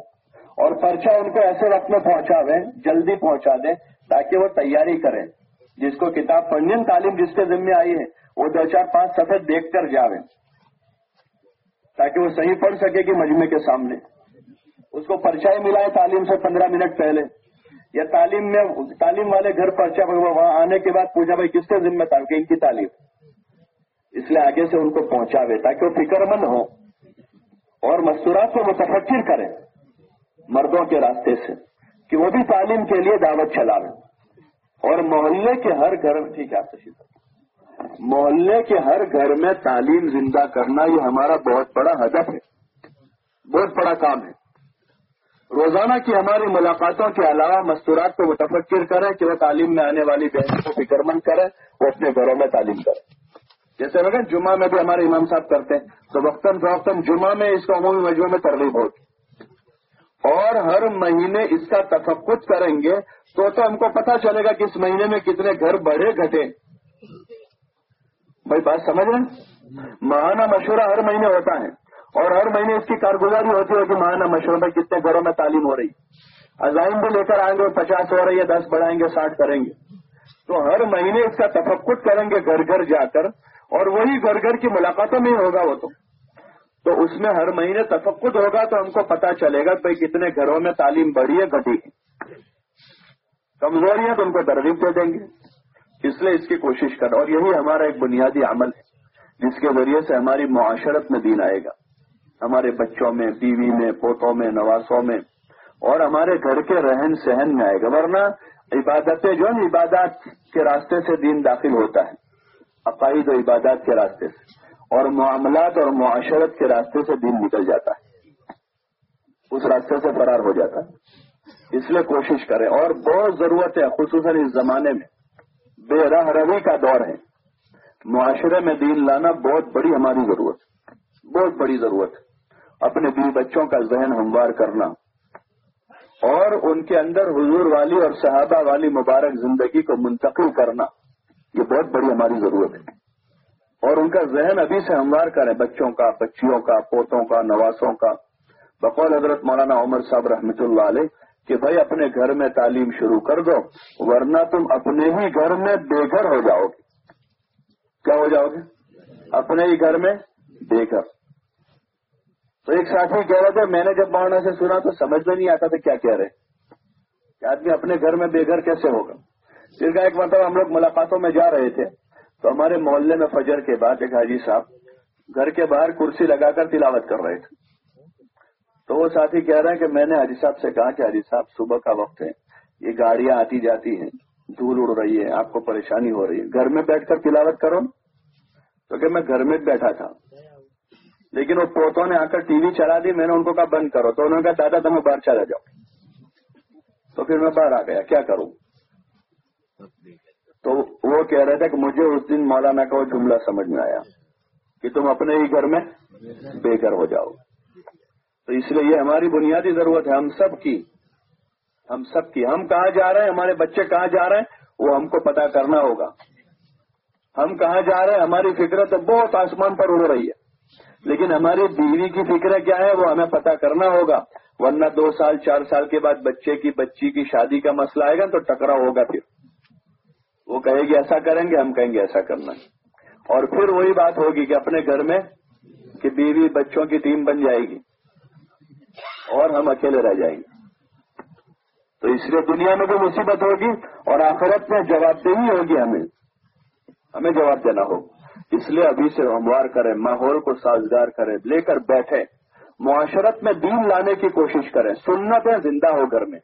اور پرچہ ان کو ایسے وقت میں پہنچا دیں، جلدی پہنچا دیں، تاکہ وہ تیاری کریں۔ جس کو کتاب پڑھنے تعلیم جس کے ذمہ آئی ہے، وہ دو چار پانچ سفید دیکھ کر جاوے تاکہ وہ صحیح پڑھ سکے کہ مجمے کے سامنے۔ اس کو پرچہ ہی ملا ہے تعلیم سے پندرہ منٹ پہلے۔ یا تعلیم میں تعلیم والے گھر پرچہ وہاں آنے کے بعد پوچھا بھائی کس کے ذمہ تھا؟ کہ ان کی تعلیم۔ اس لیے آگے سے ان کو پہنچاوے تاکہ وہ فکر مند ہو اور مستورات کو متفقر کریں مردوں کے راستے سے کہ وہ بھی تعلیم کے لیے دعوت چلا رہے اور محلے کے ہر گھر میں ٹھیک ہے، آپ محلے کے ہر گھر میں تعلیم زندہ کرنا یہ ہمارا بہت بڑا ہدف ہے، بہت بڑا کام ہے۔ روزانہ کی ہماری ملاقاتوں کے علاوہ مستورات کو متفقر کریں کہ وہ تعلیم میں آنے والی بہنوں کو فکر مند کریں، وہ اپنے گھروں میں تعلیم کریں۔ جیسے لگے جمعہ میں بھی ہمارے امام صاحب کرتے ہیں۔ تو وقتاً فوقتاً جمعہ میں اس کو عمومی مجموعے میں ترغیب ہوتی اور ہر مہینے اس کا تفقت کریں گے تو تو ہم کو پتا چلے گا کہ اس مہینے میں کتنے گھر بڑھے گھٹے بھائی، بات سمجھ رہے ہیں؟ ماہانہ مشورہ ہر مہینے ہوتا ہے۔ اور ہر مہینے اس کی کارگزاری ہوتی ہے کہ ماہانہ مشورہ میں کتنے گھروں میں تعلیم ہو رہی۔ عزائم بھی لے کر آئیں گے، پچاس ہو رہی ہے، دس بڑھائیں گے، ساٹھ کریں گے۔ تو ہر مہینے اس کا تفقت کریں گے گھر گھر جا کر، اور وہی گھر گھر کی ملاقاتوں میں ہی ہوگا وہ تو۔ تو اس میں ہر مہینے تفقد ہوگا تو ہم کو پتا چلے گا کہ کتنے گھروں میں تعلیم بڑھی ہے، گھٹی ہے۔ کمزوریاں تو ان کو ترغیب دے دیں گے۔ اس لیے اس کی کوشش کر اور یہی ہمارا ایک بنیادی عمل ہے، جس کے ذریعے سے ہماری معاشرت میں دین آئے گا۔ ہمارے بچوں میں، بیوی میں، پوتوں میں نواسوں میں، اور ہمارے گھر کے رہن سہن میں آئے گا۔ ورنہ عبادتیں جو ہے عبادات کے راستے سے دین داخل ہوتا ہے، عقائد و عبادات کے راستے سے، اور معاملات اور معاشرت کے راستے سے دن نکل جاتا ہے۔ اس راستے سے فرار ہو جاتا ہے۔ اس لیے کوشش کریں۔ اور بہت ضرورت ہے، خصوصاً اس زمانے میں۔ بے راہ روی کا دور ہے۔ معاشرے میں دین لانا بہت بڑی ہماری ضرورت بہت بڑی ضرورت ہے۔ اپنے بیوی بچوں کا ذہن ہموار کرنا اور ان کے اندر حضور والی اور صحابہ والی مبارک زندگی کو منتقل کرنا، یہ بہت بڑی ہماری ضرورت ہے۔ اور ان کا ذہن ابھی سے ہموار کرے بچوں کا، بچیوں کا، پوتوں کا، نواسوں کا۔ بقول حضرت مولانا عمر صاحب رحمۃ اللہ علیہ کہ بھائی اپنے گھر میں تعلیم شروع کر دو، ورنہ تم اپنے ہی گھر میں بے گھر ہو جاؤ گے۔ کیا ہو جاؤ گے؟ اپنے ہی گھر میں بے گھر تو ایک ساتھی کہہ رہے تھے میں نے جب مولانا سے سنا تو سمجھ میں نہیں آتا تھا کیا کہہ رہے کہ آدمی اپنے گھر میں بے گھر کیسے ہوگا؟ پھر کا ایک مطلب ہم لوگ ملاقاتوں میں جا رہے تھے۔ تو ہمارے محلے میں فجر کے بعد ایک حاجی صاحب گھر کے باہر کرسی لگا کر تلاوت کر رہے تھے۔ تو وہ ساتھی کہہ رہے ہیں کہ میں نے حاجی صاحب سے کہا کہ حاجی صاحب، صبح کا وقت ہے، یہ گاڑیاں آتی جاتی ہیں، دھول اڑ رہی ہے، آپ کو پریشانی ہو رہی ہے۔ گھر میں بیٹھ کر تلاوت کرو۔ تو کہ میں گھر میں بیٹھا تھا۔ لیکن وہ پوتوں نے آ کر ٹی وی چلا دی، میں نے ان کو کہا بند کرو۔ تو انہوں نے کہا، دادا تمہیں باہر چلا جاؤ۔ تو پھر میں باہر آ گیا۔ کیا کروں؟ تو وہ کہہ رہے تھے کہ مجھے اس دن مولانا کا وہ جملہ سمجھ میں آیا کہ تم اپنے ہی گھر میں بے گھر ہو جاؤ۔ تو اس لیے یہ ہماری بنیادی ضرورت ہے۔ ہم سب کی، ہم سب کی۔ ہم کہاں جا رہے ہیں؟ ہمارے بچے کہاں جا رہے ہیں؟ وہ ہم کو پتا کرنا ہوگا۔ ہم کہاں جا رہے ہیں؟ ہماری فکر تو بہت آسمان پر اڑ رہی ہے۔ لیکن ہماری بیوی کی فکر کیا ہے؟ وہ ہمیں پتا کرنا ہوگا۔ ورنہ دو سال، چار سال کے بعد بچے کی، بچی کی شادی کا مسئلہ آئے گا تو ٹکرا ہوگا پھر۔ وہ کہے گی ایسا کریں گے، ہم کہیں گے ایسا کرنا۔ اور پھر وہی بات ہوگی کہ اپنے گھر میں کہ بیوی بچوں کی ٹیم بن جائے گی اور ہم اکیلے رہ جائیں گے۔ تو اس لیے دنیا میں کوئی مصیبت ہوگی اور آخرت میں جواب دہی ہوگی ہمیں۔ ہمیں جواب دینا ہوگا۔ اس لیے ابھی سے ہموار کریں، ماحول کو سازگار کریں، لے کر بیٹھے معاشرت میں دین لانے کی کوشش کریں۔ سنت ہے زندہ ہو گھر میں۔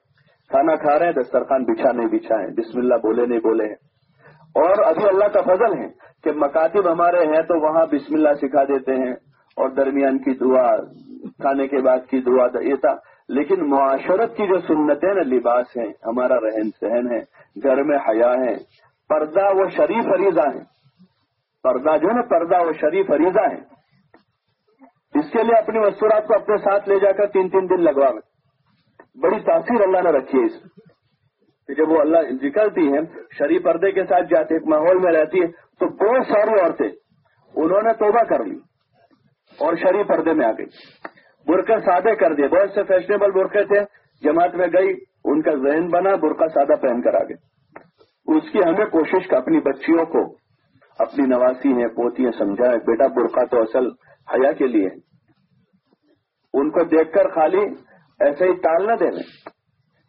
کھانا کھا رہے ہیں دسترخوان بچھا نہیں بچھا ہے بسم اللہ بولے نہیں بولے ہیں۔ اور ابھی اللہ کا فضل ہے کہ مکاتب ہمارے ہیں تو وہاں بسم اللہ سکھا دیتے ہیں۔ اور درمیان کی دعا، کھانے کے بعد کی دعا، یہ تھا۔ لیکن معاشرت کی جو سنتیں نا لباس ہیں، ہمارا رہن سہن ہے، گھر میں حیا ہے، پردہ وہ شریف عریضہ ہیں۔ پردہ جو ہے نا، پردہ وہ شریف عریضہ ہے اس کے لیے اپنی مستورات کو اپنے ساتھ لے جا کر تین تین دن لگوا بڑی تاثیر اللہ نے رکھی ہے اس میں۔ جب وہ اللہ نکلتی ہیں، شریف پردے کے ساتھ جاتے، ایک ماحول میں رہتی ہے تو بہت ساری عورتیں، انہوں نے توبہ کر لی اور شریف پردے میں آ گئی۔ برقع سادے کر دیے۔ بہت سے فیشنیبل برقعے تھے، جماعت میں گئی، ان کا ذہن بنا، برقع سادہ پہن کر آ گئے۔ اس کی ہمیں کوشش اپنی بچیوں کو اپنی نواسی ہیں پوتی سمجھائے بیٹا برقع تو اصل حیا کے لیے۔ ان کو دیکھ کر خالی ایسے ہی ٹال نہ دینے۔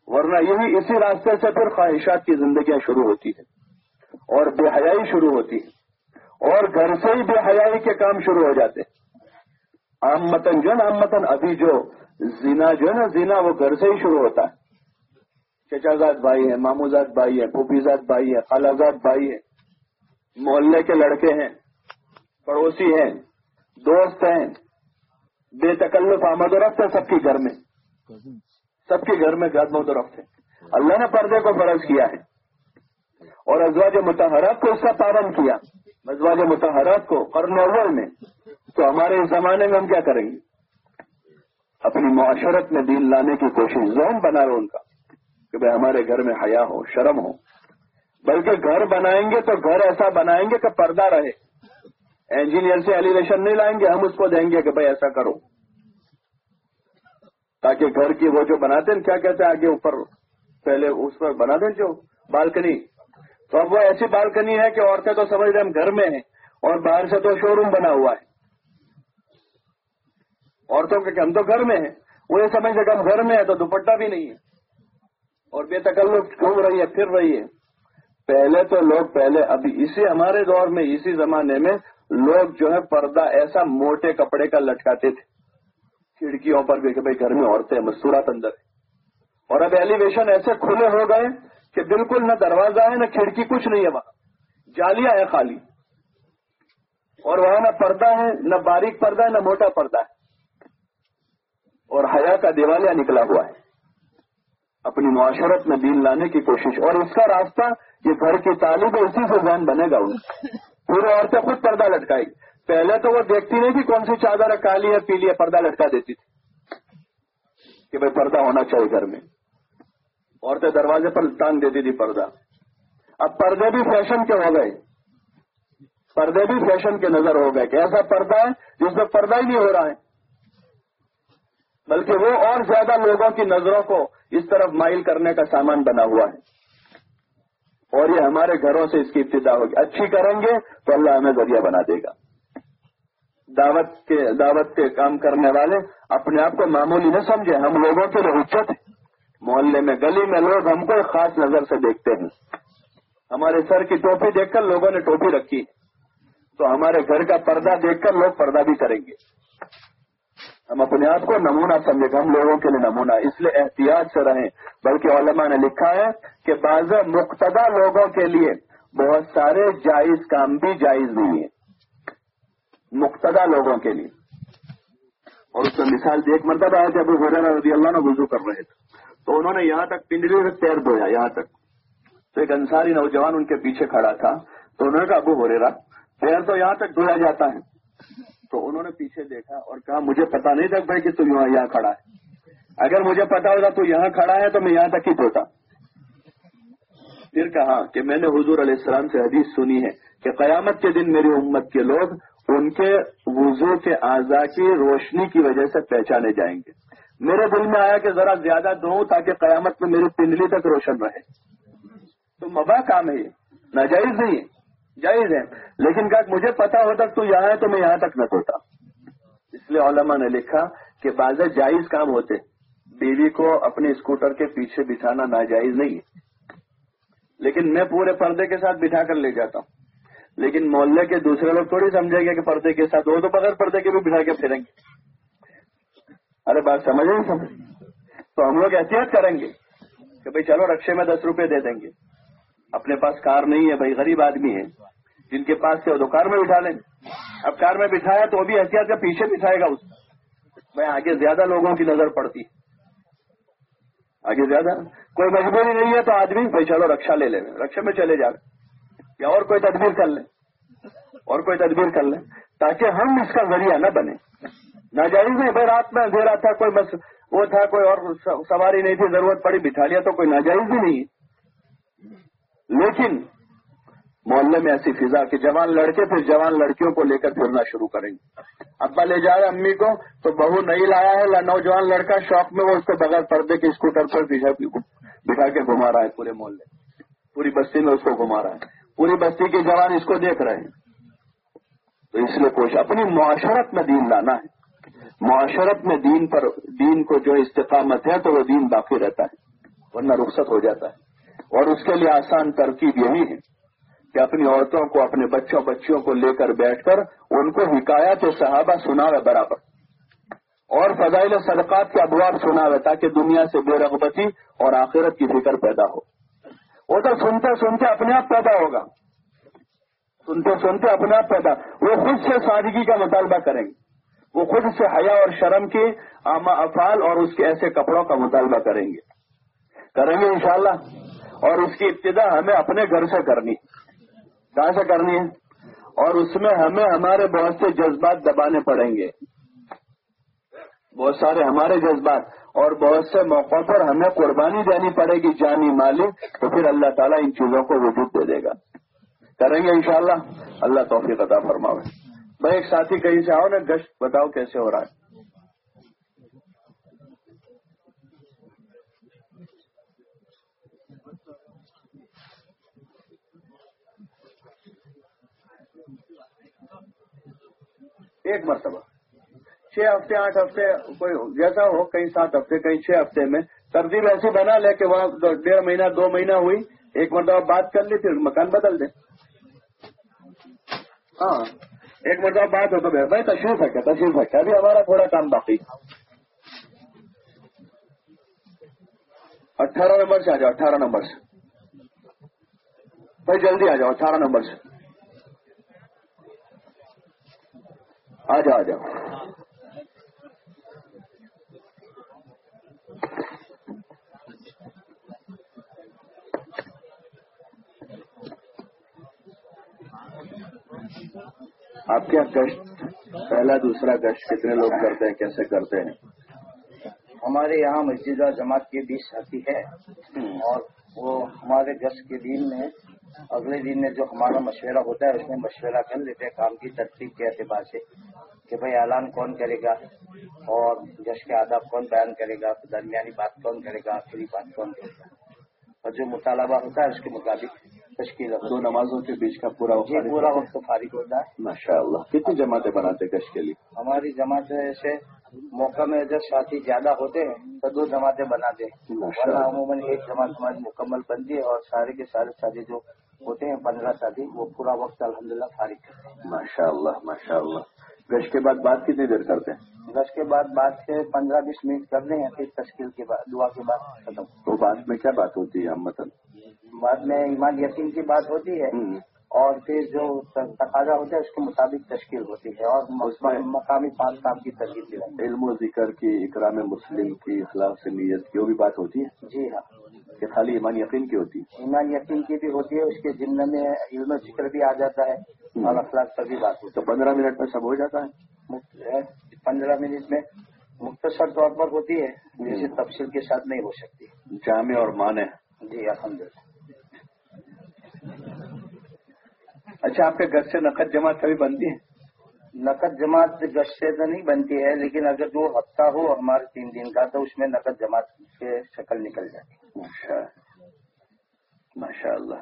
ورنہ یہی اسی راستے سے پھر خواہشات کی زندگیاں شروع ہوتی ہیں اور بے حیائی شروع ہوتی ہے اور گھر سے ہی بے حیائی کے کام شروع ہو جاتے عام متن جو نا، عام متن ابھی جو زینا جو ہے نا زینا وہ گھر سے ہی شروع ہوتا ہے۔ چچا زاد بھائی ہے ماموزاد بھائی ہے پوپی زاد بھائی ہے خالہ زاد بھائی ہے محلے کے لڑکے ہیں، پڑوسی ہیں، دوست ہیں، بے تکلف، آمد و رفت ہے سب کے گھر میں۔ سب کے گھر میں گد و رفت ہے۔ اللہ نے پردے کو فرض کیا ہے۔ اور ازواج متحرات کو اس کا پابند کیا۔ ازواج متحرات کو قرن اول میں۔ تو ہمارے اس زمانے میں ہم کیا کریں گے؟ اپنی معاشرت میں دین لانے کی کوشش زون بنا رہے ان کا کہ بھائی ہمارے گھر میں حیا ہو، شرم ہو۔ بلکہ گھر بنائیں گے تو گھر ایسا بنائیں گے کہ پردہ رہے۔ انجینئر سے ایلیویشن نہیں لائیں گے، ہم اس کو دیں گے کہ بھائی ایسا کرو۔ تاکہ گھر کی وہ جو بناتے ہیں، کیا کہتے ہیں، آگے اوپر پہلے اس پر بنا دیں جو بالکنی۔ تو اب وہ ایسی بالکنی ہے کہ عورتیں تو سمجھ رہے ہم گھر میں ہیں، اور باہر سے تو شو روم بنا ہوا ہے۔ عورتوں کے ہم تو گھر میں ہیں، وہ یہ سمجھ کہ ہم گھر میں ہیں تو دوپٹہ بھی نہیں ہے۔ اور بے تکلف گھوم رہی ہے، پھر رہی ہے۔ پہلے تو لوگ پہلے، ابھی اسی ہمارے دور میں، اسی زمانے میں لوگ جو ہے پردہ ایسا موٹے کپڑے کا لٹکاتے تھے۔ کھڑکیوں پر بھی کہ بھائی گھر میں عورتیں مستورات اندر ہے اور اب ایلیویشن ایسے کھلے ہو گئے کہ بالکل نہ دروازہ ہے، نہ کھڑکی، کچھ نہیں ہے وہاں۔ جالیاں ہے خالی۔ اور وہاں نہ پردہ ہے، نہ باریک پردہ ہے، نہ موٹا پردہ ہے۔ اور حیا کا دیوالیہ نکلا ہوا ہے۔ اپنی معاشرت میں دین لانے کی کوشش۔ اور اس کا راستہ یہ گھر کی تعلیم اسی سے ذہن بنے گا ان پورے عورتیں خود پردہ لٹکائی۔ پہلے تو وہ دیکھتی نہیں تھی کون سی چادر کالی ہے، پیلی ہے، پردہ لٹکا دیتی تھی۔ کہ بھائی پردہ ہونا چاہیے گھر میں۔ عورتیں دروازے پر ٹانگ دیتی تھی پردہ۔ اب پردے بھی فیشن کے ہو گئے۔ پردے بھی فیشن کے نظر ہو گئے کہ ایسا پردہ ہے جس میں پردہ ہی نہیں ہو رہا ہے۔ بلکہ وہ اور زیادہ لوگوں کی نظروں کو اس طرف مائل کرنے کا سامان بنا ہوا ہے۔ اور یہ ہمارے گھروں سے اس کی ابتدا ہوگی۔ اچھی کریں گے تو اللہ ہمیں ذریعہ بنا دے گا۔ دعوت کے دعوت کے کام کرنے والے اپنے آپ کو معمولی نہ سمجھے ہم لوگوں کے لیے اچت محلے میں، گلی میں لوگ ہم کو ایک خاص نظر سے دیکھتے ہیں۔ ہمارے سر کی ٹوپی دیکھ کر لوگوں نے ٹوپی رکھی تو ہمارے گھر کا پردہ دیکھ کر لوگ پردہ بھی کریں گے۔ ہم اپنے آپ کو نمونہ سمجھے ہم لوگوں کے لیے نمونہ۔ اس لیے احتیاط سے رہیں۔ بلکہ علماء نے لکھا ہے کہ بعض مقتدا لوگوں کے لیے بہت سارے جائز کام بھی جائز نہیں ہے مقتدا لوگوں کے لیے۔ اور اس میں مثال ایک مرتبہ ہے جب رضی اللہ نے وضو کر رہے تھے۔ تو انہوں نے یہاں تک پنڈلی سے پیر دھویا، یہاں تک۔ تو ایک انصاری نوجوان ان کے پیچھے کھڑا تھا۔ تو انہوں نے کہا، ابو ہو پیر تو یہاں تک دھویا جاتا ہے۔ تو انہوں نے پیچھے دیکھا اور کہا، مجھے پتا نہیں تھا بھائی کہ تو یہاں کھڑا ہے۔ اگر مجھے پتا ہوگا تو یہاں کھڑا ہے تو میں یہاں تک ہی دھوتا پھر کہا کہ میں نے حضور علیہ السلام سے حدیث سنی ہے کہ قیامت کے دن میری امت کے لوگ ان کے وضو کے اعضاء کی روشنی کی وجہ سے پہچانے جائیں گے۔ میرے دل میں آیا کہ ذرا زیادہ دوں تاکہ قیامت میں میری پنڈلی تک روشن رہے۔ تو مبا کام ہے یہ، ناجائز نہیں ہے۔ جائز ہے۔ لیکن کہ مجھے پتا ہوتا تو یہاں ہے تو میں یہاں تک نہ ہوتا اس لیے علماء نے لکھا کہ بعض جائز کام ہوتے۔ بیوی کو اپنے اسکوٹر کے پیچھے بٹھانا ناجائز نہیں۔ ہے لیکن میں پورے پردے کے ساتھ بٹھا کر لے جاتا ہوں۔ لیکن محلے کے دوسرے لوگ تھوڑی سمجھیں گے کہ پردے کے ساتھ۔ وہ تو بغیر پردے کے بھی بٹھا کے پھریں گے۔ ارے بات سمجھ نہیں سمجھ تو ہم لوگ احتیاط کریں گے کہ بھائی چلو رکشے میں دس روپے دے دیں گے۔ اپنے پاس کار نہیں ہے، بھائی غریب آدمی ہے۔ جن کے پاس سے وہ تو کار میں بٹھا لیں۔ اب کار میں بٹھایا تو وہ بھی احتیاط کا پیچھے بٹھائے گا اس۔ میں آگے زیادہ لوگوں کی نظر پڑتی۔ آگے زیادہ۔ کوئی مجبوری نہیں ہے تو آدمی بھائی چلو رکشا لے لیں رکشے میں چلے جا۔ رہے یا اور کوئی تدبیر کر لیں اور کوئی تدبیر کر لیں تاکہ ہم اس کا ذریعہ نہ بنے۔ ناجائز نہیں، بھائی رات میں اندھیرا تھا، کوئی بس وہ تھا، کوئی اور سواری نہیں تھی، ضرورت پڑی، بٹھا لیا تو کوئی ناجائز بھی نہیں لیکن محلے میں ایسی فضا کہ جوان لڑکے پھر جوان لڑکیوں کو لے کر پھرنا شروع کریں گے۔ ابا لے جا رہے امی کو تو بہو نہیں لایا ہے نوجوان لڑکا شوق میں وہ اس کو بغیر پردے کے اسکوٹر پر بٹھا کے گھما رہا ہے پورے محلے۔ پوری بستی میں اس کو گھما رہا ہے۔ پوری بستی کے جوان اس کو دیکھ رہے ہیں۔ تو اس لیے کوشش اپنی معاشرت میں دین لانا ہے۔ معاشرت میں دین پر دین کو جو استقامت ہے تو وہ دین باقی رہتا ہے، ورنہ رخصت ہو جاتا ہے۔ اور اس کے لیے آسان ترکیب یہی ہے کہ اپنی عورتوں کو، اپنے بچوں، بچیوں کو لے کر بیٹھ کر ان کو حکایت صحابہ سناوے برابر اور فضائل صدقات کے ابواب سناوے تاکہ دنیا سے بے رغبتی اور آخرت کی فکر پیدا ہو۔ وہ تو سنتے سنتے اپنے آپ پیدا ہوگا۔ سنتے سنتے اپنے آپ پیدا۔ وہ خود سے سادگی کا مطالبہ کریں گے۔ وہ خود سے حیا اور شرم کے افعال اور اس کے ایسے کپڑوں کا مطالبہ کریں گے۔ کریں گے انشاءاللہ۔ اور اس کی ابتدا ہمیں اپنے گھر سے کرنی کہاں سے کرنی ہے؟ اور اس میں ہمیں ہمارے بہت سے جذبات دبانے پڑیں گے۔ بہت سارے ہمارے جذبات۔ اور بہت سے موقعوں پر ہمیں قربانی دینی پڑے گی جانی مالی، تو پھر اللہ تعالیٰ ان چیزوں کو وجود دے دے گا۔ کریں گے انشاءاللہ۔ اللہ توفیق عطا فرماوے۔ میں ایک ساتھی کہیں سے آؤ نا، گشت بتاؤ کیسے ہو رہا ہے۔ ایک مرتبہ۔ چھ ہفتے، آٹھ ہفتے کوئی جیسا ہو، کہیں سات ہفتے، کہیں چھ ہفتے میں۔ ترتیب ایسی بنا لے کہ وہاں ڈیڑھ مہینہ، دو مہینہ ہوئی، ایک مرتبہ بات کر لی، پھر مکان بدل دیں ہاں ایک مرتبہ بات ہو تو بھائی تشریف ہے کیا تشریف ہے کیا ابھی ہمارا تھوڑا کام باقی۔ اٹھارہ نمبر سے آ جاؤ، اٹھارہ نمبر سے۔ بھائی جلدی آ جاؤ، اٹھارہ نمبر سے۔ آ جاؤ آ جاؤ آپ کیا گشت پہلا دوسرا گشت کتنے لوگ کرتے ہیں کیسے کرتے ہیں؟ ہمارے یہاں مسجد جماعت کے بیچ ساتھی ہے۔ اور وہ ہمارے گشت کے دن میں اگلے دن میں جو ہمارا مشورہ ہوتا ہے اس میں مشورہ کر لیتے ہیں کام کی ترتیب کے اعتبار سے۔ کہ بھائی اعلان کون کرے گا اور جش کے آداب کون بیان کرے گا درمیانی بات کون کرے گا آخری بات کون کرے گا؟ اور جو مطالبہ ہوتا ہے اس کے مطابق تشکیل دو نمازوں کے بیچ کا پورا وقت جی، پورا وقت فارغ ہوتا ہے۔ ماشاء اللہ کتنی جماعتیں بناتے گش کے لیے؟ ہماری جماعتیں ایسے موقع میں جب ساتھی زیادہ ہوتے ہیں تو دو جماعتیں بناتے ہیں۔ عموماً ایک جماعت ہماری مکمل بنتی ہے اور سارے کے سارے ساتھی جو ہوتے ہیں پندرہ ساتھی وہ پورا وقت الحمد للہ فارغ کرتے ہیں۔ ماشاء اللہ ماشاء اللہ گش کے بعد بات کتنی دیر کرتے ہیں؟ گش کے بعد بات سے پندرہ بیس منٹ کر دیں پھر تشکیل کے بعد دعا کے بعد ختم۔ تو بعد میں کیا بات ہوتی ہے متن؟ بعد میں ایمان یقین کی بات ہوتی ہے اور پھر جو تقاضا ہوتا ہے اس کے مطابق تشکیل ہوتی ہے اور مقامی پانچ کام کی دی علم و ذکر کی اکرام مسلم کی اخلاق سے نیت کی وہ بھی بات ہوتی ہے؟ جی ہاں۔ کہ خالی ایمان یقین کی ہوتی ہے۔ ایمان یقین کی بھی ہوتی ہے اس کے ذمہ میں علم و ذکر بھی آ جاتا ہے اور اخلاق پر بھی بات ہوتی ہے۔ تو پندرہ منٹ میں سب ہو جاتا ہے؟ پندرہ منٹ میں مختصر طور پر ہوتی ہے جیسے تفصیل کے ساتھ نہیں ہو سکتی۔ جامع اور مانے جی الحمد للہ اچھا آپ کے گھر سے نقد جماعت کبھی بنتی ہے؟ نقد جماعت گش سے تو نہیں بنتی ہے لیکن اگر جو ہفتہ ہو ہمارے تین دن کا تو اس میں نقد جماعت سے شکل نکل جاتی ماشاء اللہ۔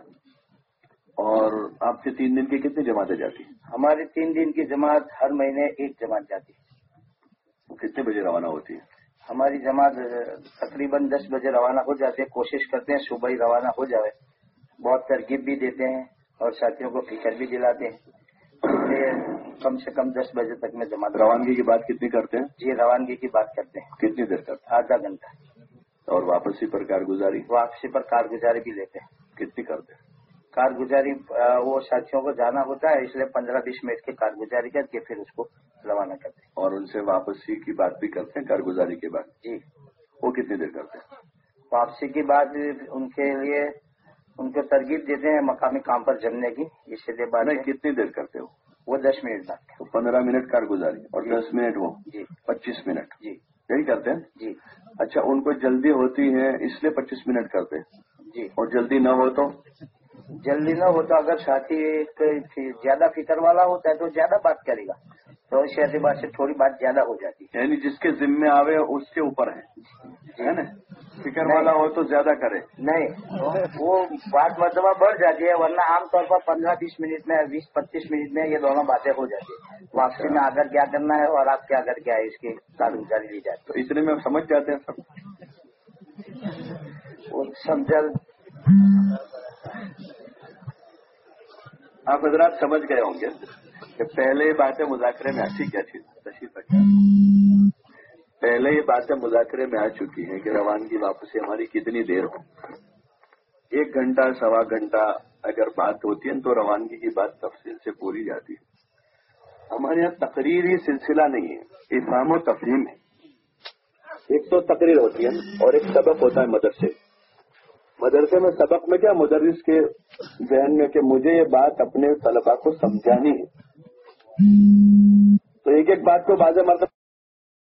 اور آپ کے تین دن کی کتنی جماعتیں جاتی ہماری تین دن کی جماعت ہر مہینے ایک جماعت جاتی ہے۔ کتنے بجے روانہ ہوتی ہے؟ ہماری جماعت تقریباً دس بجے روانہ ہو جاتے ہیں کوشش کرتے ہیں صبح ہی روانہ ہو جائے بہت ترغیب بھی دیتے ہیں اور ساتھیوں کو فکر بھی دلاتے ہیں۔ کم سے کم دس بجے تک میں جمع روانگی کی بات کتنی کرتے ہیں؟ جی روانگی کی بات کرتے ہیں۔ کتنی دیر تک آدھا گھنٹہ۔ اور واپسی پر کارگزاری؟ واپسی پر کارگزاری بھی لیتے ہیں۔ کتنی کرتے ہیں کارگزاری وہ ساتھیوں کو جانا ہوتا ہے اس لیے پندرہ بیس منٹ کی کارگزاری کر کے پھر اس کو روانہ کرتے ہیں اور ان سے واپسی کی بات بھی کرتے ہیں کارگزاری کے بعد؟ جی۔ وہ کتنی دیر کرتے ہیں؟ واپسی کی بات ان کے لیے ان کو ترغیب دیتے ہیں مقامی کام پر جمنے کی اس لیے بعد کتنی دیر کرتے ہو؟ وہ دس منٹ تک پندرہ منٹ کارگزاری اور جی۔ دس منٹ وہ جی۔ پچیس منٹ۔ جی۔ یہی کرتے ہیں؟ جی۔ اچھا ان کو جلدی ہوتی ہے اس لیے پچیس منٹ کرتے جی۔ اور جلدی نہ ہو تو؟ جلدی نہ ہو تو اگر ساتھی زیادہ فکر والا ہوتا ہے تو زیادہ بات کرے گا۔ تو اس اعتبار سے تھوڑی بات زیادہ ہو جاتی ہے۔ یعنی جس کے ذمے آوے اس کے اوپر ہے۔ نا؟ فکر والا ہو تو زیادہ کرے۔ نہیں وہ بات مرتبہ بڑھ جاتی ہے ورنہ عام طور پر پندرہ بیس منٹ میں بیس پچیس منٹ میں یہ دونوں باتیں ہو جاتی ہیں۔ واپسی میں اگر کیا کرنا ہے اور آپ کیا کر کے اس کی کارگزاری لی جاتی تو اتنے میں سمجھ جاتے ہیں سب۔ جلد آپ حضرات سمجھ گئے ہوں گے کہ پہلے باتیں مذاکرے میں اچھی کیا تھی تشریف پہلے یہ باتیں مذاکرے میں آ چکی ہیں کہ روانگی واپسی ہماری کتنی دیر ہو۔ ایک گھنٹہ، سوا گھنٹہ اگر بات ہوتی ہے تو روانگی کی بات تفصیل سے پوری جاتی ہے۔ ہمارے یہاں تقریری سلسلہ نہیں ہے افہام و تفہیم ہے۔ ایک تو تقریر ہوتی ہے اور ایک سبق ہوتا ہے مدرسے۔ مدرسے میں سبق میں کیا مدرس کے ذہن میں کہ مجھے یہ بات اپنے طلبا کو سمجھانی ہے؟ تو ایک ایک بات کو بازے مرتبہ